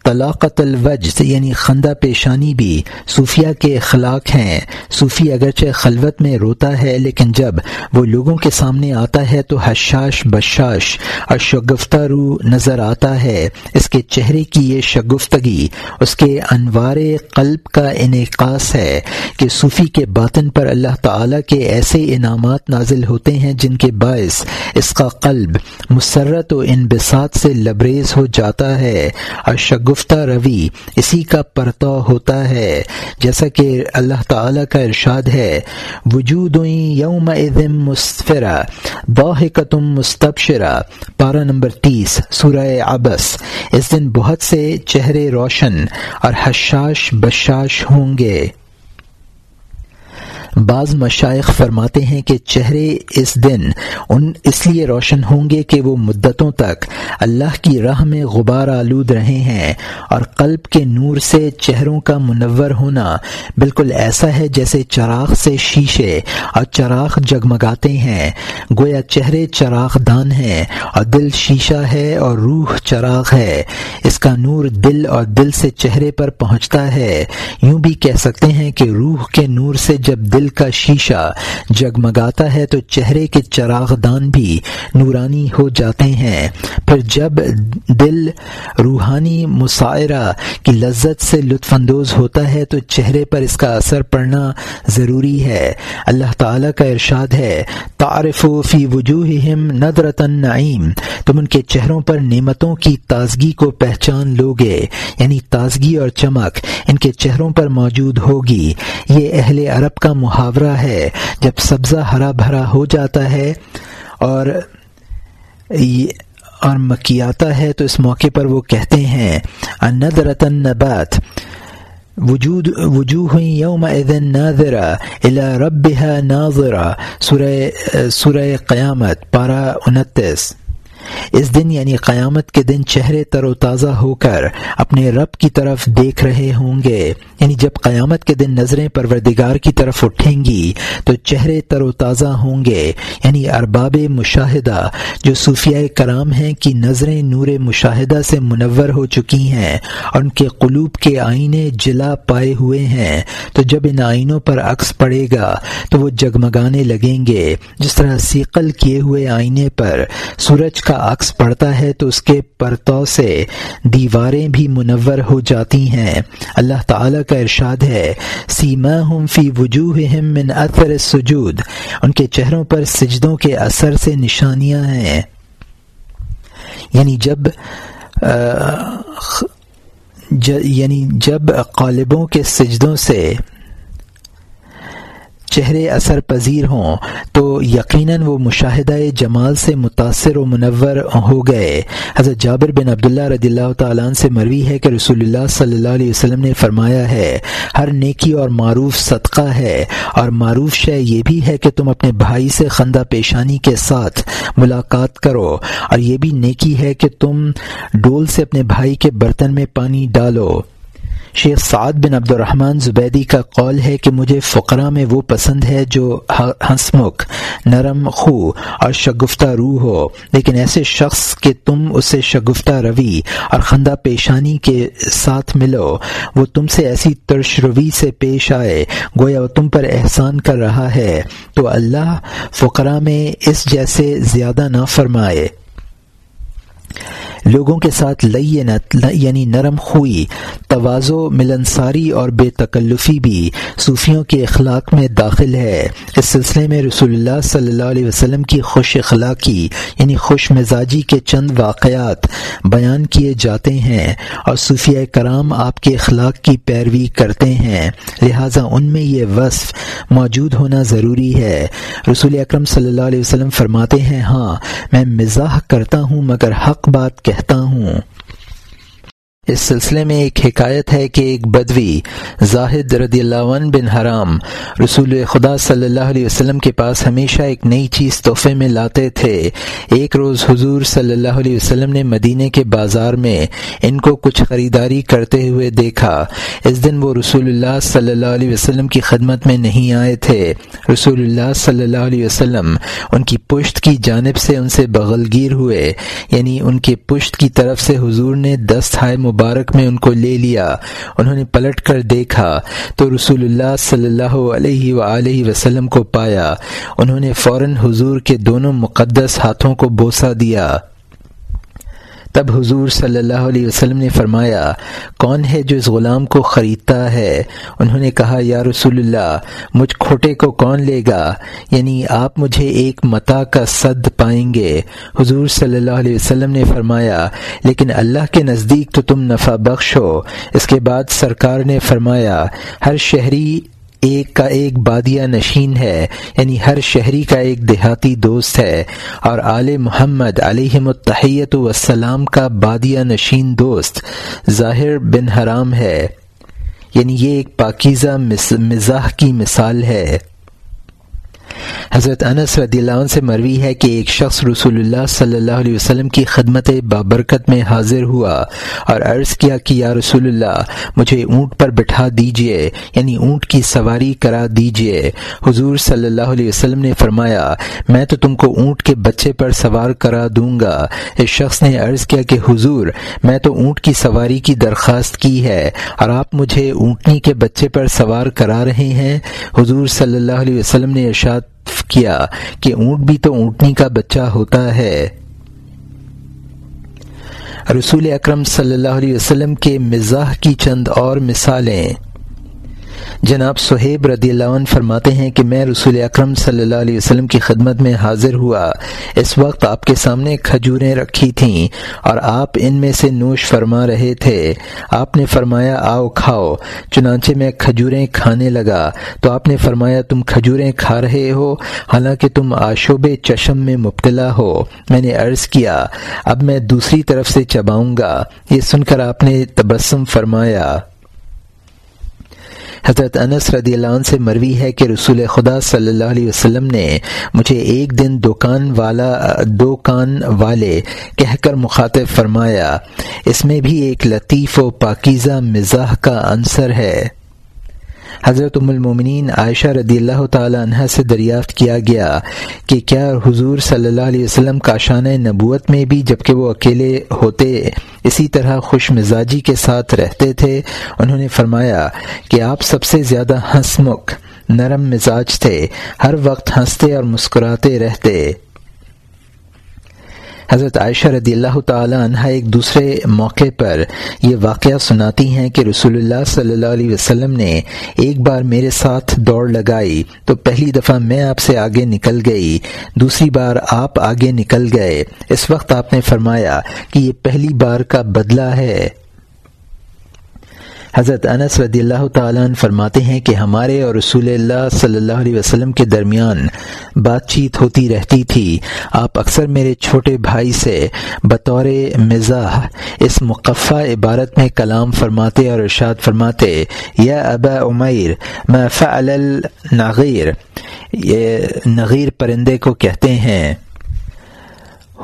طلاقت الوجد یعنی خندہ پیشانی بھی صوفیہ کے اخلاق ہیں۔ صوفی اگرچہ خلوت میں روتا ہے، لیکن جب وہ لوگوں کے سامنے آتا ہے تو حشاش بشاش اور شگفتہ رو نظر آتا ہے۔ اس کے چہرے کی یہ شگفتگی، اس کے انوار قلب کا انعقاص ہے کہ صوفی کے باطن پر اللہ تعالی کے ایسے انعامات نازل ہوتے ہیں جن کے باعث اس کا قلب مسرت و انبساط سے لبریز ہو جاتا ہے۔ اور شگف گفتہ روی اسی کا پرتا ہوتا ہے، جیسا کہ اللہ تعالی کا ارشاد ہے وجود یوم مستفرا ضاحکتم مستبشرا پارہ نمبر تیس، سورہ عبس۔ اس دن بہت سے چہرے روشن اور حشاش بشاش ہوں گے۔ بعض مشائق فرماتے ہیں کہ چہرے اس دن ان اس لیے روشن ہوں گے کہ وہ مدتوں تک اللہ کی راہ میں غبار آلود رہے ہیں اور قلب کے نور سے چہروں کا منور ہونا بالکل ایسا ہے جیسے چراغ سے شیشے اور چراغ جگمگاتے ہیں۔ گویا چہرے چراغ دان ہیں اور دل شیشہ ہے اور روح چراغ ہے۔ اس کا نور دل اور دل سے چہرے پر پہنچتا ہے۔ یوں بھی کہہ سکتے ہیں کہ روح کے نور سے جب دل کا شیشہ جگمگاتا ہے تو چہرے کے چراغ دان بھی نورانی ہو جاتے ہیں۔ پھر جب دل روحانی مسائرہ کی لذت سے لطف اندوز ہوتا ہے تو چہرے پر اس کا اثر پڑنا ضروری ہے۔ اللہ تعالیٰ کا ارشاد ہے تعارف فی وجوہہم ندرت النعیم۔ تم ان کے چہروں پر نعمتوں کی تازگی کو پہچان لوگے یعنی تازگی اور چمک ان کے چہروں پر موجود ہوگی۔ یہ اہل عرب کا محاورہ ہے۔ جب سبزہ ہرا بھرا ہو جاتا ہے اور اور مکیاتا ہے تو اس موقع پر وہ کہتے ہیں ندرت نبات وجود وجوہ یوم اذن ناظرہ الى ربها ناظرہ۔ سورہ سورہ قیامت، پارہ انتیس۔ اس دن یعنی قیامت کے دن چہرے تر و تازہ ہو کر اپنے رب کی طرف دیکھ رہے ہوں گے۔ یعنی جب قیامت کے دن نظریں پروردگار کی طرف اٹھیں گی تو چہرے تر و تازہ ہوں گے۔ یعنی ارباب مشاہدہ جو صوفیہ کرام ہیں کی نظریں نور مشاہدہ سے منور ہو چکی ہیں اور ان کے قلوب کے آئینے جلا پائے ہوئے ہیں۔ تو جب ان آئینوں پر عکس پڑے گا تو وہ جگمگانے لگیں گے۔ جس طرح سیقل کیے ہوئے آئینے پر سورج کا عکس پڑتا ہے تو اس کے پرتو سے دیواریں بھی منور ہو جاتی ہیں۔ اللہ تعالی کا ارشاد ہے سیما ہم فی وجوہ من اثر سجود ان کے چہروں پر سجدوں کے اثر سے نشانیاں ہیں۔ یعنی جب یعنی جب قالبوں کے سجدوں سے چہرے اثر پذیر ہوں تو یقیناً وہ مشاہدہ جمال سے متاثر و منور ہو گئے۔ حضرت جابر بن عبداللہ رضی اللہ تعالیٰ عنہ سے مروی ہے کہ رسول اللہ صلی اللہ علیہ وسلم نے فرمایا ہے، ہر نیکی اور معروف صدقہ ہے اور معروف شے یہ بھی ہے کہ تم اپنے بھائی سے خندہ پیشانی کے ساتھ ملاقات کرو اور یہ بھی نیکی ہے کہ تم ڈول سے اپنے بھائی کے برتن میں پانی ڈالو۔ شیخ سعد بن عبد الرحمن زبیدی کا قول ہے کہ مجھے فقرہ میں وہ پسند ہے جو ہنسمکھ، نرم خو اور شگفتہ روح ہو۔ لیکن ایسے شخص کہ تم اسے شگفتہ روی اور خندہ پیشانی کے ساتھ ملو، وہ تم سے ایسی ترش روی سے پیش آئے، گویا وہ تم پر احسان کر رہا ہے۔ تو اللہ فقرہ میں اس جیسے زیادہ نہ فرمائے لوگوں کے ساتھ لینت یعنی نرم خوئی، توازو، ملنساری اور بے تکلفی بھی صوفیوں کے اخلاق میں داخل ہے۔ اس سلسلے میں رسول اللہ صلی اللہ علیہ وسلم کی خوش اخلاقی یعنی خوش مزاجی کے چند واقعات بیان کیے جاتے ہیں اور صوفیہ کرام آپ کے اخلاق کی پیروی کرتے ہیں۔ لہٰذا ان میں یہ وصف موجود ہونا ضروری ہے۔ رسول اکرم صلی اللہ علیہ وسلم فرماتے ہیں ہاں میں مزاح کرتا ہوں مگر حق بات کہتا ہوں۔ اس سلسلے میں ایک حکایت ہے کہ ایک بدوی، زاہد رضی اللہ عنہ بن حرام، رسول خدا صلی اللہ علیہ وسلم کے پاس ہمیشہ ایک نئی چیز تحفے میں لاتے تھے۔ ایک روز حضور صلی اللہ علیہ وسلم نے مدینے کے بازار میں ان کو کچھ خریداری کرتے ہوئے دیکھا۔ اس دن وہ رسول اللہ صلی اللہ علیہ وسلم کی خدمت میں نہیں آئے تھے۔ رسول اللہ صلی اللہ علیہ وسلم ان کی پشت کی جانب سے ان سے بغلگیر ہوئے یعنی ان کے پشت کی طرف سے حضور نے دست ہائے مبارک میں ان کو لے لیا، انہوں نے پلٹ کر دیکھا تو رسول اللہ صلی اللہ علیہ وآلہ وسلم کو پایا، انہوں نے فوراً حضور کے دونوں مقدس ہاتھوں کو بوسا دیا۔ تب حضور صلی اللہ علیہ وسلم نے فرمایا، کون ہے جو اس غلام کو خریدتا ہے؟ انہوں نے کہا، یا رسول اللہ، مجھ کھوٹے کو کون لے گا؟ یعنی آپ مجھے ایک متا کا صد پائیں گے۔ حضور صلی اللہ علیہ وسلم نے فرمایا، لیکن اللہ کے نزدیک تو تم نفع بخش ہو۔ اس کے بعد سرکار نے فرمایا، ہر شہری ایک کا ایک بادیہ نشین ہے یعنی ہر شہری کا ایک دیہاتی دوست ہے۔ اور آل محمد علیہ متحیت وسلام کا بادیہ نشین دوست ظاہر بن حرام ہے۔ یعنی یہ ایک پاکیزہ مزاح کی مثال ہے۔ حضرت انس رضی اللہ عنہ سے مروی ہے کہ ایک شخص رسول اللہ صلی اللہ علیہ وسلم کی خدمت بابرکت میں حاضر ہوا اور عرض کیا کہ یا رسول اللہ، مجھے اونٹ پر بٹھا دیجیے یعنی اونٹ کی سواری کرا دیجیے۔ حضور صلی اللہ علیہ وسلم نے فرمایا، میں تو تم کو اونٹ کے بچے پر سوار کرا دوں گا۔ اس شخص نے عرض کیا کہ، حضور، میں تو اونٹ کی سواری کی درخواست کی ہے اور آپ مجھے اونٹنی کے بچے پر سوار کرا رہے ہیں۔ حضور صلی اللہ علیہ وسلم نے ارشاد کیا کہ اونٹ بھی تو اونٹنی کا بچہ ہوتا ہے۔ رسول اکرم صلی اللہ علیہ وسلم کے مزاح کی چند اور مثالیں۔ جناب صہیب رضی اللہ عنہ فرماتے ہیں کہ میں رسول اکرم صلی اللہ علیہ وسلم کی خدمت میں حاضر ہوا۔ اس وقت آپ کے سامنے کھجوریں رکھی تھیں اور آپ ان میں سے نوش فرما رہے تھے۔ آپ نے فرمایا، آؤ کھاؤ۔ چنانچہ میں کھجوریں کھانے لگا۔ تو آپ نے فرمایا، تم کھجوریں کھا رہے ہو؟ حالانکہ تم آشوب چشم میں مبتلا ہو۔ میں نے عرض کیا، اب میں دوسری طرف سے چباؤں گا۔ یہ سن کر آپ نے تبسم فرمایا۔ حضرت انس رضی اللہ عنہ سے مروی ہے کہ رسول خدا صلی اللہ علیہ وسلم نے مجھے ایک دن دکان والا دکان والے کہہ کر مخاطب فرمایا، اس میں بھی ایک لطیف و پاکیزہ مزاح کا عنصر ہے۔ حضرت ام المومنین عائشہ رضی اللہ تعالی عنہ سے دریافت کیا گیا کہ کیا حضور صلی اللہ علیہ وسلم کا شان نبوت میں بھی جبکہ وہ اکیلے ہوتے اسی طرح خوش مزاجی کے ساتھ رہتے تھے۔ انہوں نے فرمایا کہ آپ سب سے زیادہ ہنسمکھ نرم مزاج تھے، ہر وقت ہنستے اور مسکراتے رہتے۔ حضرت عائشہ رضی اللہ تعالیٰ عنہ ایک دوسرے موقع پر یہ واقعہ سناتی ہیں کہ رسول اللہ صلی اللہ علیہ وسلم نے ایک بار میرے ساتھ دوڑ لگائی تو پہلی دفعہ میں آپ سے آگے نکل گئی، دوسری بار آپ آگے نکل گئے۔ اس وقت آپ نے فرمایا کہ یہ پہلی بار کا بدلہ ہے۔ حضرت انس رضی اللہ تعالیٰ فرماتے ہیں کہ ہمارے اور رسول اللہ صلی اللہ علیہ وسلم کے درمیان بات چیت ہوتی رہتی تھی۔ آپ اکثر میرے چھوٹے بھائی سے بطور مزاح اس مقفع عبارت میں کلام فرماتے اور ارشاد فرماتے، یا ابا عمیر میں فعل النغیر؟ یہ نغیر پرندے کو کہتے ہیں۔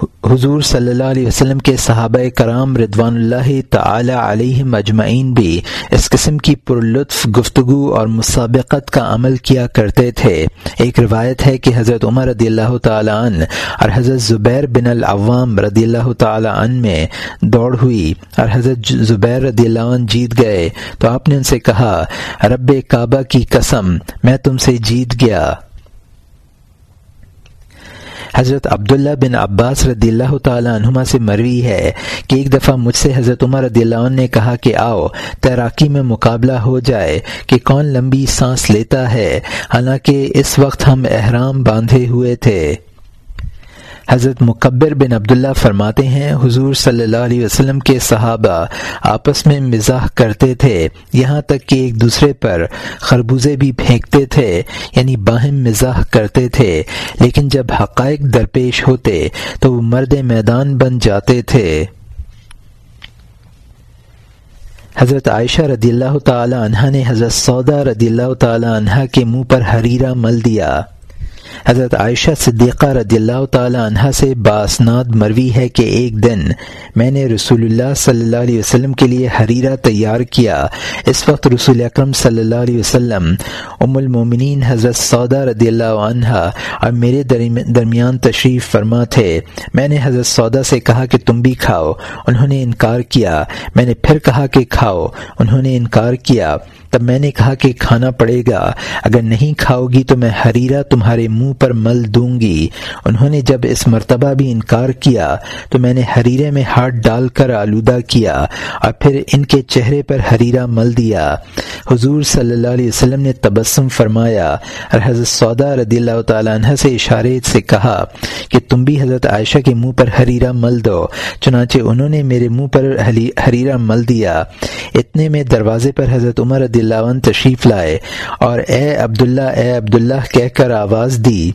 حضور صلی اللہ علیہ وسلم کے صحابہ کرام ردوان اللہ تعالی علیہ مجمعین بھی اس قسم کی پرلطف گفتگو اور مسابقت کا عمل کیا کرتے تھے۔ ایک روایت ہے کہ حضرت عمر رضی اللہ تعالی عنہ اور حضرت زبیر بن العوام رضی اللہ تعالی عنہ میں دوڑ ہوئی اور حضرت زبیر رضی اللہ عنہ جیت گئے۔ تو آپ نے ان سے کہا، رب کعبہ کی قسم، میں تم سے جیت گیا۔ حضرت عبداللہ بن عباس رضی اللہ تعالیٰ عنہما سے مروی ہے کہ ایک دفعہ مجھ سے حضرت عمر رضی اللہ عنہ نے کہا کہ آؤ، تیراکی میں مقابلہ ہو جائے کہ کون لمبی سانس لیتا ہے۔ حالانکہ اس وقت ہم احرام باندھے ہوئے تھے۔ حضرت مکبر بن عبداللہ فرماتے ہیں، حضور صلی اللہ علیہ وسلم کے صحابہ آپس میں مزاح کرتے تھے، یہاں تک کہ ایک دوسرے پر خربوزے بھی پھینکتے تھے یعنی باہم مزاح کرتے تھے۔ لیکن جب حقائق درپیش ہوتے تو وہ مرد میدان بن جاتے تھے۔ حضرت عائشہ رضی اللہ تعالی عنہ نے حضرت سودا رضی اللہ تعالی عنہ کے منہ پر حریرہ مل دیا۔ حضرت عائشہ صدیقہ رضی اللہ تعالی عنہ سے باسناد مروی ہے کہ ایک دن میں نے رسول اللہ صلی اللہ علیہ وسلم کے لیے حریرہ تیار کیا۔ اس وقت رسول اکرم صلی اللہ علیہ وسلم، ام المومنین حضرت سودا رضی اللہ عنہ اور میرے درمیان تشریف فرما تھے۔ میں نے حضرت سودا سے کہا کہ تم بھی کھاؤ۔ انہوں نے انکار کیا۔ میں نے پھر کہا کہ کھاؤ۔ انہوں نے انکار کیا۔ تب میں نے کہا کہ کھانا پڑے گا۔ اگر نہیں کھاؤ گی تو میں حریرہ تمہارے منہ پر مل دوں گی۔ انہوں نے جب اس مرتبہ بھی انکار کیا تو میں نے حریرے میں ہاتھ ڈال کر آلودہ کیا اور پھر ان کے چہرے پر حریرہ مل دیا۔ حضور صلی اللہ علیہ وسلم نے تبسم فرمایا اور حضرت سودا رضی اللہ تعالیٰ عنہ سے اشارے سے کہا کہ تم بھی حضرت عائشہ کے منہ پر حریرہ مل دو، چنانچہ انہوں نے میرے منہ پر حریرہ مل دیا۔ اتنے میں دروازے پر حضرت عمر رضی رضی اللہ عنہ تشریف لائے اور اے عبداللہ اے عبداللہ کہہ کر آواز دی،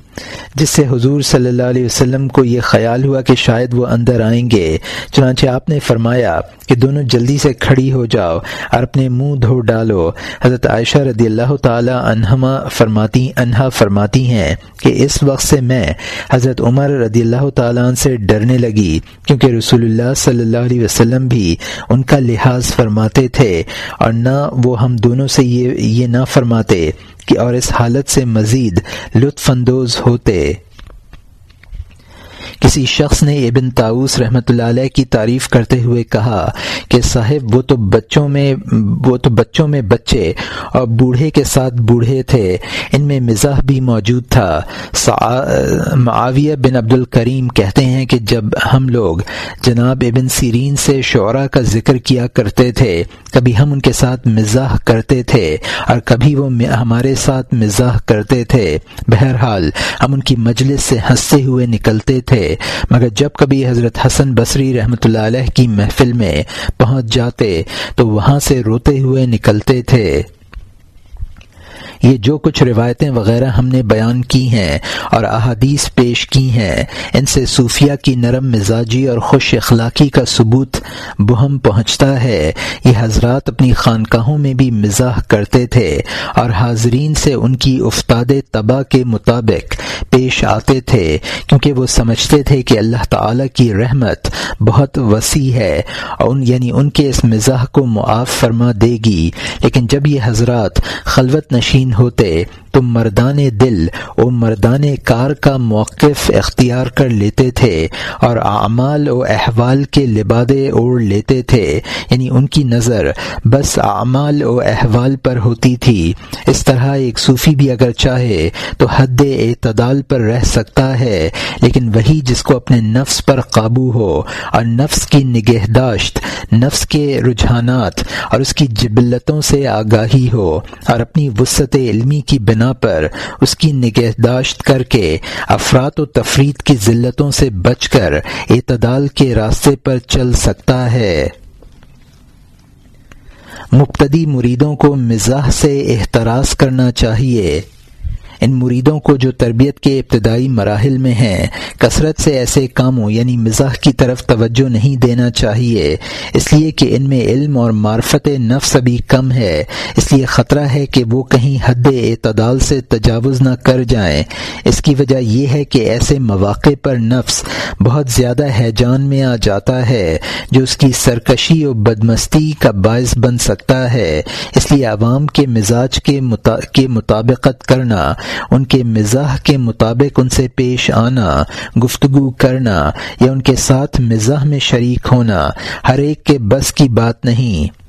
جس سے حضور صلی اللہ علیہ وسلم کو یہ خیال ہوا کہ شاید وہ اندر آئیں گے، چنانچہ آپ نے فرمایا کہ دونوں جلدی سے کھڑی ہو جاؤ اور اپنے منہ دھو ڈالو۔ حضرت عائشہ رضی اللہ تعالی عنہما فرماتی انہا فرماتی ہیں کہ اس وقت سے میں حضرت عمر رضی اللہ تعالیٰ عنہ سے ڈرنے لگی، کیونکہ رسول اللہ صلی اللہ علیہ وسلم بھی ان کا لحاظ فرماتے تھے اور نہ وہ ہم دونوں سے یہ یہ نہ فرماتے کہ اور اس حالت سے مزید لطف اندوز ہوتے۔ کسی شخص نے ابن تاؤس رحمۃ اللہ علیہ کی تعریف کرتے ہوئے کہا کہ صاحب، وہ تو بچوں میں، وہ تو بچوں میں بچے اور بوڑھے کے ساتھ بوڑھے تھے۔ ان میں مزاح بھی موجود تھا۔ معاویہ بن عبد الکریم کہتے ہیں کہ جب ہم لوگ جناب ابن سیرین سے شعرا کا ذکر کیا کرتے تھے، کبھی ہم ان کے ساتھ مزاح کرتے تھے اور کبھی وہ ہمارے ساتھ مزاح کرتے تھے۔ بہرحال، ہم ان کی مجلس سے ہنستے ہوئے نکلتے تھے۔ مگر جب کبھی حضرت حسن بصری رحمۃ اللہ علیہ کی محفل میں پہنچ جاتے تو وہاں سے روتے ہوئے نکلتے تھے۔ یہ جو کچھ روایتیں وغیرہ ہم نے بیان کی ہیں اور احادیث پیش کی ہیں، ان سے صوفیہ کی نرم مزاجی اور خوش اخلاقی کا ثبوت بہم پہنچتا ہے۔ یہ حضرات اپنی خانقاہوں میں بھی مزاح کرتے تھے اور حاضرین سے ان کی افتاد تباہ کے مطابق پیش آتے تھے، کیونکہ وہ سمجھتے تھے کہ اللہ تعالی کی رحمت بہت وسیع ہے اور ان یعنی ان کے اس مزاح کو معاف فرما دے گی۔ لیکن جب یہ حضرات خلوت نشین ہوتے تو مردان دل و مردان کار کا موقف اختیار کر لیتے تھے اور اعمال و احوال کے لبادے اوڑھ لیتے تھے یعنی ان کی نظر بس اعمال و احوال پر ہوتی تھی۔ اس طرح ایک صوفی بھی اگر چاہے تو حد اعتدال پر رہ سکتا ہے، لیکن وہی جس کو اپنے نفس پر قابو ہو اور نفس کی نگہداشت، نفس کے رجحانات اور اس کی جبلتوں سے آگاہی ہو اور اپنی وسط علمی کی بنا پر اس کی نگہداشت کر کے افراد و تفرید کی ذلتوں سے بچ کر اعتدال کے راستے پر چل سکتا ہے۔ مبتدی مریدوں کو مزاح سے احتراز کرنا چاہیے۔ ان مریدوں کو جو تربیت کے ابتدائی مراحل میں ہیں، کثرت سے ایسے کاموں یعنی مزاح کی طرف توجہ نہیں دینا چاہیے۔ اس لیے کہ ان میں علم اور معرفت نفس ابھی کم ہے۔ اس لیے خطرہ ہے کہ وہ کہیں حد اعتدال سے تجاوز نہ کر جائیں۔ اس کی وجہ یہ ہے کہ ایسے مواقع پر نفس بہت زیادہ حیجان میں آ جاتا ہے، جو اس کی سرکشی و بدمستی کا باعث بن سکتا ہے۔ اس لیے عوام کے مزاج کے مطابقت کرنا ان کے مزاح کے مطابق ان سے پیش آنا، گفتگو کرنا یا ان کے ساتھ مزاح میں شریک ہونا ہر ایک کے بس کی بات نہیں۔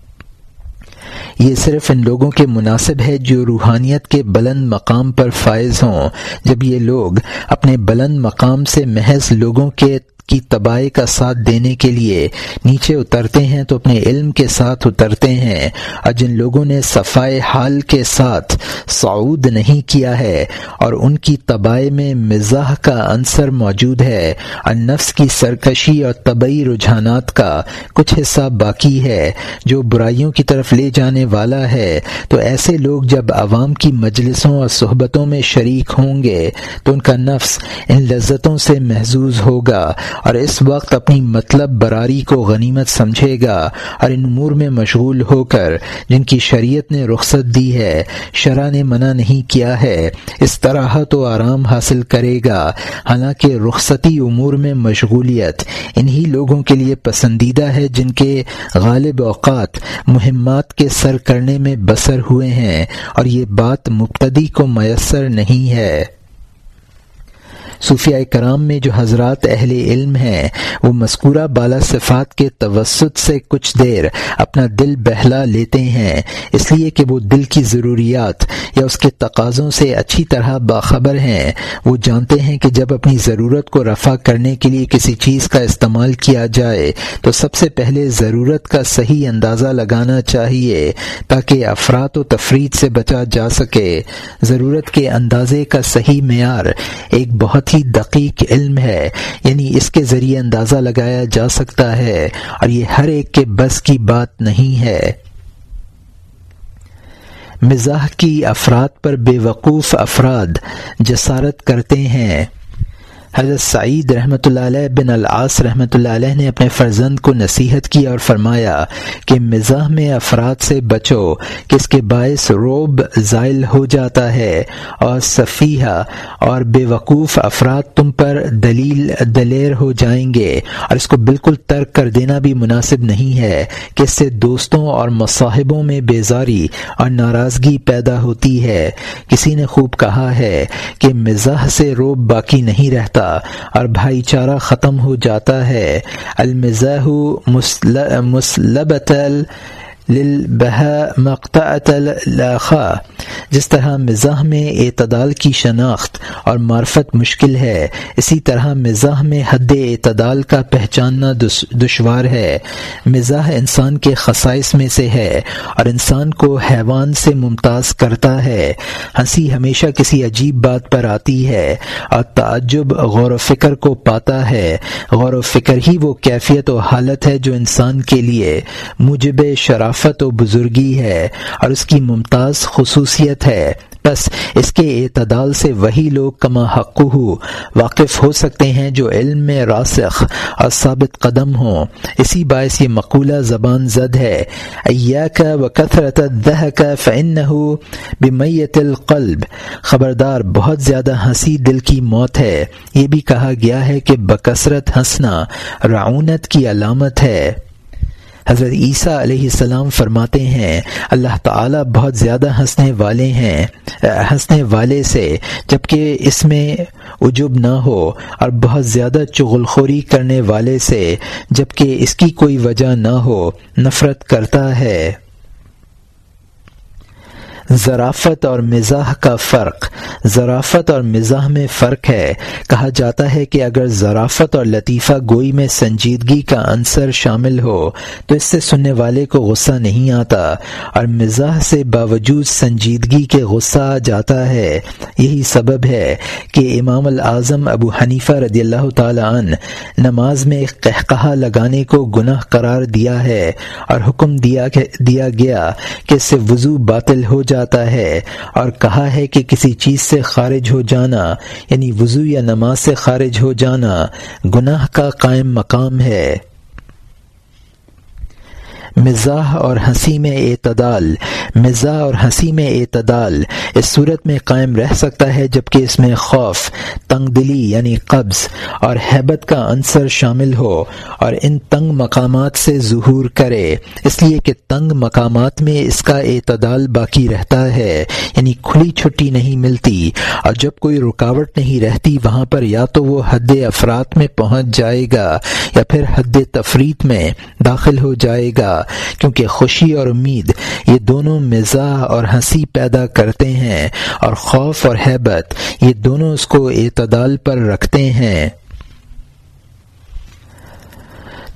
یہ صرف ان لوگوں کے مناسب ہے جو روحانیت کے بلند مقام پر فائز ہوں۔ جب یہ لوگ اپنے بلند مقام سے محض لوگوں کے کی تباہی کا ساتھ دینے کے لیے نیچے اترتے ہیں تو اپنے علم کے ساتھ اترتے ہیں۔ اور جن لوگوں نے صفائے حال کے ساتھ سعود نہیں کیا ہے اور ان کی تباہی میں مزاح کا عنصر موجود ہے، اور نفس کی سرکشی اور طبعی رجحانات کا کچھ حصہ باقی ہے۔ جو برائیوں کی طرف لے جانے والا ہے، تو ایسے لوگ جب عوام کی مجلسوں اور صحبتوں میں شریک ہوں گے، تو ان کا نفس ان لذتوں سے محظوظ ہوگا۔ اور اس وقت اپنی مطلب براری کو غنیمت سمجھے گا اور ان امور میں مشغول ہو کر جن کی شریعت نے رخصت دی ہے شرح نے منع نہیں کیا ہے، اس طرح تو آرام حاصل کرے گا۔ حالانکہ رخصتی امور میں مشغولیت انہی لوگوں کے لیے پسندیدہ ہے جن کے غالب اوقات مہمات کے سر کرنے میں بسر ہوئے ہیں اور یہ بات مبتدی کو میسر نہیں ہے۔ صوفیہ کرام میں جو حضرات اہل علم ہیں، وہ مذکورہ بالا صفات کے توسط سے کچھ دیر اپنا دل بہلا لیتے ہیں۔ اس لیے کہ وہ دل کی ضروریات یا اس کے تقاضوں سے اچھی طرح باخبر ہیں۔ وہ جانتے ہیں کہ جب اپنی ضرورت کو رفع کرنے کے لیے کسی چیز کا استعمال کیا جائے، تو سب سے پہلے ضرورت کا صحیح اندازہ لگانا چاہیے تاکہ افراد و تفرید سے بچا جا سکے۔ ضرورت کے اندازے کا صحیح معیار ایک بہت ہی دقیق علم ہے یعنی اس کے ذریعے اندازہ لگایا جا سکتا ہے، اور یہ ہر ایک کے بس کی بات نہیں ہے۔ مزاح کی افراد پر بے وقوف افراد جسارت کرتے ہیں۔ حضرت سعید رحمۃ اللہ علیہ بن العاص رحمۃ اللہ علیہ نے اپنے فرزند کو نصیحت کی اور فرمایا کہ مزاح میں افراد سے بچو کہ اس کے باعث روب زائل ہو جاتا ہے اور صفیہ اور بے وقوف افراد تم پر دلیل دلیر ہو جائیں گے۔ اور اس کو بالکل ترک کر دینا بھی مناسب نہیں ہے کہ اس سے دوستوں اور مصاحبوں میں بیزاری اور ناراضگی پیدا ہوتی ہے۔ کسی نے خوب کہا ہے کہ مزاح سے روب باقی نہیں رہتا۔ اور بھائی چارہ ختم ہو جاتا ہے۔ المزاح مسلبت الاخا جس طرح مزاح میں اعتدال کی شناخت اور معرفت مشکل ہے۔ اسی طرح مزاح میں حد اعتدال کا پہچاننا دشوار ہے۔ مزاح انسان کے خصائص میں سے ہے اور انسان کو حیوان سے ممتاز کرتا ہے۔ ہنسی ہمیشہ کسی عجیب بات پر آتی ہے اور تعجب غور و فکر کو پاتا ہے۔ غور و فکر ہی وہ کیفیت و حالت ہے جو انسان کے لیے مجب شرافت شرافت و بزرگی ہے اور اس کی ممتاز خصوصیت ہے۔ بس اس کے اعتدال سے وہی لوگ کما حق واقف ہو سکتے ہیں جو علم میں راسخ اور ثابت قدم ہوں۔ اسی باعث یہ مقولہ زبان زد ہے۔ کا و کثرت دہ کا فن بمیت القلب۔ خبردار، بہت زیادہ ہنسی دل کی موت ہے۔ یہ بھی کہا گیا ہے کہ بکثرت ہنسنا رعونت کی علامت ہے۔ حضرت عیسیٰ علیہ السلام فرماتے ہیں، اللہ تعالیٰ بہت زیادہ ہنسنے والے ہیں، ہنسنے والے سے، جبکہ اس میں عجب نہ ہو اور بہت زیادہ چغل خوری کرنے والے سے، جبکہ اس کی کوئی وجہ نہ ہو، نفرت کرتا ہے۔ ذرافت اور مزاح کا فرق۔ ذرافت اور مزاح میں فرق ہے۔ کہا جاتا ہے کہ اگر ذرافت اور لطیفہ گوئی میں سنجیدگی کا عنصر شامل ہو، تو اس سے سننے والے کو غصہ نہیں آتا اور مزاح سے باوجود سنجیدگی کے غصہ آ جاتا ہے۔ یہی سبب ہے کہ امام الاعظم ابو حنیفہ رضی اللہ تعالی عنہ نماز میں قہقہ لگانے کو گناہ قرار دیا ہے اور حکم دیا دیا گیا کہ اس سے وضو باطل ہو جائے۔ جاتا ہے اور کہا ہے کہ کسی چیز سے خارج ہو جانا یعنی وضو یا نماز سے خارج ہو جانا، گناہ کا قائم مقام ہے۔ مزاح اور ہنسی میں اعتدال، مزاح اور ہنسی میں اعتدال۔ اس صورت میں قائم رہ سکتا ہے جبکہ اس میں خوف تنگ دلی یعنی قبض اور حیبت کا عنصر شامل ہو اور ان تنگ مقامات سے ظہور کرے۔ اس لیے کہ تنگ مقامات میں اس کا اعتدال باقی رہتا ہے یعنی کھلی چھٹی نہیں ملتی۔ اور جب کوئی رکاوٹ نہیں رہتی، وہاں پر یا تو وہ حد افراد میں پہنچ جائے گا یا پھر حد تفریح میں داخل ہو جائے گا۔ کیونکہ خوشی اور امید یہ دونوں مزاح اور ہنسی پیدا کرتے ہیں اور خوف اور حیبت یہ دونوں اس کو اعتدال پر رکھتے ہیں۔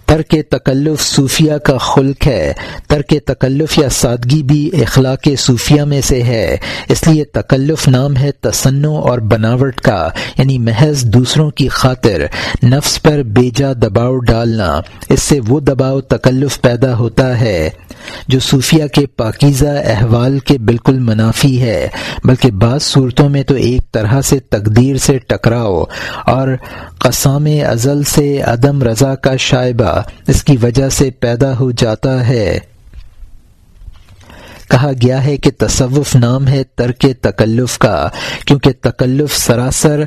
ترک تکلف صوفیہ کا خلق ہے۔ ترک تکلف یا سادگی بھی اخلاق صوفیہ میں سے ہے۔ اس لیے تکلف نام ہے تصنع اور بناوٹ کا یعنی محض دوسروں کی خاطر، نفس پر بیجا دباؤ ڈالنا۔ اس سے وہ دباؤ تکلف پیدا ہوتا ہے جو صوفیہ کے پاکیزہ احوال کے بالکل منافی ہے، بلکہ بعض صورتوں میں تو ایک طرح سے تقدیر سے ٹکراؤ اور قسام ازل سے عدم رضا کا شائبہ۔ اس کی وجہ سے پیدا ہو جاتا ہے۔ کہا گیا ہے کہ تصوف نام ہے ترک تکلف کا، کیونکہ تکلف سراسر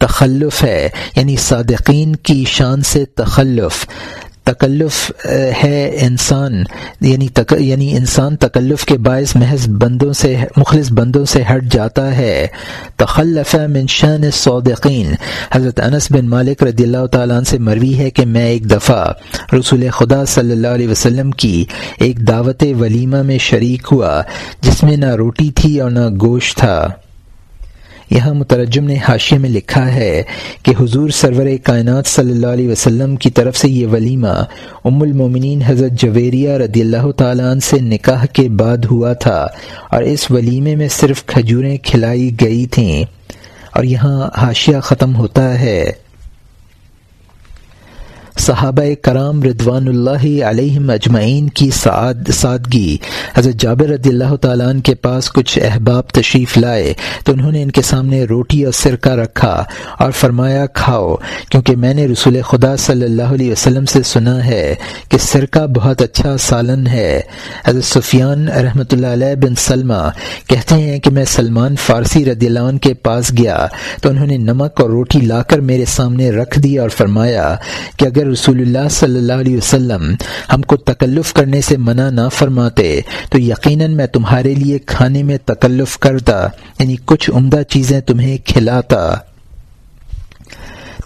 تخلف ہے یعنی صادقین کی شان سے تخلف۔ تکلف ہے انسان یعنی تک یعنی انسان تکلف کے باعث محض بندوں سے، مخلص بندوں سے ہٹ جاتا ہے۔ تخلف من شان صادقین حضرت انس بن مالک رضی اللہ تعالیٰ عنہ سے مروی ہے کہ میں ایک دفعہ رسول خدا صلی اللہ علیہ وسلم کی ایک دعوت ولیمہ میں شریک ہوا، جس میں نہ روٹی تھی اور نہ گوشت تھا۔ یہاں مترجم نے حاشیے میں لکھا ہے کہ حضور سرور کائنات صلی اللہ علیہ وسلم کی طرف سے یہ ولیمہ ام المومنین حضرت جویریہ رضی اللہ تعالیٰ عنہ سے نکاح کے بعد ہوا تھا اور اس ولیمے میں صرف کھجوریں کھلائی گئی تھیں اور یہاں حاشیہ ختم ہوتا ہے۔ صحابہ کرام ردوان اللہ علیہ اجمعین کی سعاد سادگی۔ حضرت جابر رضی اللہ تعالیٰ عنہ کے پاس کچھ احباب تشریف لائے تو انہوں نے ان کے سامنے روٹی اور سرکہ رکھا اور فرمایا، کھاؤ، کیونکہ میں نے رسول خدا صلی اللہ علیہ وسلم سے سنا ہے کہ سرکہ بہت اچھا سالن ہے۔ حضرت سفیان رحمۃ اللہ علیہ بن سلمہ کہتے ہیں کہ میں سلمان فارسی رضی اللہ عنہ کے پاس گیا تو انہوں نے نمک اور روٹی لا کر میرے سامنے رکھ دی اور فرمایا کہ اگر رسول اللہ صلی اللہ علیہ وسلم ہم کو تکلف کرنے سے منع نہ فرماتے، تو یقیناً میں تمہارے لیے کھانے میں تکلف کرتا یعنی کچھ عمدہ چیزیں تمہیں کھلاتا۔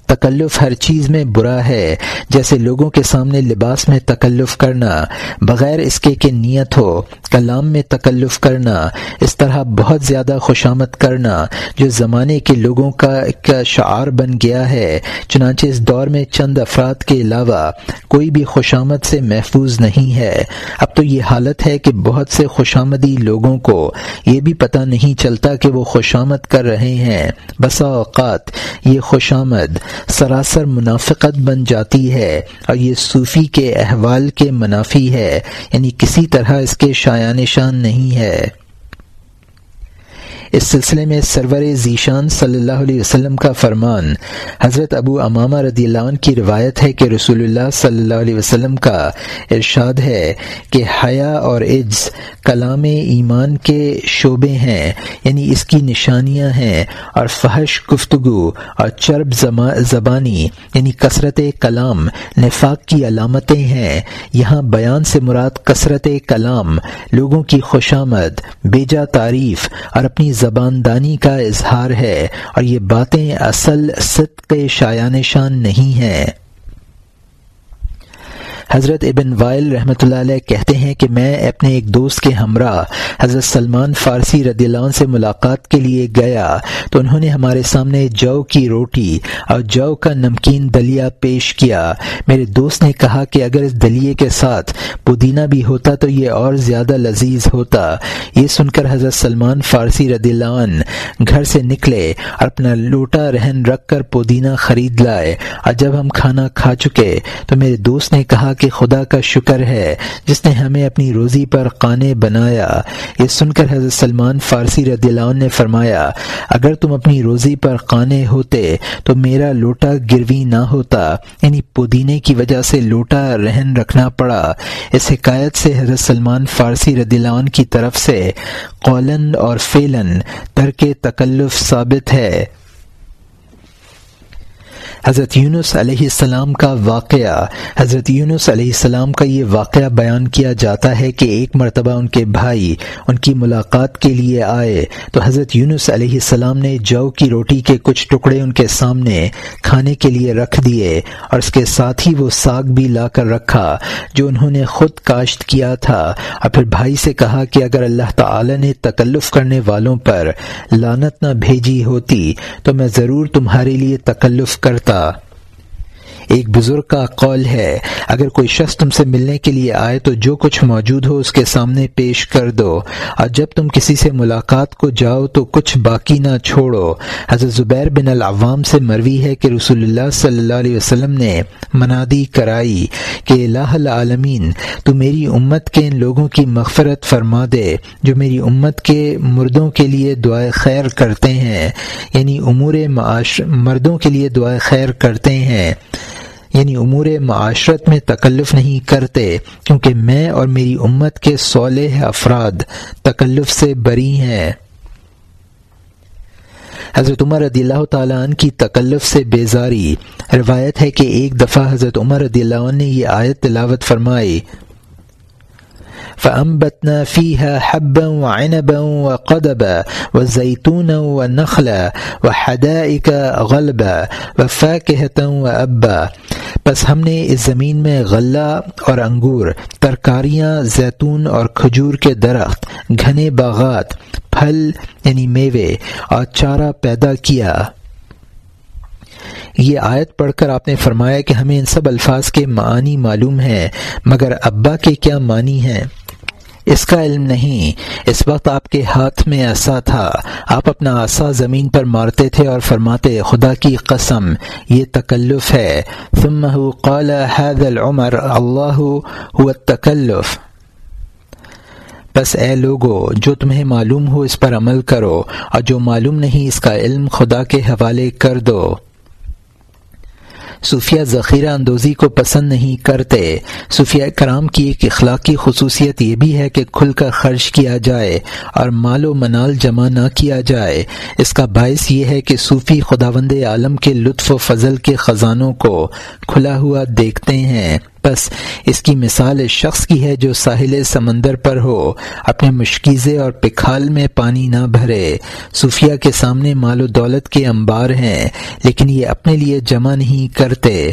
تکلف ہر چیز میں برا ہے، جیسے لوگوں کے سامنے لباس میں تکلف کرنا، بغیر اس کے کہ نیت ہو، کلام میں تکلف کرنا، اس طرح بہت زیادہ خوشامد کرنا، جو زمانے کے لوگوں کا ایک شعار بن گیا ہے۔ چنانچہ اس دور میں چند افراد کے علاوہ کوئی بھی خوشامد سے محفوظ نہیں ہے۔ اب تو یہ حالت ہے کہ بہت سے خوشامدی لوگوں کو یہ بھی پتہ نہیں چلتا کہ وہ خوشامد کر رہے ہیں۔ بسا اوقات یہ خوشامد سراسر منافقت بن جاتی ہے اور یہ صوفی کے احوال کے منافی ہے یعنی کسی طرح اس کے شایان شان نہیں ہے۔ اس سلسلے میں سرور ذیشان صلی اللہ علیہ وسلم کا فرمان۔ حضرت ابو امامہ رضی اللہ عنہ کی روایت ہے کہ رسول اللہ صلی اللہ علیہ وسلم کا ارشاد ہے کہ حیا اور عجز کلام ایمان کے شعبے ہیں یعنی اس کی نشانیاں ہیں، اور فحش، گفتگو اور چرب زبانی یعنی کثرت کلام، نفاق کی علامتیں ہیں۔ یہاں بیان سے مراد کثرت کلام، لوگوں کی خوشامد بیجا تعریف اور اپنی زبان دانی کا اظہار ہے اور یہ باتیں اصل صدق شایان شان نہیں ہیں۔ حضرت ابن وائل رحمۃ اللہ علیہ کہتے ہیں کہ میں اپنے ایک دوست کے ہمراہ حضرت سلمان فارسی رضی اللہ عنہ سے ملاقات کے لیے گیا تو انہوں نے ہمارے سامنے جو کی روٹی اور جو کا نمکین دلیا پیش کیا۔ میرے دوست نے کہا کہ اگر اس دلیے کے ساتھ پودینہ بھی ہوتا تو یہ اور زیادہ لذیذ ہوتا۔ یہ سن کر حضرت سلمان فارسی رضی اللہ عنہ گھر سے نکلے اور اپنا لوٹا رہن رکھ کر پودینہ خرید لائے۔ اور جب ہم کھانا کھا چکے تو میرے دوست نے کہا کہ خدا کا شکر ہے جس نے ہمیں اپنی روزی پر قانے بنایا۔ یہ سن کر حضرت سلمان فارسی رضی اللہ عنہ نے فرمایا، اگر تم اپنی روزی پر قانے ہوتے تو میرا لوٹا گروی نہ ہوتا یعنی پودینے کی وجہ سے لوٹا رہن رکھنا پڑا۔ اس حکایت سے حضرت سلمان فارسی رضی اللہ عنہ کی طرف سے قولن اور فیلن ترک تکلف ثابت ہے۔ حضرت یونس علیہ السلام کا واقعہ، حضرت یونس علیہ السلام کا یہ واقعہ بیان کیا جاتا ہے کہ ایک مرتبہ ان کے بھائی ان کی ملاقات کے لیے آئے تو حضرت یونس علیہ السلام نے جو کی روٹی کے کچھ ٹکڑے ان کے سامنے کھانے کے لیے رکھ دیے اور اس کے ساتھ ہی وہ ساگ بھی لا کر رکھا جو انہوں نے خود کاشت کیا تھا۔ اور پھر بھائی سے کہا کہ اگر اللہ تعالی نے تکلف کرنے والوں پر لانت نہ بھیجی ہوتی تو میں ضرور تمہارے لیے تکلف کرتا۔ Sexta. ایک بزرگ کا قول ہے، اگر کوئی شخص تم سے ملنے کے لیے آئے تو جو کچھ موجود ہو اس کے سامنے پیش کر دو۔ اور جب تم کسی سے ملاقات کو جاؤ تو کچھ باقی نہ چھوڑو۔ حضرت زبیر بن العوام سے مروی ہے کہ رسول اللہ صلی اللہ علیہ وسلم نے منادی کرائی کہ الہ العالمین، تو میری امت کے ان لوگوں کی مغفرت فرما دے جو میری امت کے مردوں کے لیے دعائیں خیر کرتے ہیں یعنی امور معاش مردوں کے لیے دعائیں خیر کرتے ہیں۔ یعنی امور معاشرت میں تکلف نہیں کرتے، کیونکہ میں اور میری امت کے صالح افراد تکلف سے بری ہیں۔ حضرت عمر رضی اللہ تعالیٰ عنہ کی تکلف سے بیزاری۔ روایت ہے کہ ایک دفعہ حضرت عمر رضی اللہ عنہ نے یہ آیت تلاوت فرمائی۔ فأنبتنا فيها حبا وعنبا وقدبا وزيتونا ونخلا وحدائق غلبا وفاكهة وأبا. بس ہم نے اس زمین میں غلہ اور انگور، ترکاریاں، زیتون اور کھجور کے درخت، گھنے باغات، پھل یعنی میوے اور چارہ پیدا کیا۔ یہ آیت پڑھ کر آپ نے فرمایا کہ ہمیں ان سب الفاظ کے معنی معلوم ہیں، مگر ابا کے کیا معنی ہیں؟ اس کا علم نہیں۔ اس وقت آپ کے ہاتھ میں ایسا تھا۔ آپ اپنا آسا زمین پر مارتے تھے اور فرماتے، خدا کی قسم، یہ تکلف ہے۔ ثم قال، هذا العمر، اللہ هو التکلف. بس اے لوگو، جو تمہیں معلوم ہو اس پر عمل کرو، اور جو معلوم نہیں اس کا علم خدا کے حوالے کر دو۔ صوفیہ ذخیرہ اندوزی کو پسند نہیں کرتے۔ صوفیہ کرام کی ایک اخلاقی خصوصیت یہ بھی ہے کہ کھل کر خرچ کیا جائے اور مال و منال جمع نہ کیا جائے۔ اس کا باعث یہ ہے کہ صوفی خداوند عالم کے لطف و فضل کے خزانوں کو کھلا ہوا دیکھتے ہیں۔ پس اس کی مثال اس شخص کی ہے جو ساحل سمندر پر ہو، اپنے مشکیزے اور پکھال میں پانی نہ بھرے۔ صوفیہ کے سامنے مال و دولت کے انبار ہیں، لیکن یہ اپنے لیے جمع نہیں کرتے۔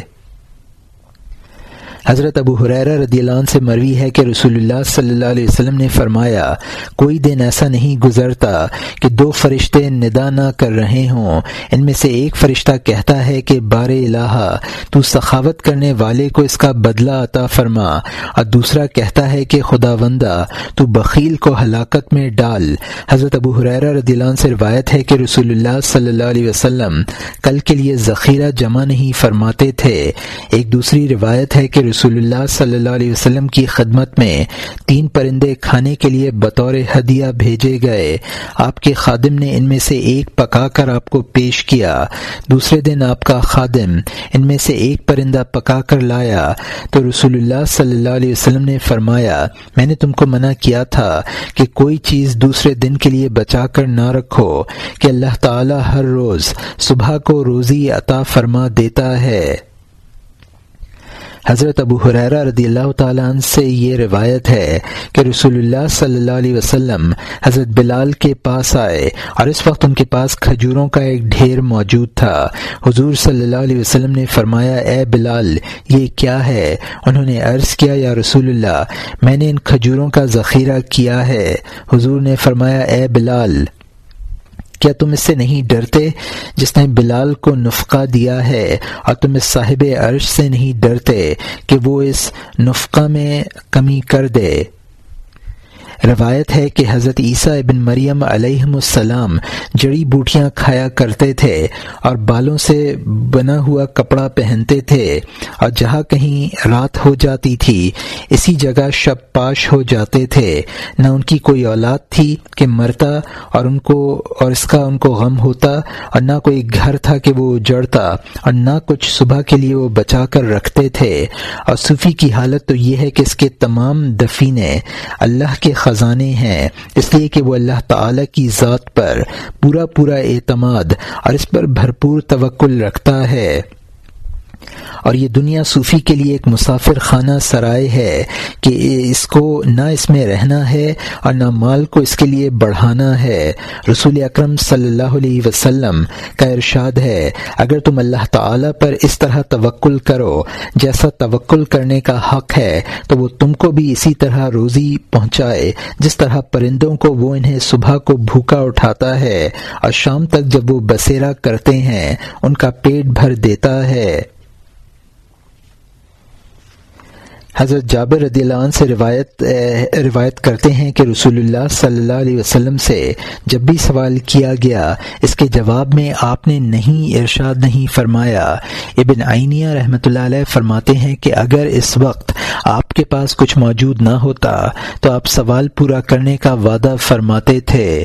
حضرت ابو حریر رضی اللہ عنہ سے مروی ہے کہ رسول اللہ صلی اللہ علیہ وسلم نے فرمایا، کوئی دن ایسا نہیں گزرتا کہ دو فرشتے ندا نہ کر رہے ہوں۔ ان میں سے ایک فرشتہ کہتا ہے کہ، بار الہ، تو سخاوت کرنے والے کو اس کا بدلہ عطا فرما۔ اور دوسرا کہتا ہے کہ خدا وندہ تو بخیل کو ہلاکت میں ڈال۔ حضرت ابو حریر رضی اللہ عنہ سے روایت ہے کہ رسول اللہ صلی اللہ علیہ وسلم کل کے لیے ذخیرہ جمع نہیں فرماتے تھے۔ ایک دوسری روایت ہے کہ رسول اللہ صلی اللہ علیہ وسلم کی خدمت میں تین پرندے کھانے کے لیے بطور ہدیہ بھیجے گئے۔ آپ کے خادم نے ان میں سے ایک پکا کر آپ کو پیش کیا۔ دوسرے دن آپ کا خادم ان میں سے ایک پرندہ پکا کر لایا۔ تو رسول اللہ صلی اللہ علیہ وسلم نے فرمایا، میں نے تم کو منع کیا تھا کہ کوئی چیز دوسرے دن کے لیے بچا کر نہ رکھو، کہ اللہ تعالی ہر روز صبح کو روزی عطا فرما دیتا ہے۔ حضرت ابو حریرہ رضی اللہ تعالیٰ عنہ سے یہ روایت ہے کہ رسول اللہ صلی اللہ علیہ وسلم حضرت بلال کے پاس آئے اور اس وقت ان کے پاس کھجوروں کا ایک ڈھیر موجود تھا۔ حضور صلی اللہ علیہ وسلم نے فرمایا، اے بلال، یہ کیا ہے؟ انہوں نے عرض کیا، یا رسول اللہ، میں نے ان کھجوروں کا ذخیرہ کیا ہے۔ حضور نے فرمایا، اے بلال کیا تم اس سے نہیں ڈرتے؟ جس نے بلال کو نفقہ دیا ہے اور تم اس صاحب عرش سے نہیں ڈرتے کہ وہ اس نفقہ میں کمی کر دے۔ روایت ہے کہ حضرت عیسیٰ ابن مریم علیہ السلام جڑی بوٹیاں کھایا کرتے تھے اور بالوں سے بنا ہوا کپڑا پہنتے تھے اور جہاں کہیں رات ہو جاتی تھی، اسی جگہ شب پاش ہو جاتے تھے۔ نہ ان کی کوئی اولاد تھی کہ مرتا اور ان کو، اور اس کا ان کو غم ہوتا اور نہ کوئی گھر تھا کہ وہ جڑتا اور نہ کچھ صبح کے لیے وہ بچا کر رکھتے تھے۔ اور صوفی کی حالت تو یہ ہے کہ اس کے تمام دفینے اللہ کے خزانے ہیں۔ اس لیے کہ وہ اللہ تعالی کی ذات پر پورا پورا اعتماد اور اس پر بھرپور توکل رکھتا ہے۔ اور یہ دنیا صوفی کے لیے ایک مسافر خانہ سرائے ہے کہ اس کو نہ اس میں رہنا ہے اور نہ مال کو اس کے لیے بڑھانا ہے۔ رسول اکرم صلی اللہ علیہ وسلم کا ارشاد ہے، اگر تم اللہ تعالی پر اس طرح توکل کرو، جیسا توکل کرنے کا حق ہے، تو وہ تم کو بھی اسی طرح روزی پہنچائے، جس طرح پرندوں کو وہ انہیں صبح کو بھوکا اٹھاتا ہے اور شام تک جب وہ بسیرا کرتے ہیں، ان کا پیٹ بھر دیتا ہے۔ حضرت جابر رضی اللہ عنہ سے روایت روایت کرتے ہیں کہ رسول اللہ صلی اللہ علیہ وسلم سے جب بھی سوال کیا گیا، اس کے جواب میں آپ نے نہیں ارشاد نہیں فرمایا۔ ابن آئینیہ رحمۃ اللہ علیہ فرماتے ہیں کہ اگر اس وقت آپ کے پاس کچھ موجود نہ ہوتا، تو آپ سوال پورا کرنے کا وعدہ فرماتے تھے۔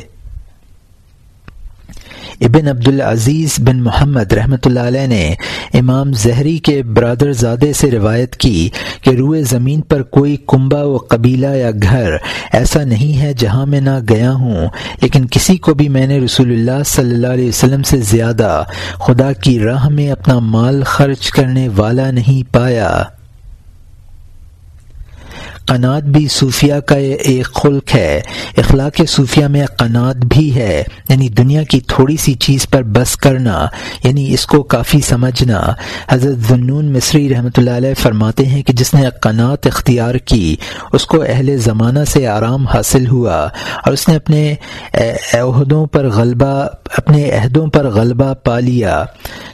ابن عبد العزیز بن محمد رحمۃ اللہ علیہ نے امام زہری کے برادر زادے سے روایت کی کہ روئے زمین پر کوئی کنبا و قبیلہ یا گھر ایسا نہیں ہے جہاں میں نہ گیا ہوں، لیکن کسی کو بھی میں نے رسول اللہ صلی اللہ علیہ وسلم سے زیادہ خدا کی راہ میں اپنا مال خرچ کرنے والا نہیں پایا۔ قنات بھی صوفیہ کا ایک خلق ہے۔ اخلاق صوفیہ میں قنات بھی ہے۔ یعنی دنیا کی تھوڑی سی چیز پر بس کرنا یعنی اس کو کافی سمجھنا۔ حضرت ذنون مصری رحمۃ اللہ علیہ فرماتے ہیں کہ جس نے قنات اختیار کی، اس کو اہل زمانہ سے آرام حاصل ہوا۔ اور اس نے اپنے عہدوں پر غلبہ، اپنے عہدوں پر غلبہ پا لیا۔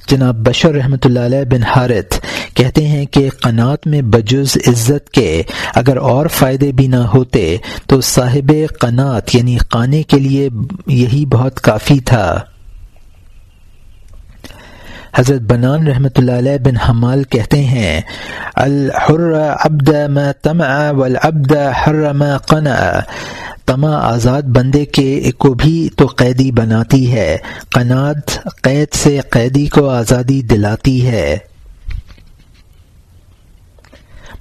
جناب بشر رحمۃ اللہ علیہ بن حارت کہتے ہیں کہ قنات میں بجز عزت کے، اگر اور فائدے بھی نہ ہوتے، تو صاحب قنات یعنی قانے کے لیے یہی بہت کافی تھا۔ حضرت بنان رحمۃ اللہ علیہ بن حمال کہتے ہیں، الحر عبد ما تمع والعبد حرم قنع تما آزاد بندے کے کو بھی تو قیدی بناتی ہے قناد قید سے قیدی کو آزادی دلاتی ہے۔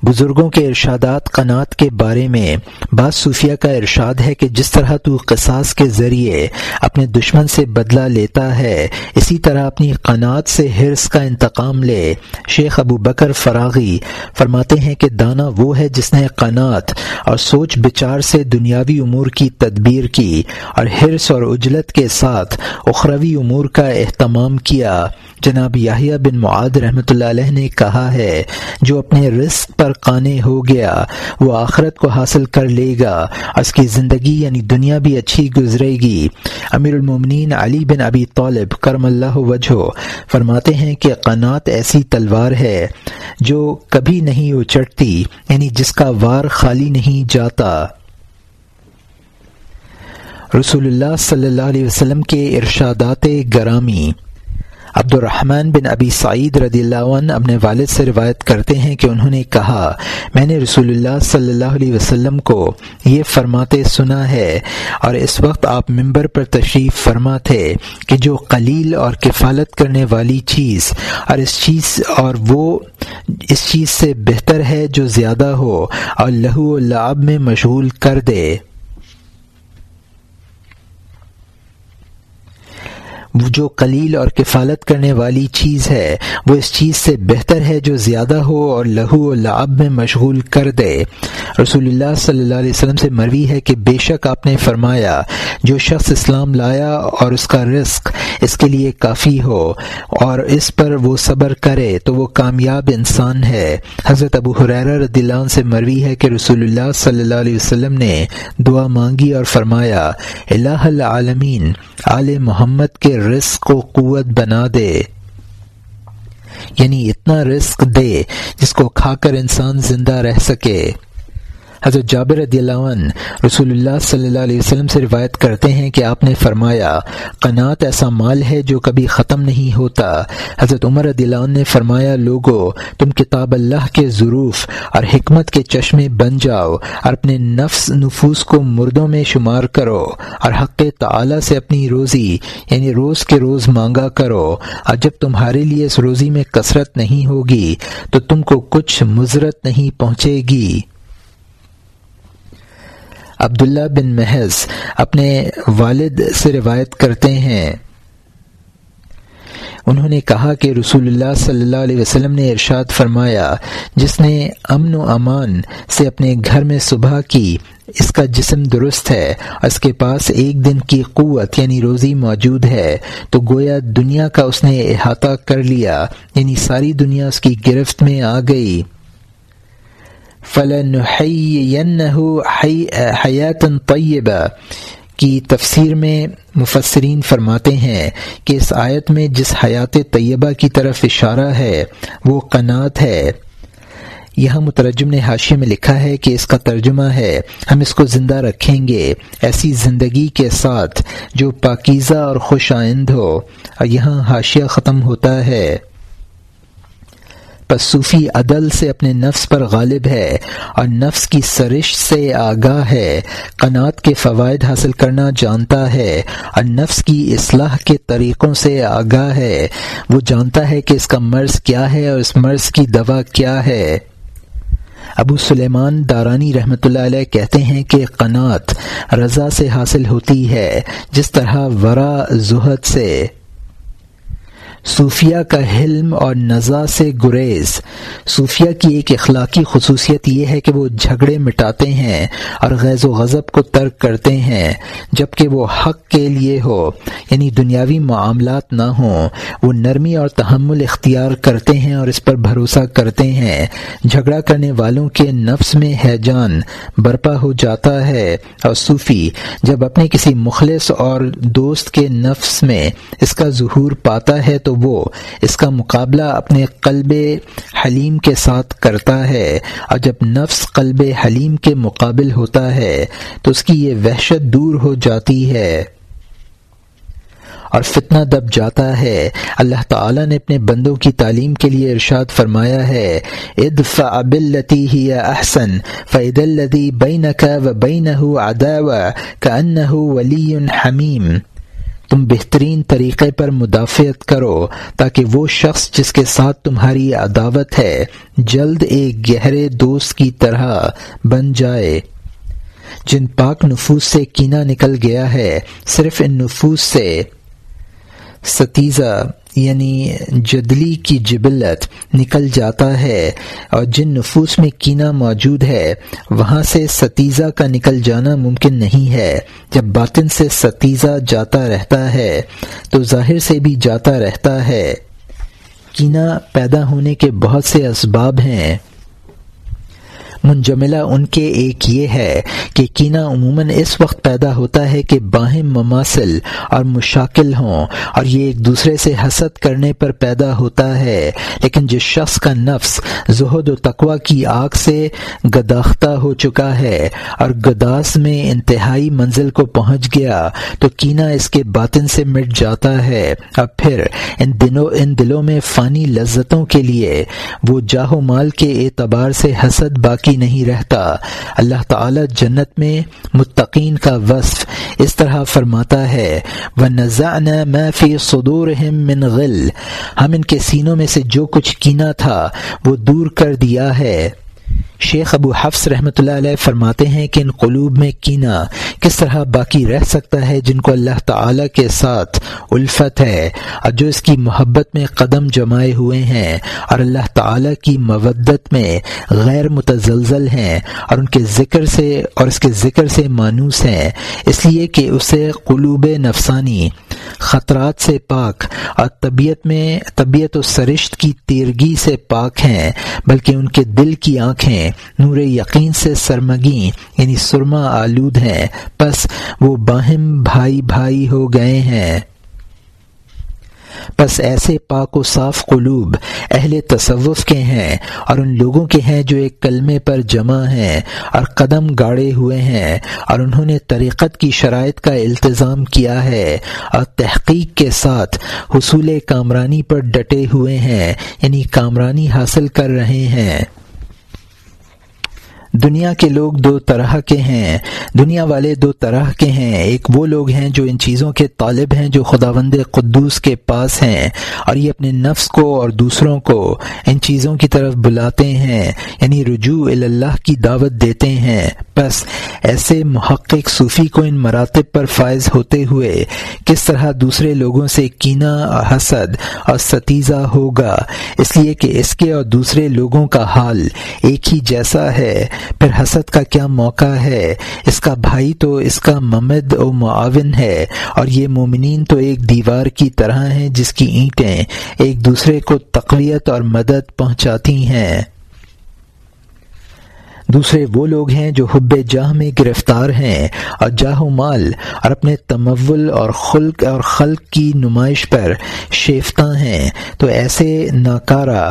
بزرگوں کے ارشادات قنات کے بارے میں بعض صوفیہ کا ارشاد ہے کہ جس طرح تو قصاص کے ذریعے اپنے دشمن سے بدلہ لیتا ہے، اسی طرح اپنی قنات سے حرص کا انتقام لے۔ شیخ ابو بکر فراغی فرماتے ہیں کہ دانا وہ ہے جس نے قنات اور سوچ بچار سے دنیاوی امور کی تدبیر کی اور حرص اور اجلت کے ساتھ اخروی امور کا اہتمام کیا۔ جناب یاہیا بن معاد رحمۃ اللہ علیہ نے کہا ہے، جو اپنے رزق پر قانے ہو گیا، وہ آخرت کو حاصل کر لے گا، اس کی زندگی یعنی دنیا بھی اچھی گزرے گی۔ امیر المومنین علی بن ابی طالب، کرم اللہ وجہ، فرماتے ہیں کہ قنات ایسی تلوار ہے جو کبھی نہیں اچٹتی یعنی جس کا وار خالی نہیں جاتا۔ رسول اللہ صلی اللہ علیہ وسلم کے ارشادات گرامی۔ عبد الرحمن بن ابی سعید رضی اللہ عنہ اپنے والد سے روایت کرتے ہیں کہ انہوں نے کہا، میں نے رسول اللہ صلی اللہ علیہ وسلم کو یہ فرماتے سنا ہے اور اس وقت آپ ممبر پر تشریف فرما تھے کہ جو قلیل اور کفالت کرنے والی چیز اور اس چیز اور وہ اس چیز سے بہتر ہے جو زیادہ ہو اور لہو لعب میں مشغول کر دے۔ جو قلیل اور کفالت کرنے والی چیز ہے، وہ اس چیز سے بہتر ہے جو زیادہ ہو اور لہو و لعب میں مشغول کر دے۔ رسول اللہ صلی اللہ علیہ وسلم سے مروی ہے کہ بے شک آپ نے فرمایا، جو شخص اسلام لایا اور اس کا رزق اس کے لیے کافی ہو اور اس پر وہ صبر کرے تو وہ کامیاب انسان ہے۔ حضرت ابو حریر رضی اللہ عنہ سے مروی ہے کہ رسول اللہ صلی اللہ علیہ وسلم نے دعا مانگی اور فرمایا اللہ العالمین، آل محمد کے رزق کو قوت بنا دے۔ یعنی اتنا رزق دے جس کو کھا کر انسان زندہ رہ سکے۔ حضرت جابر رضی اللہ عنہ رسول اللہ صلی اللہ علیہ وسلم سے روایت کرتے ہیں کہ آپ نے فرمایا قنات ایسا مال ہے جو کبھی ختم نہیں ہوتا۔ حضرت عمر رضی اللہ عنہ نے فرمایا، لوگو، تم کتاب اللہ کے ظروف اور حکمت کے چشمے بن جاؤ اور اپنے نفس، نفوس کو مردوں میں شمار کرو اور حق تعالی سے اپنی روزی یعنی روز کے روز مانگا کرو۔ اور جب تمہارے لیے اس روزی میں کثرت نہیں ہوگی، تو تم کو کچھ مضرت نہیں پہنچے گی۔ عبداللہ بن محض اپنے والد سے روایت کرتے ہیں۔ انہوں نے کہا کہ رسول اللہ صلی اللہ علیہ وسلم نے ارشاد فرمایا، جس نے امن و امان سے اپنے گھر میں صبح کی، اس کا جسم درست ہے، اور اس کے پاس ایک دن کی قوت یعنی روزی موجود ہے، تو گویا دنیا کا اس نے احاطہ کر لیا یعنی ساری دنیا اس کی گرفت میں آ گئی۔ فلاں حیات طیبہ کی تفسیر میں مفسرین فرماتے ہیں کہ اس آیت میں جس حیات طیبہ کی طرف اشارہ ہے، وہ قنات ہے۔ یہاں مترجم نے حاشی میں لکھا ہے کہ اس کا ترجمہ ہے، ہم اس کو زندہ رکھیں گے، ایسی زندگی کے ساتھ جو پاکیزہ اور خوش آئند ہو۔ اور یہاں حاشیہ ختم ہوتا ہے۔ پس صوفی عدل سے اپنے نفس پر غالب ہے اور نفس کی سرش سے آگاہ ہے۔ قنات کے فوائد حاصل کرنا جانتا ہے اور نفس کی اصلاح کے طریقوں سے آگاہ ہے۔ وہ جانتا ہے کہ اس کا مرض کیا ہے اور اس مرض کی دوا کیا ہے۔ ابو سلیمان دارانی رحمۃ اللہ علیہ کہتے ہیں کہ قنات رضا سے حاصل ہوتی ہے، جس طرح ورا، زہد سے۔ صوفیہ کا حلم اور نزا سے گریز۔ صوفیہ کی ایک اخلاقی خصوصیت یہ ہے کہ وہ جھگڑے مٹاتے ہیں اور غیظ و غضب کو ترک کرتے ہیں جبکہ وہ حق کے لیے ہو یعنی دنیاوی معاملات نہ ہوں۔ وہ نرمی اور تحمل اختیار کرتے ہیں اور اس پر بھروسہ کرتے ہیں۔ جھگڑا کرنے والوں کے نفس میں ہے جان، برپا ہو جاتا ہے۔ اور صوفی جب اپنے کسی مخلص اور دوست کے نفس میں اس کا ظہور پاتا ہے تو وہ اس کا مقابلہ اپنے قلب حلیم کے ساتھ کرتا ہے اور جب نفس قلب حلیم کے مقابل ہوتا ہے تو اس کی یہ وحشت دور ہو جاتی ہے اور فتنہ دب جاتا ہے۔ اللہ تعالیٰ نے اپنے بندوں کی تعلیم کے لیے ارشاد فرمایا ہے۔ ادفع باللتی ہی احسن فعد الدی بین کا و بین اداو کا ولی حمیم۔ تم بہترین طریقے پر مدافعت کرو تاکہ وہ شخص جس کے ساتھ تمہاری عداوت ہے جلد ایک گہرے دوست کی طرح بن جائے۔ جن پاک نفوس سے کینہ نکل گیا ہے، صرف ان نفوس سے۔ ستیزہ یعنی جدلی کی جبلت نکل جاتا ہے اور جن نفوس میں کینہ موجود ہے، وہاں سے ستیزہ کا نکل جانا ممکن نہیں ہے۔ جب باطن سے ستیزہ جاتا رہتا ہے، تو ظاہر سے بھی جاتا رہتا ہے۔ کینہ پیدا ہونے کے بہت سے اسباب ہیں۔ منجملہ ان کے ایک یہ ہے کہ کینہ عموماً اس وقت پیدا ہوتا ہے کہ باہم مماثل اور مشاکل ہوں اور یہ ایک دوسرے سے حسد کرنے پر پیدا ہوتا ہے، لیکن جس شخص کا نفس زہد و تقوا کی آگ سے گداختہ ہو چکا ہے اور گداس میں انتہائی منزل کو پہنچ گیا، تو کینہ اس کے باطن سے مٹ جاتا ہے۔ اور پھر ان دنوں، ان دلوں میں فانی لذتوں کے لیے وہ جاہو مال کے اعتبار سے حسد باقی نہیں رہتا۔ اللہ تعالی جنت میں متقین کا وصف اس طرح فرماتا ہے وہ نذا فی صدور من غل۔ ہم ان کے سینوں میں سے جو کچھ کینا تھا، وہ دور کر دیا ہے۔ شیخ ابو حفظ رحمۃ اللہ علیہ فرماتے ہیں کہ ان قلوب میں کینہ کس طرح باقی رہ سکتا ہے جن کو اللہ تعالی کے ساتھ الفت ہے اور جو اس کی محبت میں قدم جمائے ہوئے ہیں اور اللہ تعالی کی مودت میں غیر متزلزل ہیں اور ان کے ذکر سے اور اس کے ذکر سے مانوس ہیں اس لیے کہ اسے قلوب نفسانی، خطرات سے پاک اور طبیعت میں طبیعت و سرشت کی تیرگی سے پاک ہیں، بلکہ ان کے دل کی آنکھیں نور یقین سے سرمگی یعنی سرما آلود ہیں۔ بس وہ باہم بھائی بھائی ہو گئے ہیں۔ بس ایسے پاک و صاف قلوب اہل تصوف کے ہیں اور ان لوگوں کے ہیں جو ایک کلمے پر جمع ہیں اور قدم گاڑے ہوئے ہیں اور انہوں نے طریقت کی شرائط کا التظام کیا ہے اور تحقیق کے ساتھ حصول کامرانی پر ڈٹے ہوئے ہیں یعنی کامرانی حاصل کر رہے ہیں۔ دنیا کے لوگ دو طرح کے ہیں۔ دنیا والے دو طرح کے ہیں۔ ایک وہ لوگ ہیں جو ان چیزوں کے طالب ہیں جو خداوند قدوس کے پاس ہیں اور یہ اپنے نفس کو اور دوسروں کو ان چیزوں کی طرف بلاتے ہیں یعنی رجوع اللہ کی دعوت دیتے ہیں۔ بس ایسے محقق صوفی کو ان مراتب پر فائز ہوتے ہوئے کس طرح دوسرے لوگوں سے کینہ حسد اور ستیزہ ہوگا؟ اس لیے کہ اس کے اور دوسرے لوگوں کا حال ایک ہی جیسا ہے۔ پھر حسد کا کیا موقع ہے؟ اس کا بھائی تو اس کا ممد و معاون ہے، اور یہ مومنین تو ایک دیوار کی طرح ہیں جس کی اینٹیں ایک دوسرے کو تقویت اور مدد پہنچاتی ہیں۔ دوسرے وہ لوگ ہیں جو حب جاہ میں گرفتار ہیں، اور جاہ و مال اور اپنے تمول اور خلق اور خلق کی نمائش پر شیفتہ ہیں۔ تو ایسے ناکارہ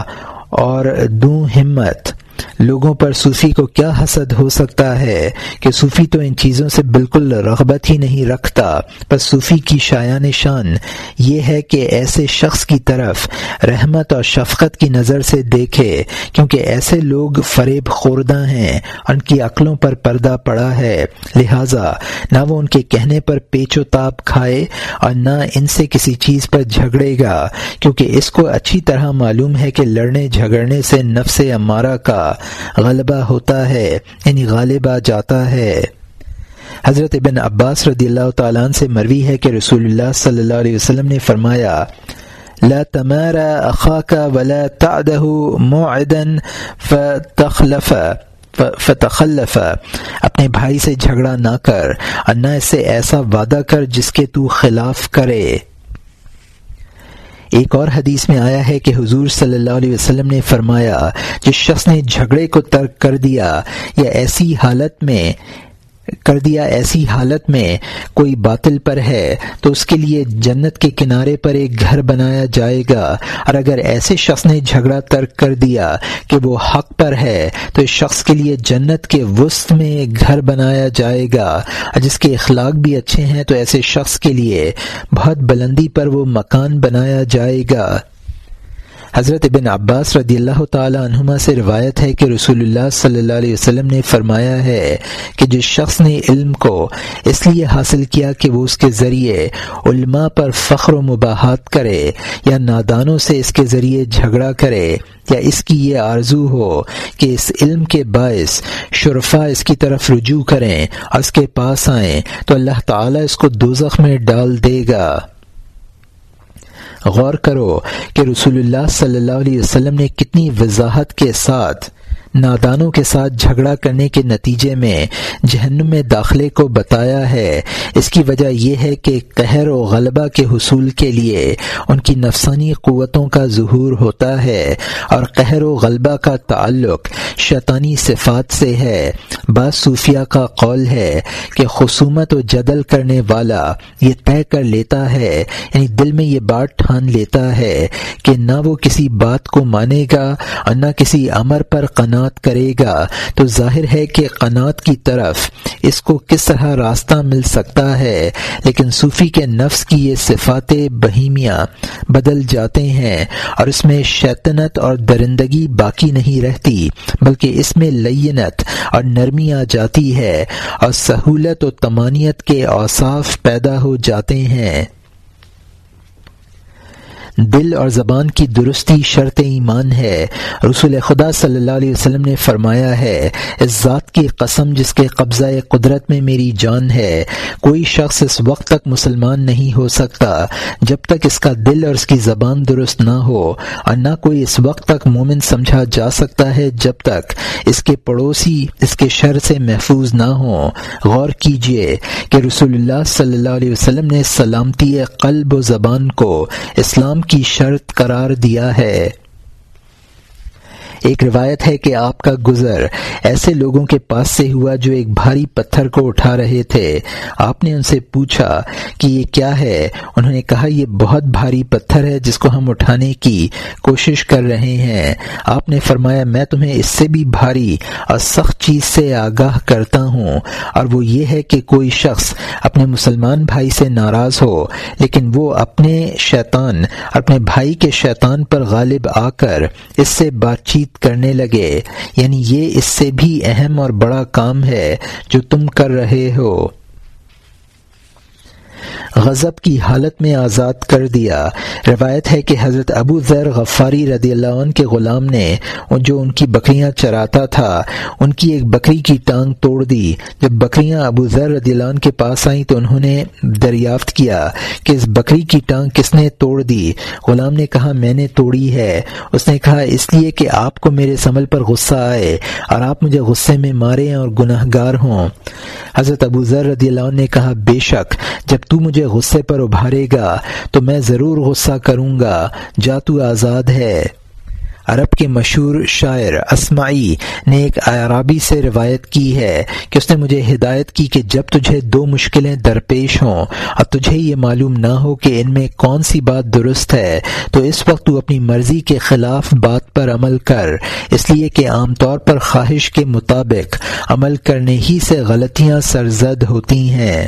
اور دوں ہمت۔ لوگوں پر صوفی کو کیا حسد ہو سکتا ہے کہ صوفی تو ان چیزوں سے بالکل رغبت ہی نہیں رکھتا پر صوفی کی شایان شان یہ ہے کہ ایسے شخص کی طرف رحمت اور شفقت کی نظر سے دیکھے، کیونکہ ایسے لوگ فریب خوردہ ہیں، ان کی عقلوں پر پردہ پڑا ہے۔ لہذا نہ وہ ان کے کہنے پر پیچ و تاب کھائے اور نہ ان سے کسی چیز پر جھگڑے گا، کیونکہ اس کو اچھی طرح معلوم ہے کہ لڑنے جھگڑنے سے نفس امارہ کا غلبہ ہوتا ہے یعنی غالب آ جاتا ہے۔ حضرت ابن عباس رضی اللہ تعالیٰ سے مروی ہے کہ رسول اللہ صلی اللہ علیہ وسلم نے فرمایا، لا تمارا اخاك ولا تعده موعدا فتخلف فتخلف۔ اپنے بھائی سے جھگڑا نہ کر اور نہ اسے ایسا وعدہ کر جس کے تو خلاف کرے۔ ایک اور حدیث میں آیا ہے کہ حضور صلی اللہ علیہ وسلم نے فرمایا، جس شخص نے جھگڑے کو ترک کر دیا یا ایسی حالت میں کر دیا، ایسی حالت میں کوئی باطل پر ہے تو اس کے لیے جنت کے کنارے پر ایک گھر بنایا جائے گا۔ اور اگر ایسے شخص نے جھگڑا ترک کر دیا کہ وہ حق پر ہے، تو اس شخص کے لیے جنت کے وسط میں ایک گھر بنایا جائے گا۔ اور جس کے اخلاق بھی اچھے ہیں، تو ایسے شخص کے لیے بہت بلندی پر وہ مکان بنایا جائے گا۔ حضرت ابن عباس رضی اللہ تعالی عنہما سے روایت ہے کہ رسول اللہ صلی اللہ علیہ وسلم نے فرمایا ہے کہ جس شخص نے علم کو اس لیے حاصل کیا کہ وہ اس کے ذریعے علماء پر فخر و مباحت کرے یا نادانوں سے اس کے ذریعے جھگڑا کرے یا اس کی یہ آرزو ہو کہ اس علم کے باعث شرفا اس کی طرف رجوع کریں اور اس کے پاس آئیں تو اللہ تعالیٰ اس کو دوزخ میں ڈال دے گا۔ غور کرو کہ رسول اللہ صلی اللہ علیہ وسلم نے کتنی وضاحت کے ساتھ نادانوں کے ساتھ جھگڑا کرنے کے نتیجے میں جہنم میں داخلے کو بتایا ہے۔ اس کی وجہ یہ ہے کہ قہر و غلبہ کے حصول کے لیے ان کی نفسانی قوتوں کا ظہور ہوتا ہے اور قہر و غلبہ کا تعلق شیطانی صفات سے ہے۔ بعض صوفیہ کا قول ہے کہ خصومت و جدل کرنے والا یہ طے کر لیتا ہے یعنی دل میں یہ بات ٹھان لیتا ہے کہ نہ وہ کسی بات کو مانے گا اور نہ کسی امر پر قناعت کرے گا۔ تو ظاہر ہے کہ قناعت کی طرف اس کو کس طرح راستہ مل سکتا ہے، لیکن صوفی کے نفس کی یہ صفات بہیمیاں بدل جاتے ہیں اور اس میں شیطنت اور درندگی باقی نہیں رہتی، بلکہ اس میں لینت اور نرمی آ جاتی ہے اور سہولت و تمانیت کے اوصاف پیدا ہو جاتے ہیں۔ دل اور زبان کی درستی شرط ایمان ہے۔ رسول خدا صلی اللہ علیہ وسلم نے فرمایا ہے، اس ذات کی قسم جس کے قبضہ قدرت میں میری جان ہے، کوئی شخص اس وقت تک مسلمان نہیں ہو سکتا جب تک اس کا دل اور اس کی زبان درست نہ ہو، اور نہ کوئی اس وقت تک مومن سمجھا جا سکتا ہے جب تک اس کے پڑوسی اس کے شر سے محفوظ نہ ہوں۔ غور کیجیے کہ رسول اللہ صلی اللہ علیہ وسلم نے سلامتی قلب و زبان کو اسلام کی شرط قرار دیا ہے۔ ایک روایت ہے کہ آپ کا گزر ایسے لوگوں کے پاس سے ہوا جو ایک بھاری پتھر کو اٹھا رہے تھے۔ آپ نے ان سے پوچھا کہ یہ کیا ہے؟ انہوں نے کہا، یہ بہت بھاری پتھر ہے جس کو ہم اٹھانے کی کوشش کر رہے ہیں۔ آپ نے فرمایا، میں تمہیں اس سے بھی بھاری اور سخت چیز سے آگاہ کرتا ہوں۔ اور وہ یہ ہے کہ کوئی شخص اپنے مسلمان بھائی سے ناراض ہو، لیکن وہ اپنے شیطان اپنے بھائی کے شیطان پر غالب آ کر اس سے بات چیت کرنے لگے یعنی یہ اس سے بھی اہم اور بڑا کام ہے جو تم کر رہے ہو۔ غضب کی حالت میں آزاد کر دیا۔ روایت ہے کہ حضرت ابو ذر غفاری رضی اللہ عنہ کے غلام نے جو ان کی بکریاں چراتا تھا، ان کی ایک بکری کی ٹانگ توڑ دی۔ جب بکریاں ابو ذر رضی اللہ عنہ کے پاس آئیں تو انہوں نے دریافت کیا کہ اس بکری کی ٹانگ کس نے توڑ دی۔ غلام نے کہا، میں نے توڑی ہے۔ اس نے کہا، اس لیے کہ آپ کو میرے سمل پر غصہ آئے اور آپ مجھے غصے میں مارے اور گناہ گار ہوں۔ حضرت ابو ذر رضی اللہ عنہ نے کہا، بے شک، جب تو مجھے غصے پر ابھارے گا، تو میں ضرور غصہ کروں گا، جا تو آزاد ہے۔ عرب کے مشہور شاعر اسماعی نے ایک عرابی سے روایت کی ہے کہ اس نے مجھے ہدایت کی کہ جب تجھے دو مشکلیں درپیش ہوں اور تجھے یہ معلوم نہ ہو کہ ان میں کون سی بات درست ہے، تو اس وقت تو اپنی مرضی کے خلاف بات پر عمل کر۔ اس لیے کہ عام طور پر خواہش کے مطابق عمل کرنے ہی سے غلطیاں سرزد ہوتی ہیں۔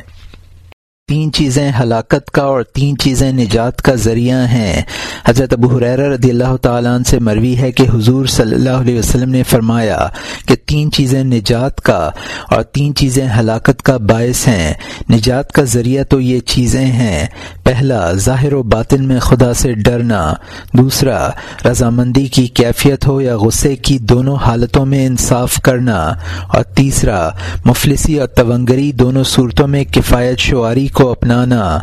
تین چیزیں ہلاکت کا اور تین چیزیں نجات کا ذریعہ ہیں۔ حضرت ابو حریر رضی اللہ تعالیٰ عنہ سے مروی ہے کہ حضور صلی اللہ علیہ وسلم نے فرمایا کہ تین چیزیں نجات کا اور تین چیزیں ہلاکت کا باعث ہیں۔ نجات کا ذریعہ تو یہ چیزیں ہیں۔ پہلا، ظاہر و باطن میں خدا سے ڈرنا۔ دوسرا، رضامندی کی کیفیت ہو یا غصے کی دونوں حالتوں میں انصاف کرنا۔ اور تیسرا، مفلسی اور تونگری دونوں صورتوں میں کفایت شعاری کو اپنانا۔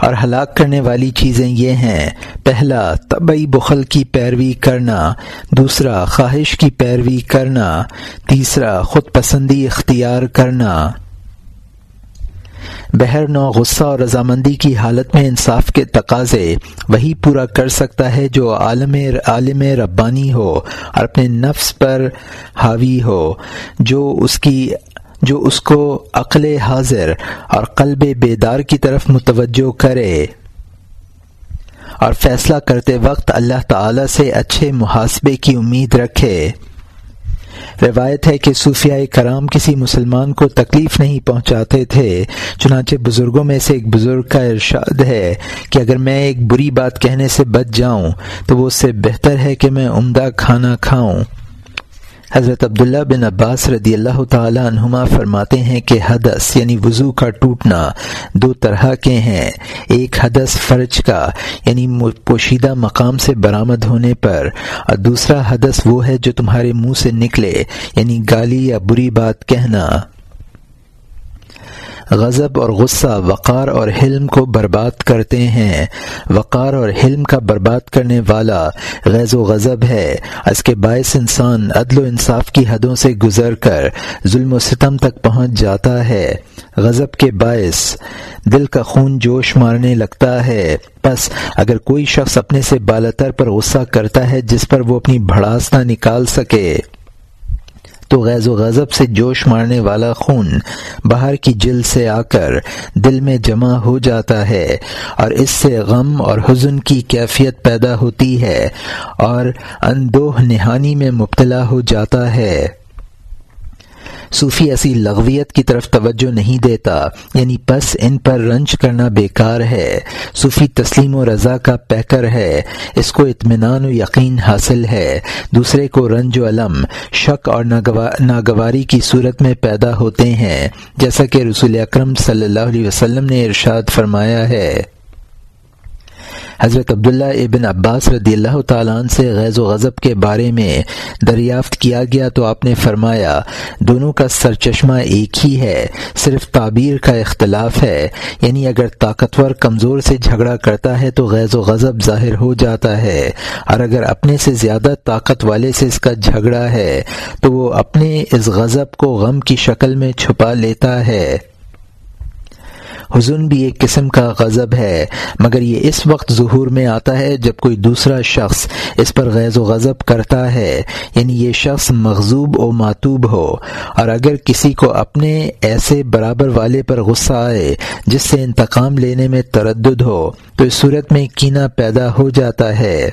اور ہلاک کرنے والی چیزیں یہ ہیں، پہلا، طبعی بخل کی پیروی کرنا، دوسرا، خواہش کی پیروی کرنا، تیسرا خود پسندی اختیار کرنا۔ بہر نو غصہ اور رضامندی کی حالت میں انصاف کے تقاضے وہی پورا کر سکتا ہے جو عالم عالم ربانی ہو اور اپنے نفس پر حاوی ہو، جو اس کی جو اس کو عقل حاضر اور قلب بیدار کی طرف متوجہ کرے۔ اور فیصلہ کرتے وقت اللہ تعالی سے اچھے محاسبے کی امید رکھے۔ روایت ہے کہ صوفیاء کرام کسی مسلمان کو تکلیف نہیں پہنچاتے تھے، چنانچہ بزرگوں میں سے ایک بزرگ کا ارشاد ہے کہ اگر میں ایک بری بات کہنے سے بچ جاؤں تو وہ اس سے بہتر ہے کہ میں عمدہ کھانا کھاؤں۔ حضرت عبداللہ بن عباس رضی اللہ تعالی عنہما فرماتے ہیں کہ حدث یعنی وضو کا ٹوٹنا دو طرح کے ہیں۔ ایک حدث فرج کا یعنی پوشیدہ مقام سے برآمد ہونے پر، اور دوسرا حدث وہ ہے جو تمہارے منہ سے نکلے یعنی گالی یا بری بات کہنا۔ غضب اور غصہ وقار اور حلم کو برباد کرتے ہیں۔ وقار اور حلم کا برباد کرنے والا غیظ و غضب ہے۔ اس کے باعث انسان عدل و انصاف کی حدوں سے گزر کر ظلم و ستم تک پہنچ جاتا ہے۔ غضب کے باعث دل کا خون جوش مارنے لگتا ہے۔ بس اگر کوئی شخص اپنے سے بالتر پر غصہ کرتا ہے جس پر وہ اپنی بھڑاس نہ نکال سکے۔ تو غیظ و غضب سے جوش مارنے والا خون باہر کی جل سے آ کر دل میں جمع ہو جاتا ہے اور اس سے غم اور حزن کی کیفیت پیدا ہوتی ہے اور اندوہ نہانی میں مبتلا ہو جاتا ہے۔ صوفی ایسی لغویت کی طرف توجہ نہیں دیتا یعنی پس ان پر رنج کرنا بیکار ہے۔ صوفی تسلیم و رضا کا پیکر ہے، اس کو اطمینان و یقین حاصل ہے۔ دوسرے کو رنج و علم، شک اور ناگواری کی صورت میں پیدا ہوتے ہیں، جیسا کہ رسول اکرم صلی اللہ علیہ وسلم نے ارشاد فرمایا ہے۔ حضرت عبداللہ ابن عباس رضی اللہ تعالیٰ عنہ سے غیظ و غضب کے بارے میں دریافت کیا گیا تو آپ نے فرمایا، دونوں کا سرچشمہ ایک ہی ہے، صرف تعبیر کا اختلاف ہے۔ یعنی اگر طاقتور کمزور سے جھگڑا کرتا ہے تو غیظ و غضب ظاہر ہو جاتا ہے۔ اور اگر اپنے سے زیادہ طاقت والے سے اس کا جھگڑا ہے تو وہ اپنے اس غضب کو غم کی شکل میں چھپا لیتا ہے۔ حزن بھی ایک قسم کا غضب ہے، مگر یہ اس وقت ظہور میں آتا ہے جب کوئی دوسرا شخص اس پر غیظ و غضب کرتا ہے یعنی یہ شخص مغزوب و ماتوب ہو۔ اور اگر کسی کو اپنے ایسے برابر والے پر غصہ آئے جس سے انتقام لینے میں تردد ہو، تو اس صورت میں کینہ پیدا ہو جاتا ہے۔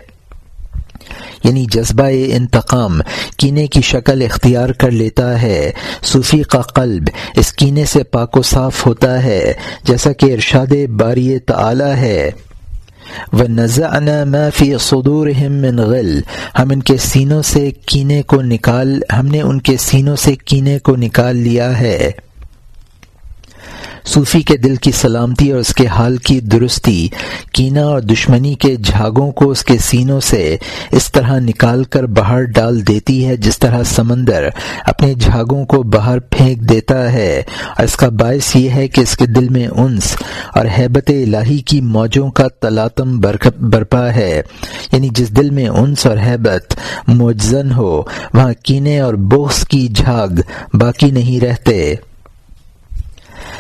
یعنی جذبہ انتقام، کینے کی شکل اختیار کر لیتا ہے۔ صوفی کا قلب اس کینے سے پاک و صاف ہوتا ہے، جیسا کہ ارشاد باری تعلی ہے۔ وہ نذا فی صدور غل۔ ہم ان کے سینوں سے کینے کو نکال، ہم نے ان کے سینوں سے کینے کو نکال لیا ہے۔ صوفی کے دل کی سلامتی اور اس کے حال کی درستی، کینا اور دشمنی کے جھاگوں کو اس کے سینوں سے اس طرح نکال کر باہر ڈال دیتی ہے، جس طرح سمندر اپنے جھاگوں کو باہر پھینک دیتا ہے۔ اور اس کا باعث یہ ہے کہ اس کے دل میں انس اور حیبت الہی کی موجوں کا تلاتم برپا ہے۔ یعنی جس دل میں انس اور حیبت موجزن ہو، وہاں کینے اور بوس کی جھاگ باقی نہیں رہتے۔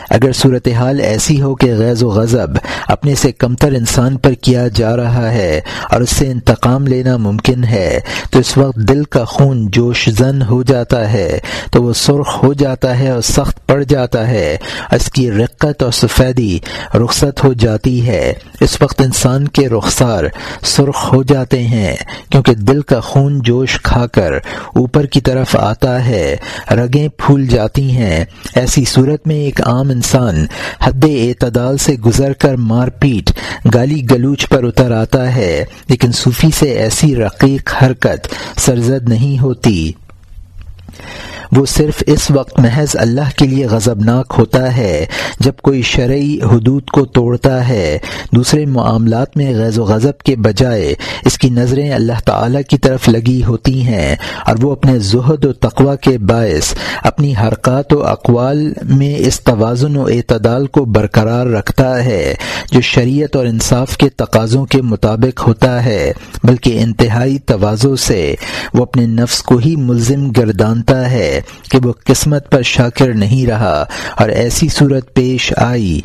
اگر صورتحال ایسی ہو کہ غیظ و غضب اپنے سے کمتر انسان پر کیا جا رہا ہے اور اس سے انتقام لینا ممکن ہے، تو اس وقت دل کا خون جوش زن ہو جاتا ہے، تو وہ سرخ ہو جاتا ہے اور سخت پڑ جاتا ہے۔ اس کی رقت اور سفیدی رخصت ہو جاتی ہے۔ اس وقت انسان کے رخسار سرخ ہو جاتے ہیں، کیونکہ دل کا خون جوش کھا کر اوپر کی طرف آتا ہے، رگیں پھول جاتی ہیں۔ ایسی صورت میں ایک عام انسان حد اعتدال سے گزر کر مار پیٹ، گالی گلوچ پر اتر آتا ہے، لیکن صوفی سے ایسی رقیق حرکت سرزد نہیں ہوتی۔ وہ صرف اس وقت محض اللہ کے لیے غضبناک ہوتا ہے جب کوئی شرعی حدود کو توڑتا ہے۔ دوسرے معاملات میں غیظ و غضب کے بجائے اس کی نظریں اللہ تعالی کی طرف لگی ہوتی ہیں اور وہ اپنے زہد و تقوا کے باعث اپنی حرکات و اقوال میں اس توازن و اعتدال کو برقرار رکھتا ہے جو شریعت اور انصاف کے تقاضوں کے مطابق ہوتا ہے، بلکہ انتہائی توازوں سے وہ اپنے نفس کو ہی ملزم گردانتا ہے۔ کہ وہ قسمت پر شاکر نہیں رہا اور ایسی صورت پیش آئی۔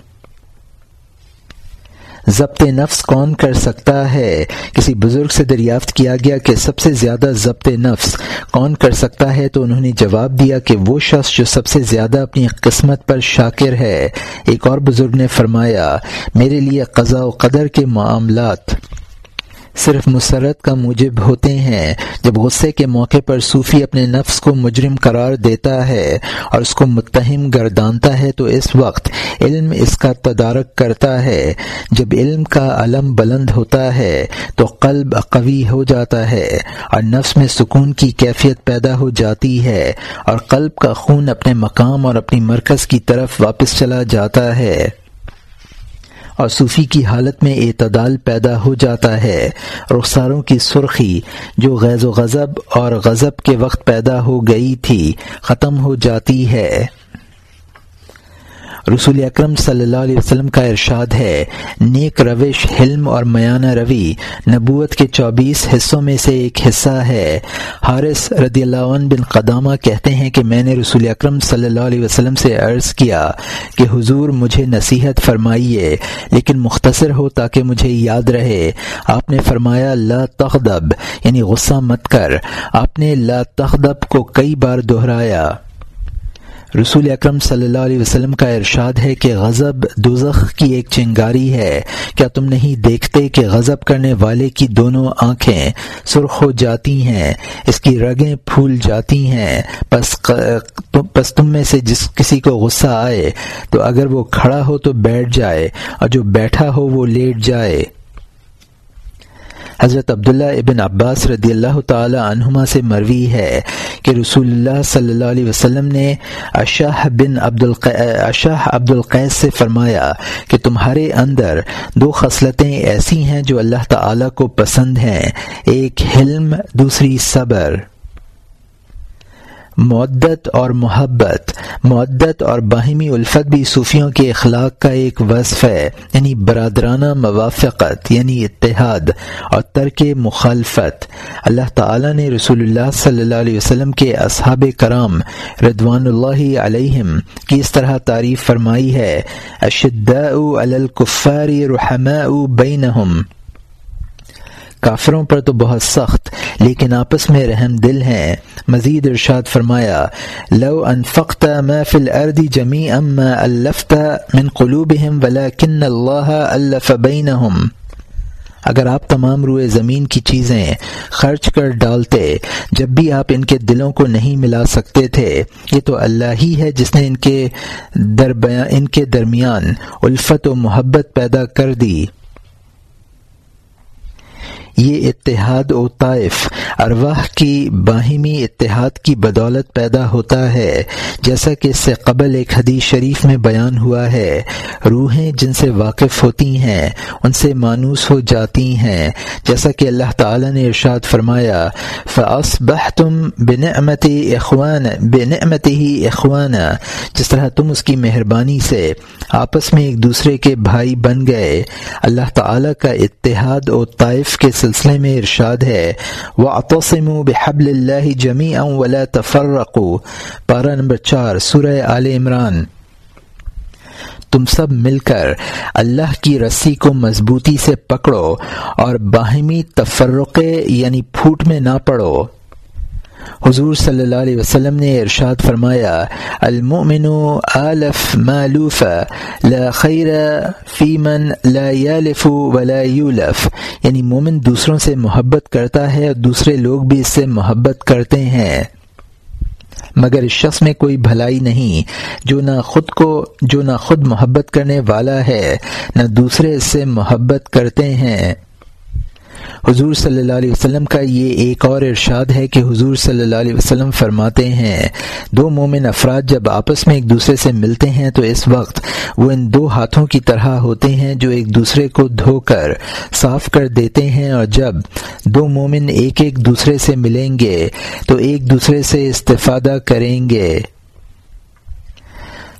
ضبط نفس کون کر سکتا ہے؟ کسی بزرگ سے دریافت کیا گیا کہ سب سے زیادہ ضبط نفس کون کر سکتا ہے؟ تو انہوں نے جواب دیا کہ وہ شخص جو سب سے زیادہ اپنی قسمت پر شاکر ہے۔ ایک اور بزرگ نے فرمایا، میرے لیے قضاء و قدر کے معاملات صرف مسرت کا موجب ہوتے ہیں۔ جب غصے کے موقع پر صوفی اپنے نفس کو مجرم قرار دیتا ہے اور اس کو متہم گردانتا ہے، تو اس وقت علم اس کا تدارک کرتا ہے۔ جب علم کا علم بلند ہوتا ہے، تو قلب قوی ہو جاتا ہے اور نفس میں سکون کی کیفیت پیدا ہو جاتی ہے۔ اور قلب کا خون اپنے مقام اور اپنی مرکز کی طرف واپس چلا جاتا ہے۔ اور صوفی کی حالت میں اعتدال پیدا ہو جاتا ہے۔ رخساروں کی سرخی جو غیظ و غضب اور غضب کے وقت پیدا ہو گئی تھی، ختم ہو جاتی ہے۔ رسول اکرم صلی اللہ علیہ وسلم کا ارشاد ہے، نیک روش، حلم اور میانہ روی نبوت کے چوبیس حصوں میں سے ایک حصہ ہے۔ حارث رضی اللہ عنہ بن قدامہ کہتے ہیں کہ میں نے رسول اکرم صلی اللہ علیہ وسلم سے عرض کیا کہ حضور مجھے نصیحت فرمائیے، لیکن مختصر ہو تاکہ مجھے یاد رہے۔ آپ نے فرمایا، لا تغضب یعنی غصہ مت کر۔ آپ نے لا تغضب کو کئی بار دہرایا۔ رسول اکرم صلی اللہ علیہ وسلم کا ارشاد ہے کہ غضب دوزخ کی ایک چنگاری ہے۔ کیا تم نہیں دیکھتے کہ غضب کرنے والے کی دونوں آنکھیں سرخ ہو جاتی ہیں؟ اس کی رگیں پھول جاتی ہیں۔ پس پس تم میں سے جس کسی کو غصہ آئے تو اگر وہ کھڑا ہو تو بیٹھ جائے اور جو بیٹھا ہو وہ لیٹ جائے۔ حضرت عبداللہ ابن عباس رضی اللہ تعالی عنہما سے مروی ہے کہ رسول اللہ صلی اللہ علیہ وسلم نے اشاہ بن عبد اشاہ عبد القیس سے فرمایا کہ تمہارے اندر دو خصلتیں ایسی ہیں جو اللہ تعالی کو پسند ہیں، ایک حلم، دوسری صبر۔ معدت اور محبت معدت اور باہمی الفت بھی صوفیوں کے اخلاق کا ایک وصف ہے یعنی برادرانہ موافقت یعنی اتحاد اور ترک مخالفت۔ اللہ تعالی نے رسول اللہ صلی اللہ علیہ وسلم کے اصحاب کرام ردوان اللہ علیہم کی اس طرح تعریف فرمائی ہے، اشداء علی الکفار رحماء بینہم کافروں پر تو بہت سخت، لیکن آپس میں رحم دل ہیں مزید ارشاد فرمایا، لو انفقت ما فی الارض جميعا ما الفت من قلوبهم ولكن الله الف بينهم اگر آپ تمام روئے زمین کی چیزیں خرچ کر ڈالتے، جب بھی آپ ان کے دلوں کو نہیں ملا سکتے تھے، یہ تو اللہ ہی ہے جس نے ان کے ان کے درمیان الفت و محبت پیدا کر دی۔ یہ اتحاد و طائف، ارواح کی باہمی اتحاد کی بدولت پیدا ہوتا ہے۔ جیسا کہ اس سے قبل ایک حدیث شریف میں بیان ہوا ہے، روحیں جن سے واقف ہوتی ہیں، ان سے مانوس ہو جاتی ہیں۔ جیسا کہ اللہ تعالی نے ارشاد فرمایا فاص بہ تم بنعمتی اخوان بنعمتی ہی اخوان جس طرح تم اس کی مہربانی سے آپس میں ایک دوسرے کے بھائی بن گئے، اللہ تعالی کا اتحاد و طائف کے سلسلے میں ارشاد ہے وہ اتوسم بحب اللہ جمی ام ولا تفرق پارہ نمبر چار، سورہ عال عمران۔ تم سب مل کر اللہ کی رسی کو مضبوطی سے پکڑو اور باہمی تفرقے یعنی پھوٹ میں نہ پڑو۔ حضور صلی اللہ علیہ وسلم نے ارشاد فرمایا، المؤمن آلف مالوف لا خیر فی من لا یالف ولا یولف. یعنی مومن دوسروں سے محبت کرتا ہے اور دوسرے لوگ بھی اس سے محبت کرتے ہیں۔ مگر اس شخص میں کوئی بھلائی نہیں، جو نہ خود کو، جو نہ خود محبت کرنے والا ہے، نہ دوسرے اس سے محبت کرتے ہیں۔ حضور صلی اللہ علیہ وسلم کا یہ ایک اور ارشاد ہے کہ حضور صلی اللہ علیہ وسلم فرماتے ہیں، دو مومن افراد جب آپس میں ایک دوسرے سے ملتے ہیں تو اس وقت وہ ان دو ہاتھوں کی طرح ہوتے ہیں جو ایک دوسرے کو دھو کر صاف کر دیتے ہیں اور جب دو مومن ایک ایک دوسرے سے ملیں گے تو ایک دوسرے سے استفادہ کریں گے۔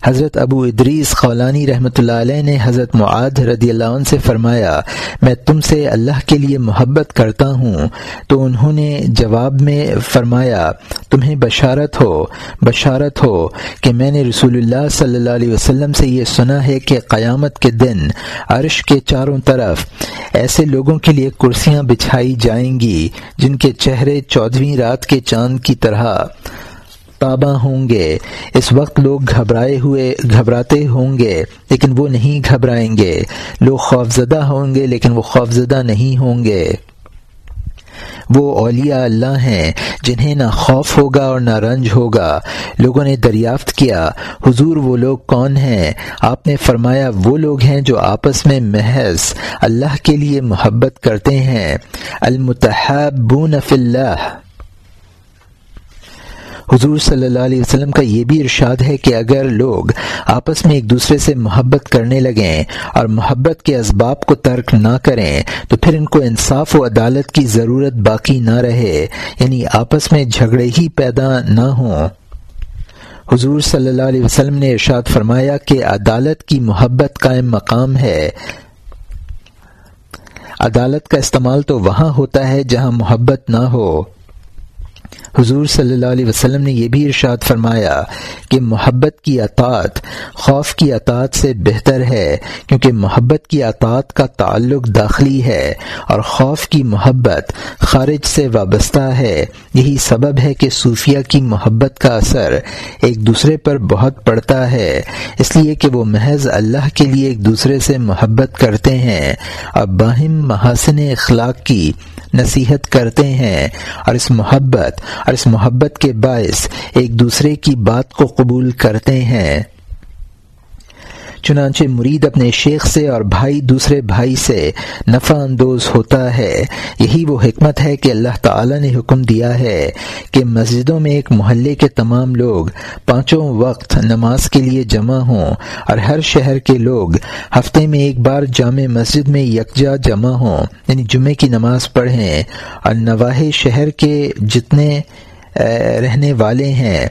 حضرت ابو ادریس خولانی رحمۃ اللہ علیہ نے حضرت معاد رضی اللہ عنہ سے فرمایا، میں تم سے اللہ کے لیے محبت کرتا ہوں۔ تو انہوں نے جواب میں فرمایا، تمہیں بشارت ہو بشارت ہو کہ میں نے رسول اللہ صلی اللہ علیہ وسلم سے یہ سنا ہے کہ قیامت کے دن عرش کے چاروں طرف ایسے لوگوں کے لیے کرسیاں بچھائی جائیں گی، جن کے چہرے چودھویں رات کے چاند کی طرح۔ تابہ ہوں گے۔ اس وقت لوگ گھبرائے ہوئے گھبراتے ہوں گے، لیکن وہ نہیں گھبرائیں گے۔ لوگ خوفزدہ ہوں گے، لیکن وہ خوفزدہ نہیں ہوں گے۔ وہ اولیاء اللہ ہیں، جنہیں نہ خوف ہوگا اور نہ رنج ہوگا۔ لوگوں نے دریافت کیا، حضور وہ لوگ کون ہیں؟ آپ نے فرمایا، وہ لوگ ہیں جو آپس میں محض اللہ کے لیے محبت کرتے ہیں۔ المتحبون فی اللہ۔ حضور صلی اللہ علیہ وسلم کا یہ بھی ارشاد ہے کہ اگر لوگ آپس میں ایک دوسرے سے محبت کرنے لگیں اور محبت کے اسباب کو ترک نہ کریں، تو پھر ان کو انصاف و عدالت کی ضرورت باقی نہ رہے یعنی آپس میں جھگڑے ہی پیدا نہ ہوں۔ حضور صلی اللہ علیہ وسلم نے ارشاد فرمایا کہ عدالت کی محبت قائم مقام ہے۔ عدالت کا استعمال تو وہاں ہوتا ہے جہاں محبت نہ ہو۔ حضور صلی اللہ علیہ وسلم نے یہ بھی ارشاد فرمایا کہ محبت کی اطاعت، خوف کی اطاعت سے بہتر ہے، کیونکہ محبت کی اطاعت کا تعلق داخلی ہے اور خوف کی محبت خارج سے وابستہ ہے۔ یہی سبب ہے کہ صوفیہ کی محبت کا اثر ایک دوسرے پر بہت پڑتا ہے۔ اس لیے کہ وہ محض اللہ کے لیے ایک دوسرے سے محبت کرتے ہیں اور باہم محاسن اخلاق کی نصیحت کرتے ہیں اور اس محبت اور اس محبت کے باعث ایک دوسرے کی بات کو قبول کرتے ہیں۔ چنانچہ مرید اپنے شیخ سے اور بھائی دوسرے بھائی سے نفع اندوز ہوتا ہے۔ یہی وہ حکمت ہے کہ اللہ تعالی نے حکم دیا ہے کہ مسجدوں میں ایک محلے کے تمام لوگ پانچوں وقت نماز کے لیے جمع ہوں اور ہر شہر کے لوگ ہفتے میں ایک بار جامع مسجد میں یکجا جمع ہوں یعنی جمعے کی نماز پڑھیں۔ اور نواح شہر کے جتنے رہنے والے ہیں۔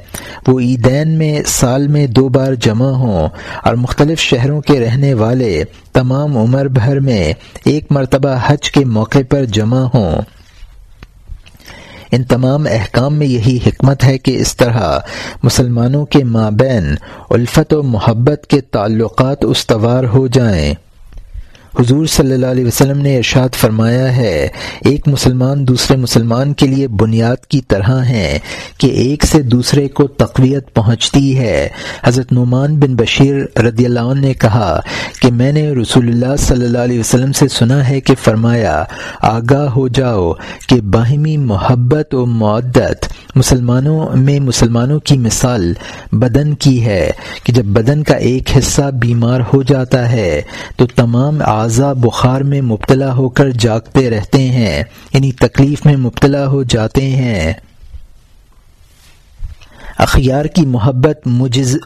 وہ عیدین میں، سال میں دو بار جمع ہوں اور مختلف شہروں کے رہنے والے تمام عمر بھر میں ایک مرتبہ حج کے موقع پر جمع ہوں۔ ان تمام احکام میں یہی حکمت ہے کہ اس طرح مسلمانوں کے مابین الفت و محبت کے تعلقات استوار ہو جائیں۔ حضور صلی اللہ علیہ وسلم نے ارشاد فرمایا ہے، ایک مسلمان دوسرے مسلمان کے لیے بنیاد کی طرح ہے کہ ایک سے دوسرے کو تقویت پہنچتی ہے۔ حضرت نعمان بن بشیر رضی اللہ عنہ نے کہا کہ میں نے رسول اللہ صلی اللہ علیہ وسلم سے سنا ہے کہ فرمایا، آگاہ ہو جاؤ کہ باہمی محبت و معدت مسلمانوں میں مسلمانوں کی مثال بدن کی ہے کہ جب بدن کا ایک حصہ بیمار ہو جاتا ہے تو تمام اعضا بخار میں مبتلا ہو کر جاگتے رہتے ہیں یعنی تکلیف میں مبتلا ہو جاتے ہیں۔ اخیار کی محبت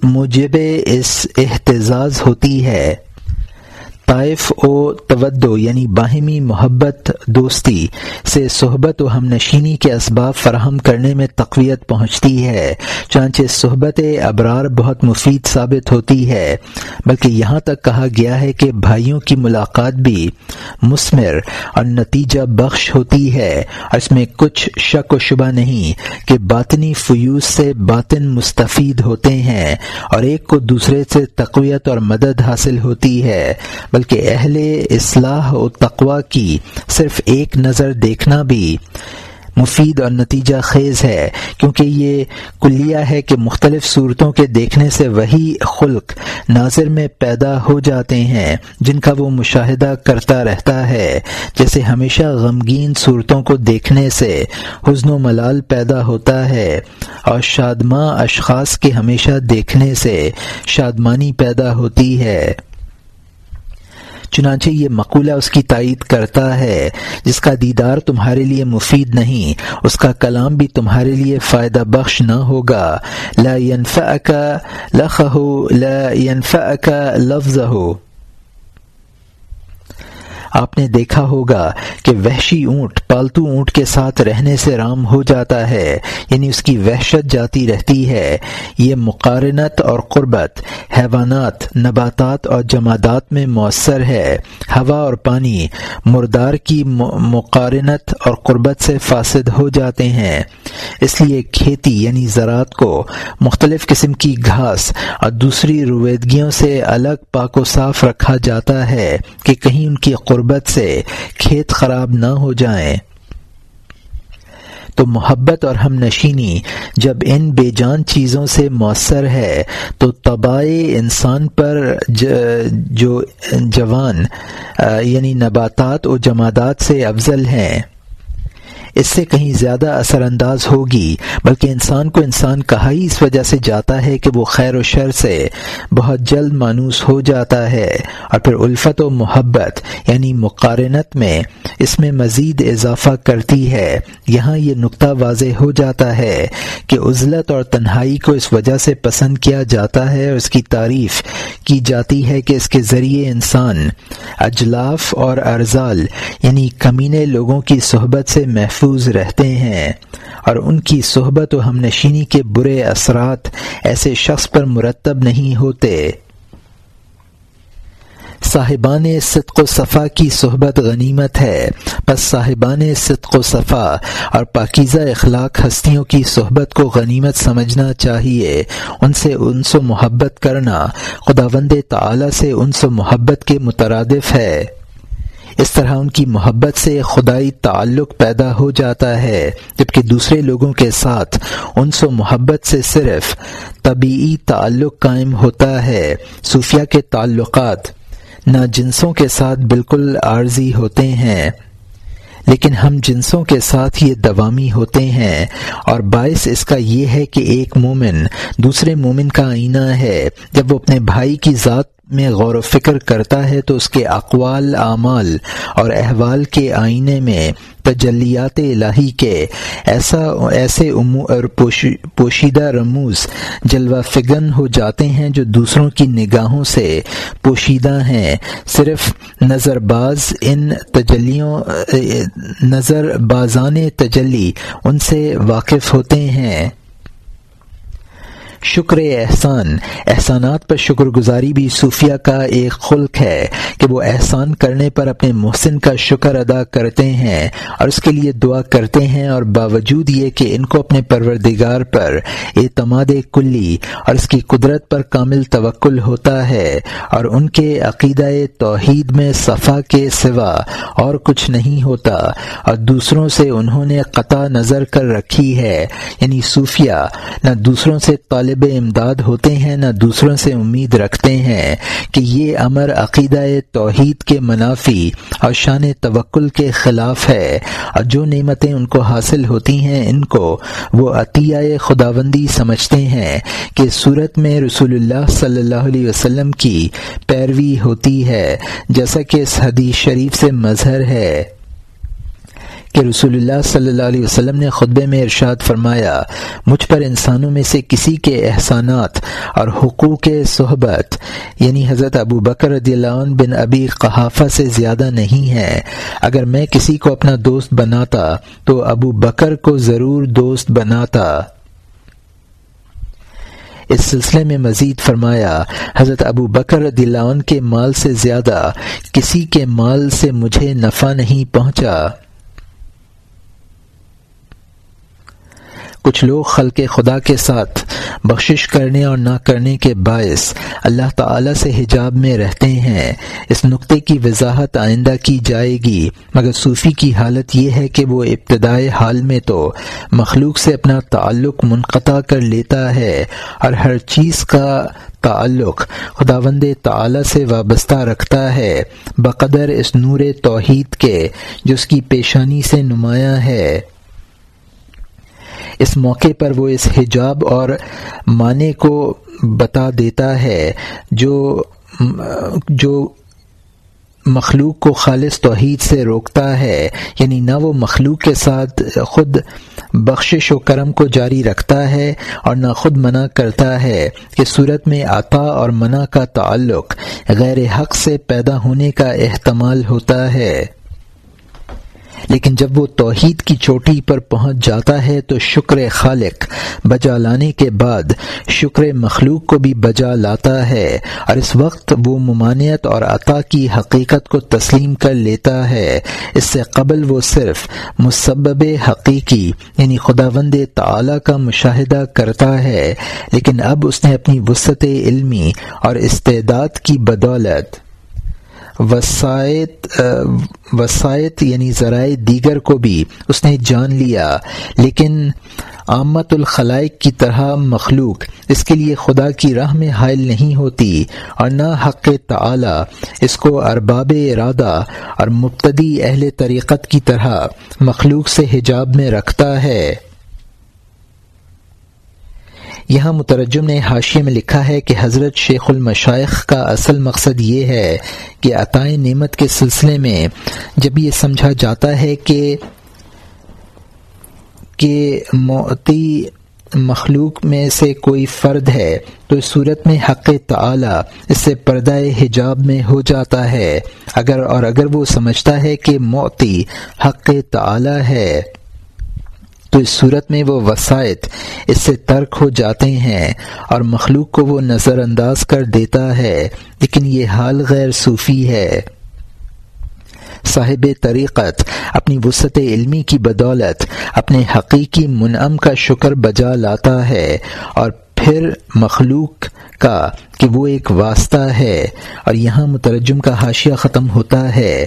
مجب اس احتجاج ہوتی ہے۔ طائف و تودو یعنی باہمی محبت، دوستی سے صحبت و ہم نشینی کے اسباب فراہم کرنے میں تقویت پہنچتی ہے۔ چانچہ صحبت ابرار بہت مفید ثابت ہوتی ہے، بلکہ یہاں تک کہا گیا ہے کہ بھائیوں کی ملاقات بھی مسمر اور نتیجہ بخش ہوتی ہے۔ اور اس میں کچھ شک و شبہ نہیں کہ باطنی فیوز سے باطن مستفید ہوتے ہیں اور ایک کو دوسرے سے تقویت اور مدد حاصل ہوتی ہے بلکہ اہل اصلاح و تقوا کی صرف ایک نظر دیکھنا بھی مفید اور نتیجہ خیز ہے، کیونکہ یہ کلیہ ہے کہ مختلف صورتوں کے دیکھنے سے وہی خلق ناظر میں پیدا ہو جاتے ہیں، جن کا وہ مشاہدہ کرتا رہتا ہے۔ جیسے ہمیشہ غمگین صورتوں کو دیکھنے سے حزن و ملال پیدا ہوتا ہے اور شادماں اشخاص کے ہمیشہ دیکھنے سے شادمانی پیدا ہوتی ہے۔ چنانچہ یہ مقولہ اس کی تائید کرتا ہے، جس کا دیدار تمہارے لیے مفید نہیں، اس کا کلام بھی تمہارے لیے فائدہ بخش نہ ہوگا۔ لا ينفعك لخه لا ينفعك لفظه آپ نے دیکھا ہوگا کہ وحشی اونٹ پالتو اونٹ کے ساتھ رہنے سے رام ہو جاتا ہے یعنی اس کی وحشت جاتی رہتی ہے۔ یہ مقارنت اور قربت، حیوانات، نباتات اور جمادات میں مؤثر ہے۔ ہوا اور پانی مردار کی مقارنت اور قربت سے فاسد ہو جاتے ہیں۔ اس لیے کھیتی یعنی زراعت کو مختلف قسم کی گھاس اور دوسری رویدگیوں سے الگ پاک و صاف رکھا جاتا ہے کہ کہیں ان کی قربت سے کھیت خراب نہ ہو جائیں۔ تو محبت اور ہم نشینی، جب ان بے جان چیزوں سے مؤثر ہے، تو تباہ انسان پر جو جوان یعنی نباتات و جمادات سے افضل ہیں۔ اس سے کہیں زیادہ اثر انداز ہوگی، بلکہ انسان کو انسان کہا ہی اس وجہ سے جاتا ہے کہ وہ خیر و شر سے بہت جلد مانوس ہو جاتا ہے اور پھر الفت و محبت یعنی مقارنت میں اس میں مزید اضافہ کرتی ہے۔ یہاں یہ نقطہ واضح ہو جاتا ہے کہ عزلت اور تنہائی کو اس وجہ سے پسند کیا جاتا ہے اور اس کی تعریف کی جاتی ہے کہ اس کے ذریعے انسان اجلاف اور ارزال یعنی کمینے لوگوں کی صحبت سے محفوظ محفوظ رہتے ہیں۔ اور ان کی صحبت و ہم نشینی کے برے اثرات ایسے شخص پر مرتب نہیں ہوتے۔ صاحبان صدق و صفا کی صحبت غنیمت ہے۔ بس صاحبان صدق و صفا اور پاکیزہ اخلاق ہستیوں کی صحبت کو غنیمت سمجھنا چاہیے۔ ان سے انس و محبت کرنا۔ خدا وند تعالی سے انس و محبت کے مترادف ہے۔ اس طرح ان کی محبت سے خدائی تعلق پیدا ہو جاتا ہے، جبکہ دوسرے لوگوں کے ساتھ ان سے محبت سے صرف طبیعی تعلق قائم ہوتا ہے۔ صوفیہ کے تعلقات نہ جنسوں کے ساتھ بالکل عارضی ہوتے ہیں، لیکن ہم جنسوں کے ساتھ یہ دوامی ہوتے ہیں۔ اور باعث اس کا یہ ہے کہ ایک مومن دوسرے مومن کا آئینہ ہے، جب وہ اپنے بھائی کی ذات میں غور و فکر کرتا ہے تو اس کے اقوال، اعمال اور احوال کے آئینے میں تجلیات الہی کے ایسا، ایسے اور پوشیدہ رموز جلوہ فگن ہو جاتے ہیں جو دوسروں کی نگاہوں سے پوشیدہ ہیں۔ صرف نظر باز ان تجلیوں نظر بازان تجلی ان سے واقف ہوتے ہیں۔ شکر احسان۔ احسانات پر شکر گزاری بھی صوفیہ کا ایک خلق ہے کہ وہ احسان کرنے پر اپنے محسن کا شکر ادا کرتے ہیں اور اس کے لیے دعا کرتے ہیں اور باوجود یہ کہ ان کو اپنے پروردگار پر اعتماد کلی اور اس کی قدرت پر کامل توکل ہوتا ہے اور ان کے عقیدہ توحید میں صفا کے سوا اور کچھ نہیں ہوتا اور دوسروں سے انہوں نے قطع نظر کر رکھی ہے۔ یعنی صوفیہ نہ دوسروں سے طالب طالب امداد ہوتے ہیں، نہ دوسروں سے امید رکھتے ہیں کہ یہ امر عقیدہ توحید کے منافی اور شان توکل کے خلاف ہے۔ اور جو نعمتیں ان کو حاصل ہوتی ہیں، ان کو وہ عطیہ خداوندی سمجھتے ہیں کہ صورت میں رسول اللہ صلی اللہ علیہ وسلم کی پیروی ہوتی ہے، جیسا کہ اس حدیث شریف سے مظہر ہے۔ کہ رسول اللہ صلی اللہ علیہ وسلم نے خطبے میں ارشاد فرمایا، مجھ پر انسانوں میں سے کسی کے احسانات اور حقوق صحبت یعنی حضرت ابو بکر رضی اللہ عنہ بن ابی قحافہ سے زیادہ نہیں ہے۔ اگر میں کسی کو اپنا دوست بناتا، تو ابو بکر کو ضرور دوست بناتا۔ اس سلسلے میں مزید فرمایا، حضرت ابو بکر رضی اللہ عنہ کے مال سے زیادہ کسی کے مال سے مجھے نفع نہیں پہنچا۔ کچھ لوگ خلق خدا کے ساتھ بخشش کرنے اور نہ کرنے کے باعث اللہ تعالی سے حجاب میں رہتے ہیں۔ اس نقطے کی وضاحت آئندہ کی جائے گی۔ مگر صوفی کی حالت یہ ہے کہ وہ ابتدائی حال میں تو مخلوق سے اپنا تعلق منقطع کر لیتا ہے اور ہر چیز کا تعلق خدا وند تعالی سے وابستہ رکھتا ہے۔ بقدر اس نور توحید کے، جو اس کی پیشانی سے نمایاں ہے۔ اس موقع پر وہ اس حجاب اور معنی کو بتا دیتا ہے جو جو مخلوق کو خالص توحید سے روکتا ہے یعنی نہ وہ مخلوق کے ساتھ خود بخشش و کرم کو جاری رکھتا ہے اور نہ خود منع کرتا ہے کہ صورت میں عطا اور منع کا تعلق غیر حق سے پیدا ہونے کا احتمال ہوتا ہے۔ لیکن جب وہ توحید کی چوٹی پر پہنچ جاتا ہے تو شکر خالق بجا لانے کے بعد شکر مخلوق کو بھی بجا لاتا ہے اور اس وقت وہ ممانعت اور عطا کی حقیقت کو تسلیم کر لیتا ہے۔ اس سے قبل وہ صرف مسبب حقیقی یعنی خدا وند تعلیٰ کا مشاہدہ کرتا ہے، لیکن اب اس نے اپنی وسط علمی اور استعداد کی بدولت وسائط وسائط یعنی ذرائع دیگر کو بھی اس نے جان لیا، لیکن آمت الخلائق کی طرح مخلوق اس کے لیے خدا کی راہ میں حائل نہیں ہوتی اور نہ حق تعلی اس کو ارباب ارادہ اور مبتدی اہل طریقت کی طرح مخلوق سے حجاب میں رکھتا ہے۔ یہاں مترجم نے حاشیے میں لکھا ہے کہ حضرت شیخ المشائق کا اصل مقصد یہ ہے کہ عطائے نعمت کے سلسلے میں جب یہ سمجھا جاتا ہے کہ کہ موتی مخلوق میں سے کوئی فرد ہے، تو اس صورت میں حق تعلی اس سے پردہ حجاب میں ہو جاتا ہے۔ اگر اور اگر وہ سمجھتا ہے کہ موتی حق تعلی ہے تو اس صورت میں وہ وسائط اس سے ترک ہو جاتے ہیں اور مخلوق کو وہ نظر انداز کر دیتا ہے، لیکن یہ حال غیر صوفی ہے۔ صاحب طریقت اپنی وسط علمی کی بدولت، اپنے حقیقی منعم کا شکر بجا لاتا ہے اور پھر مخلوق کا کہ وہ ایک واسطہ ہے اور یہاں مترجم کا حاشیہ ختم ہوتا ہے۔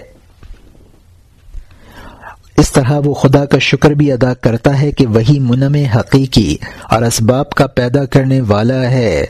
اس طرح وہ خدا کا شکر بھی ادا کرتا ہے کہ وہی منم حقیقی اور اسباب کا پیدا کرنے والا ہے۔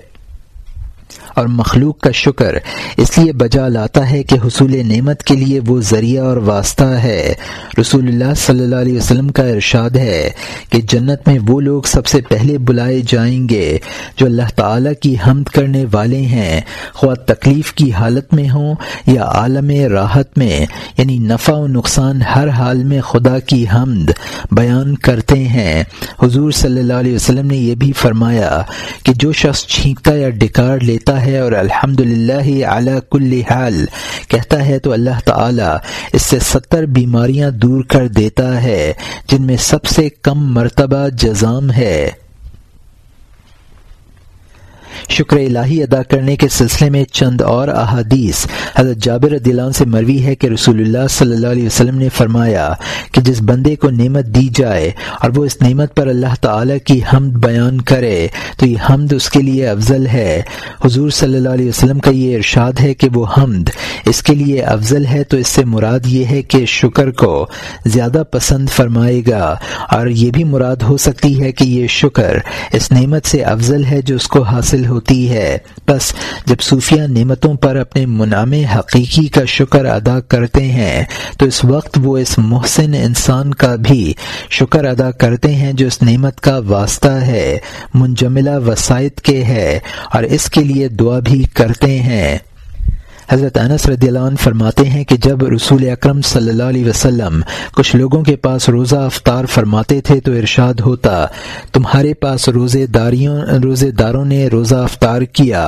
اور مخلوق کا شکر اس لیے بجا لاتا ہے کہ حصول نعمت کے لیے وہ ذریعہ اور واسطہ ہے۔ رسول اللہ صلی اللہ علیہ وسلم کا ارشاد ہے کہ جنت میں وہ لوگ سب سے پہلے بلائے جائیں گے جو اللہ تعالی کی حمد کرنے والے ہیں، خواہ تکلیف کی حالت میں ہوں یا عالم راحت میں یعنی نفع و نقصان ہر حال میں خدا کی حمد بیان کرتے ہیں۔ حضور صلی اللہ علیہ وسلم نے یہ بھی فرمایا کہ جو شخص چھینکتا یا ڈکار لیتا ہے اور الحمد للہ کل حال کہتا ہے تو اللہ تعالی اس سے ستر بیماریاں دور کر دیتا ہے جن میں سب سے کم مرتبہ جزام ہے۔ شکر الہی ادا کرنے کے سلسلے میں چند اور احادیث۔ حضرت جابر دلان سے مروی ہے کہ رسول اللہ صلی اللہ علیہ وسلم نے فرمایا کہ جس بندے کو نعمت دی جائے اور وہ اس نعمت پر اللہ تعالی کی حمد بیان کرے، تو یہ حمد اس کے لیے افضل ہے۔ حضور صلی اللہ علیہ وسلم کا یہ ارشاد ہے کہ وہ حمد اس کے لیے افضل ہے، تو اس سے مراد یہ ہے کہ شکر کو زیادہ پسند فرمائے گا۔ اور یہ بھی مراد ہو سکتی ہے کہ یہ شکر اس نعمت سے افضل ہے جو اس کو حاصل ہوتی ہے۔ بس جب صوفیہ نعمتوں پر اپنے منام حقیقی کا شکر ادا کرتے ہیں، تو اس وقت وہ اس محسن انسان کا بھی شکر ادا کرتے ہیں جو اس نعمت کا واسطہ ہے، منجملہ وسائط کے ہے، اور اس کے لیے دعا بھی کرتے ہیں۔ حضرت انس رضی اللہ عنہ فرماتے ہیں کہ جب رسول اکرم صلی اللہ علیہ وسلم کچھ لوگوں کے پاس روزہ افطار فرماتے تھے تو ارشاد ہوتا، تمہارے پاس روزے داریوں، روزے داروں نے روزہ افطار کیا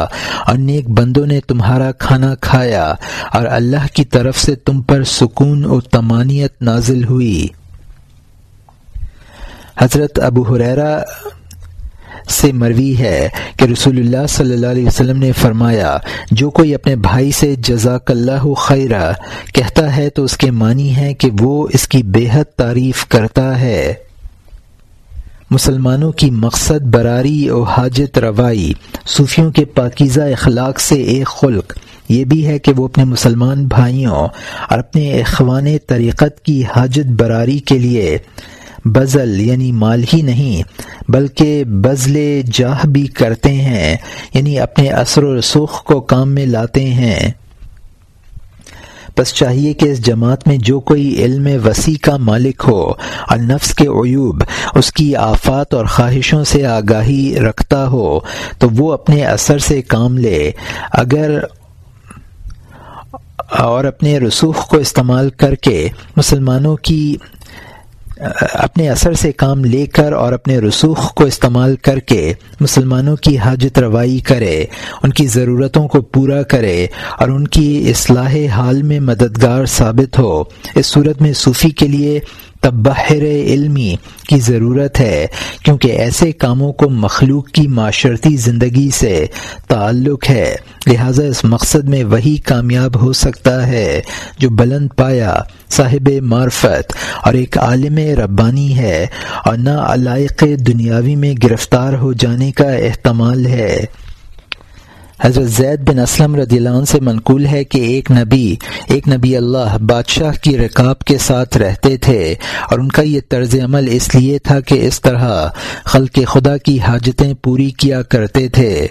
اور نیک بندوں نے تمہارا کھانا کھایا اور اللہ کی طرف سے تم پر سکون و تمانیت نازل ہوئی۔ حضرت ابو حریرہ سے مروی ہے کہ رسول اللہ صلی اللہ علیہ وسلم نے فرمایا، جو کوئی اپنے بھائی سے جزاک اللہ خیرہ کہتا ہے تو اس کے معنی ہے کہ وہ اس کی بے حد تعریف کرتا ہے۔ مسلمانوں کی مقصد براری و حاجت روائی، صوفیوں کے پاکیزہ اخلاق سے ایک خلق۔ یہ بھی ہے کہ وہ اپنے مسلمان بھائیوں اور اپنے اخوان طریقت کی حاجت براری کے لیے بزل یعنی مال ہی نہیں، بلکہ بزل جاہ بھی کرتے ہیں یعنی اپنے اثر و رسوخ کو کام میں لاتے ہیں۔ بس چاہیے کہ اس جماعت میں جو کوئی علم وسیع کا مالک ہو، اور نفس کے عیوب، اس کی آفات اور خواہشوں سے آگاہی رکھتا ہو، تو وہ اپنے اثر سے کام لے۔ اگر اور اپنے رسوخ کو استعمال کر کے مسلمانوں کی اپنے اثر سے کام لے کر اور اپنے رسوخ کو استعمال کر کے مسلمانوں کی حاجت روائی کرے، ان کی ضرورتوں کو پورا کرے اور ان کی اصلاح حال میں مددگار ثابت ہو۔ اس صورت میں صوفی کے لیے تبہر علمی کی ضرورت ہے، کیونکہ ایسے کاموں کو مخلوق کی معاشرتی زندگی سے تعلق ہے۔ لہذا اس مقصد میں وہی کامیاب ہو سکتا ہے جو بلند پایا صاحب معرفت اور ایک عالم ربانی ہے اور نہ علائق دنیاوی میں گرفتار ہو جانے کا احتمال ہے۔ حضرت زید بن اسلم رضی اللہ عنہ سے منقول ہے کہ ایک نبی ایک نبی اللہ بادشاہ کی رکاب کے ساتھ رہتے تھے اور ان کا یہ طرز عمل اس لیے تھا کہ اس طرح خلق خدا کی حاجتیں پوری کیا کرتے تھے۔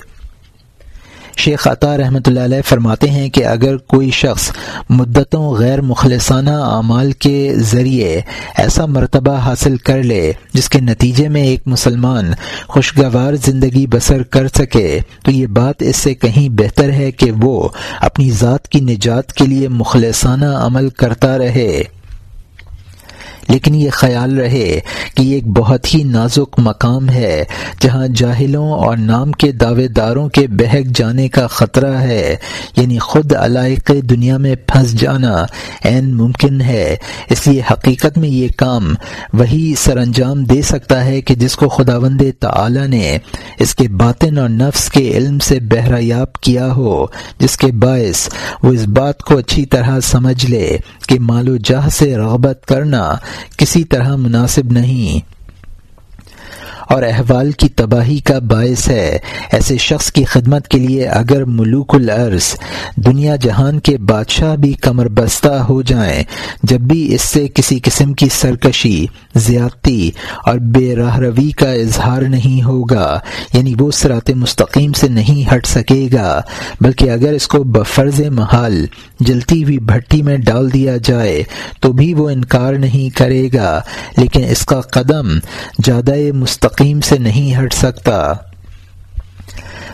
شیخ عطا رحمۃ اللہ علیہ فرماتے ہیں کہ اگر کوئی شخص مدتوں غیر مخلصانہ اعمال کے ذریعے ایسا مرتبہ حاصل کر لے جس کے نتیجے میں ایک مسلمان خوشگوار زندگی بسر کر سکے، تو یہ بات اس سے کہیں بہتر ہے کہ وہ اپنی ذات کی نجات کے لیے مخلصانہ عمل کرتا رہے۔ لیکن یہ خیال رہے کہ یہ ایک بہت ہی نازک مقام ہے، جہاں جاہلوں اور نام کے دعوے داروں کے بہک جانے کا خطرہ ہے۔ یعنی خود علائق دنیا میں پھنس جانا عین ممکن ہے۔ اس لیے حقیقت میں یہ کام وہی سر انجام دے سکتا ہے کہ جس کو خداوند تعالی نے اس کے باطن اور نفس کے علم سے بہریاب کیا ہو، جس کے باعث وہ اس بات کو اچھی طرح سمجھ لے کہ مال و جاہ سے رغبت کرنا کسی طرح مناسب نہیں۔ اور احوال کی تباہی کا باعث ہے، ایسے شخص کی خدمت کے لیے اگر ملوک العرض دنیا جہان کے بادشاہ بھی کمر بستہ ہو جائیں، جب بھی اس سے کسی قسم کی سرکشی زیادتی اور بے راہ روی کا اظہار نہیں ہوگا۔ یعنی وہ سرات مستقیم سے نہیں ہٹ سکے گا، بلکہ اگر اس کو بفرز محال جلتی ہوئی بھٹی میں ڈال دیا جائے تو بھی وہ انکار نہیں کرے گا، لیکن اس کا قدم زیادہ مستقیم سے نہیں ہٹ سکتا۔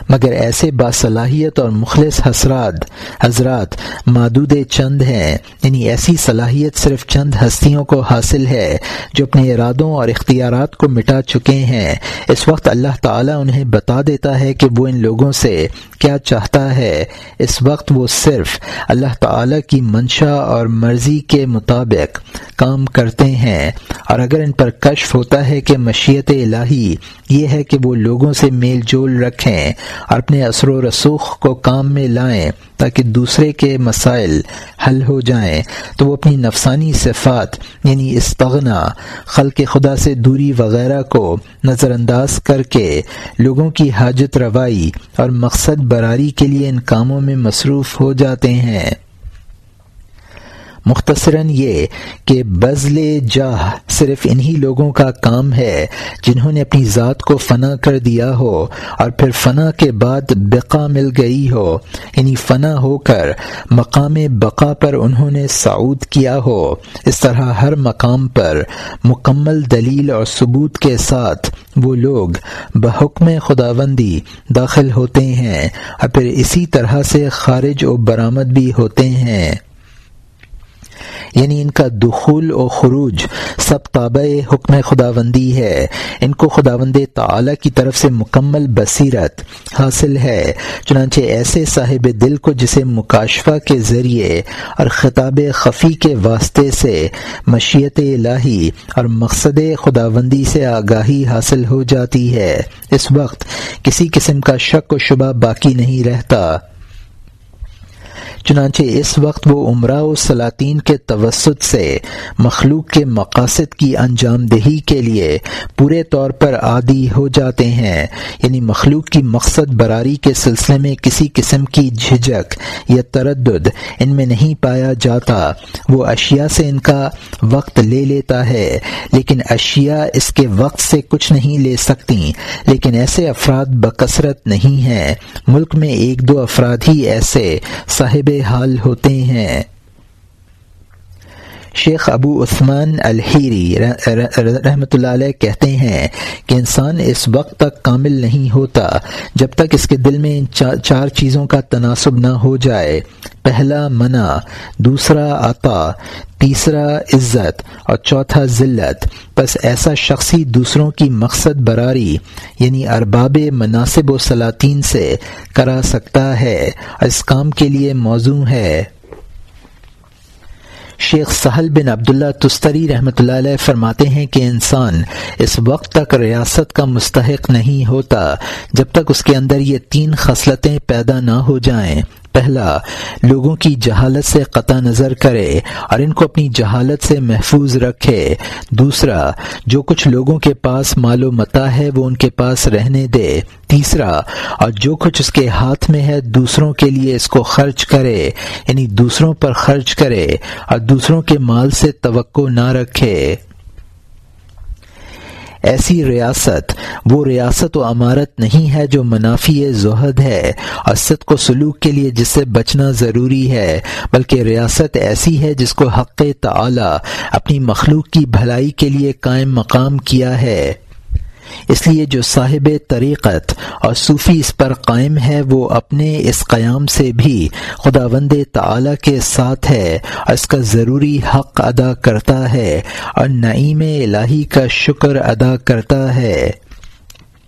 مگر ایسے باصلاحیت اور مخلص حسرات، حضرات مادود چند ہیں۔ یعنی ایسی صلاحیت صرف چند ہستیوں کو حاصل ہے جو اپنے ارادوں اور اختیارات کو مٹا چکے ہیں۔ اس وقت اللہ تعالیٰ انہیں بتا دیتا ہے کہ وہ ان لوگوں سے کیا چاہتا ہے۔ اس وقت وہ صرف اللہ تعالیٰ کی منشا اور مرضی کے مطابق کام کرتے ہیں۔ اور اگر ان پر کشف ہوتا ہے کہ مشیت الہی یہ ہے کہ وہ لوگوں سے میل جول رکھیں اپنے اثر و رسوخ کو کام میں لائیں تاکہ دوسرے کے مسائل حل ہو جائیں۔ تو وہ اپنی نفسانی صفات یعنی استغنا، خلق خدا سے دوری وغیرہ کو نظر انداز کر کے لوگوں کی حاجت روائی اور مقصد براری کے لیے ان کاموں میں مصروف ہو جاتے ہیں۔ مختصراً یہ کہ بزل جاہ صرف انہی لوگوں کا کام ہے جنہوں نے اپنی ذات کو فنا کر دیا ہو اور پھر فنا کے بعد بقا مل گئی ہو یعنی فنا ہو کر مقام بقا پر انہوں نے سعود کیا ہو۔ اس طرح ہر مقام پر مکمل دلیل اور ثبوت کے ساتھ وہ لوگ بحکم خداوندی داخل ہوتے ہیں اور پھر اسی طرح سے خارج و برآمد بھی ہوتے ہیں۔ یعنی ان کا دخول و خروج سب تابع حکم خداوندی ہے۔ ان کو خداوند تعالی کی طرف سے مکمل بصیرت حاصل ہے۔ چنانچہ ایسے صاحب دل کو جسے مکاشفہ کے ذریعے اور خطاب خفی کے واسطے سے مشیت الہی اور مقصد خداوندی سے آگاہی حاصل ہو جاتی ہے۔ اس وقت کسی قسم کا شک و شبہ باقی نہیں رہتا۔ چنانچہ اس وقت وہ عمرہ و سلاطین کے توسط سے مخلوق کے مقاصد کی انجام دہی کے لیے پورے طور پر عادی ہو جاتے ہیں۔ یعنی مخلوق کی مقصد براری کے سلسلے میں کسی قسم کی جھجک یا تردد ان میں نہیں پایا جاتا۔ وہ اشیاء سے ان کا وقت لے لیتا ہے، لیکن اشیاء اس کے وقت سے کچھ نہیں لے سکتی۔ لیکن ایسے افراد بکثرت نہیں ہیں۔ ملک میں ایک دو افراد ہی ایسے صاحب حال ہوتے ہیں۔ شیخ ابو عثمان الحیری رحمۃ اللہ علیہ کہتے ہیں کہ انسان اس وقت تک کامل نہیں ہوتا جب تک اس کے دل میں ان چار چیزوں کا تناسب نہ ہو جائے۔ پہلا منع، دوسرا عطا، تیسرا عزت اور چوتھا ذلت۔ بس ایسا شخصی دوسروں کی مقصد براری یعنی ارباب مناسب و سلاطین سے کرا سکتا ہے اس کام کے لیے موضوع ہے۔ شیخ سہل بن عبداللہ تستری رحمۃ اللہ علیہ فرماتے ہیں کہ انسان اس وقت تک ریاست کا مستحق نہیں ہوتا جب تک اس کے اندر یہ تین خصلتیں پیدا نہ ہو جائیں۔ پہلا، لوگوں کی جہالت سے قطع نظر کرے اور ان کو اپنی جہالت سے محفوظ رکھے۔ دوسرا، جو کچھ لوگوں کے پاس مال و متا ہے، وہ ان کے پاس رہنے دے۔ تیسرا، اور جو کچھ اس کے ہاتھ میں ہے، دوسروں کے لیے اس کو خرچ کرے۔ یعنی دوسروں پر خرچ کرے اور دوسروں کے مال سے توقع نہ رکھے۔ ایسی ریاست، وہ ریاست و امارت نہیں ہے جو منافی زہد ہے اور صدق و سلوک کے لیے جس سے بچنا ضروری ہے، بلکہ ریاست ایسی ہے جس کو حق تعالی اپنی مخلوق کی بھلائی کے لیے قائم مقام کیا ہے۔ اس لیے جو صاحب طریقت اور صوفی اس پر قائم ہے، وہ اپنے اس قیام سے بھی خدا وند کے ساتھ ہے اور اس کا ضروری حق ادا کرتا ہے اور نعیم الہی کا شکر ادا کرتا ہے۔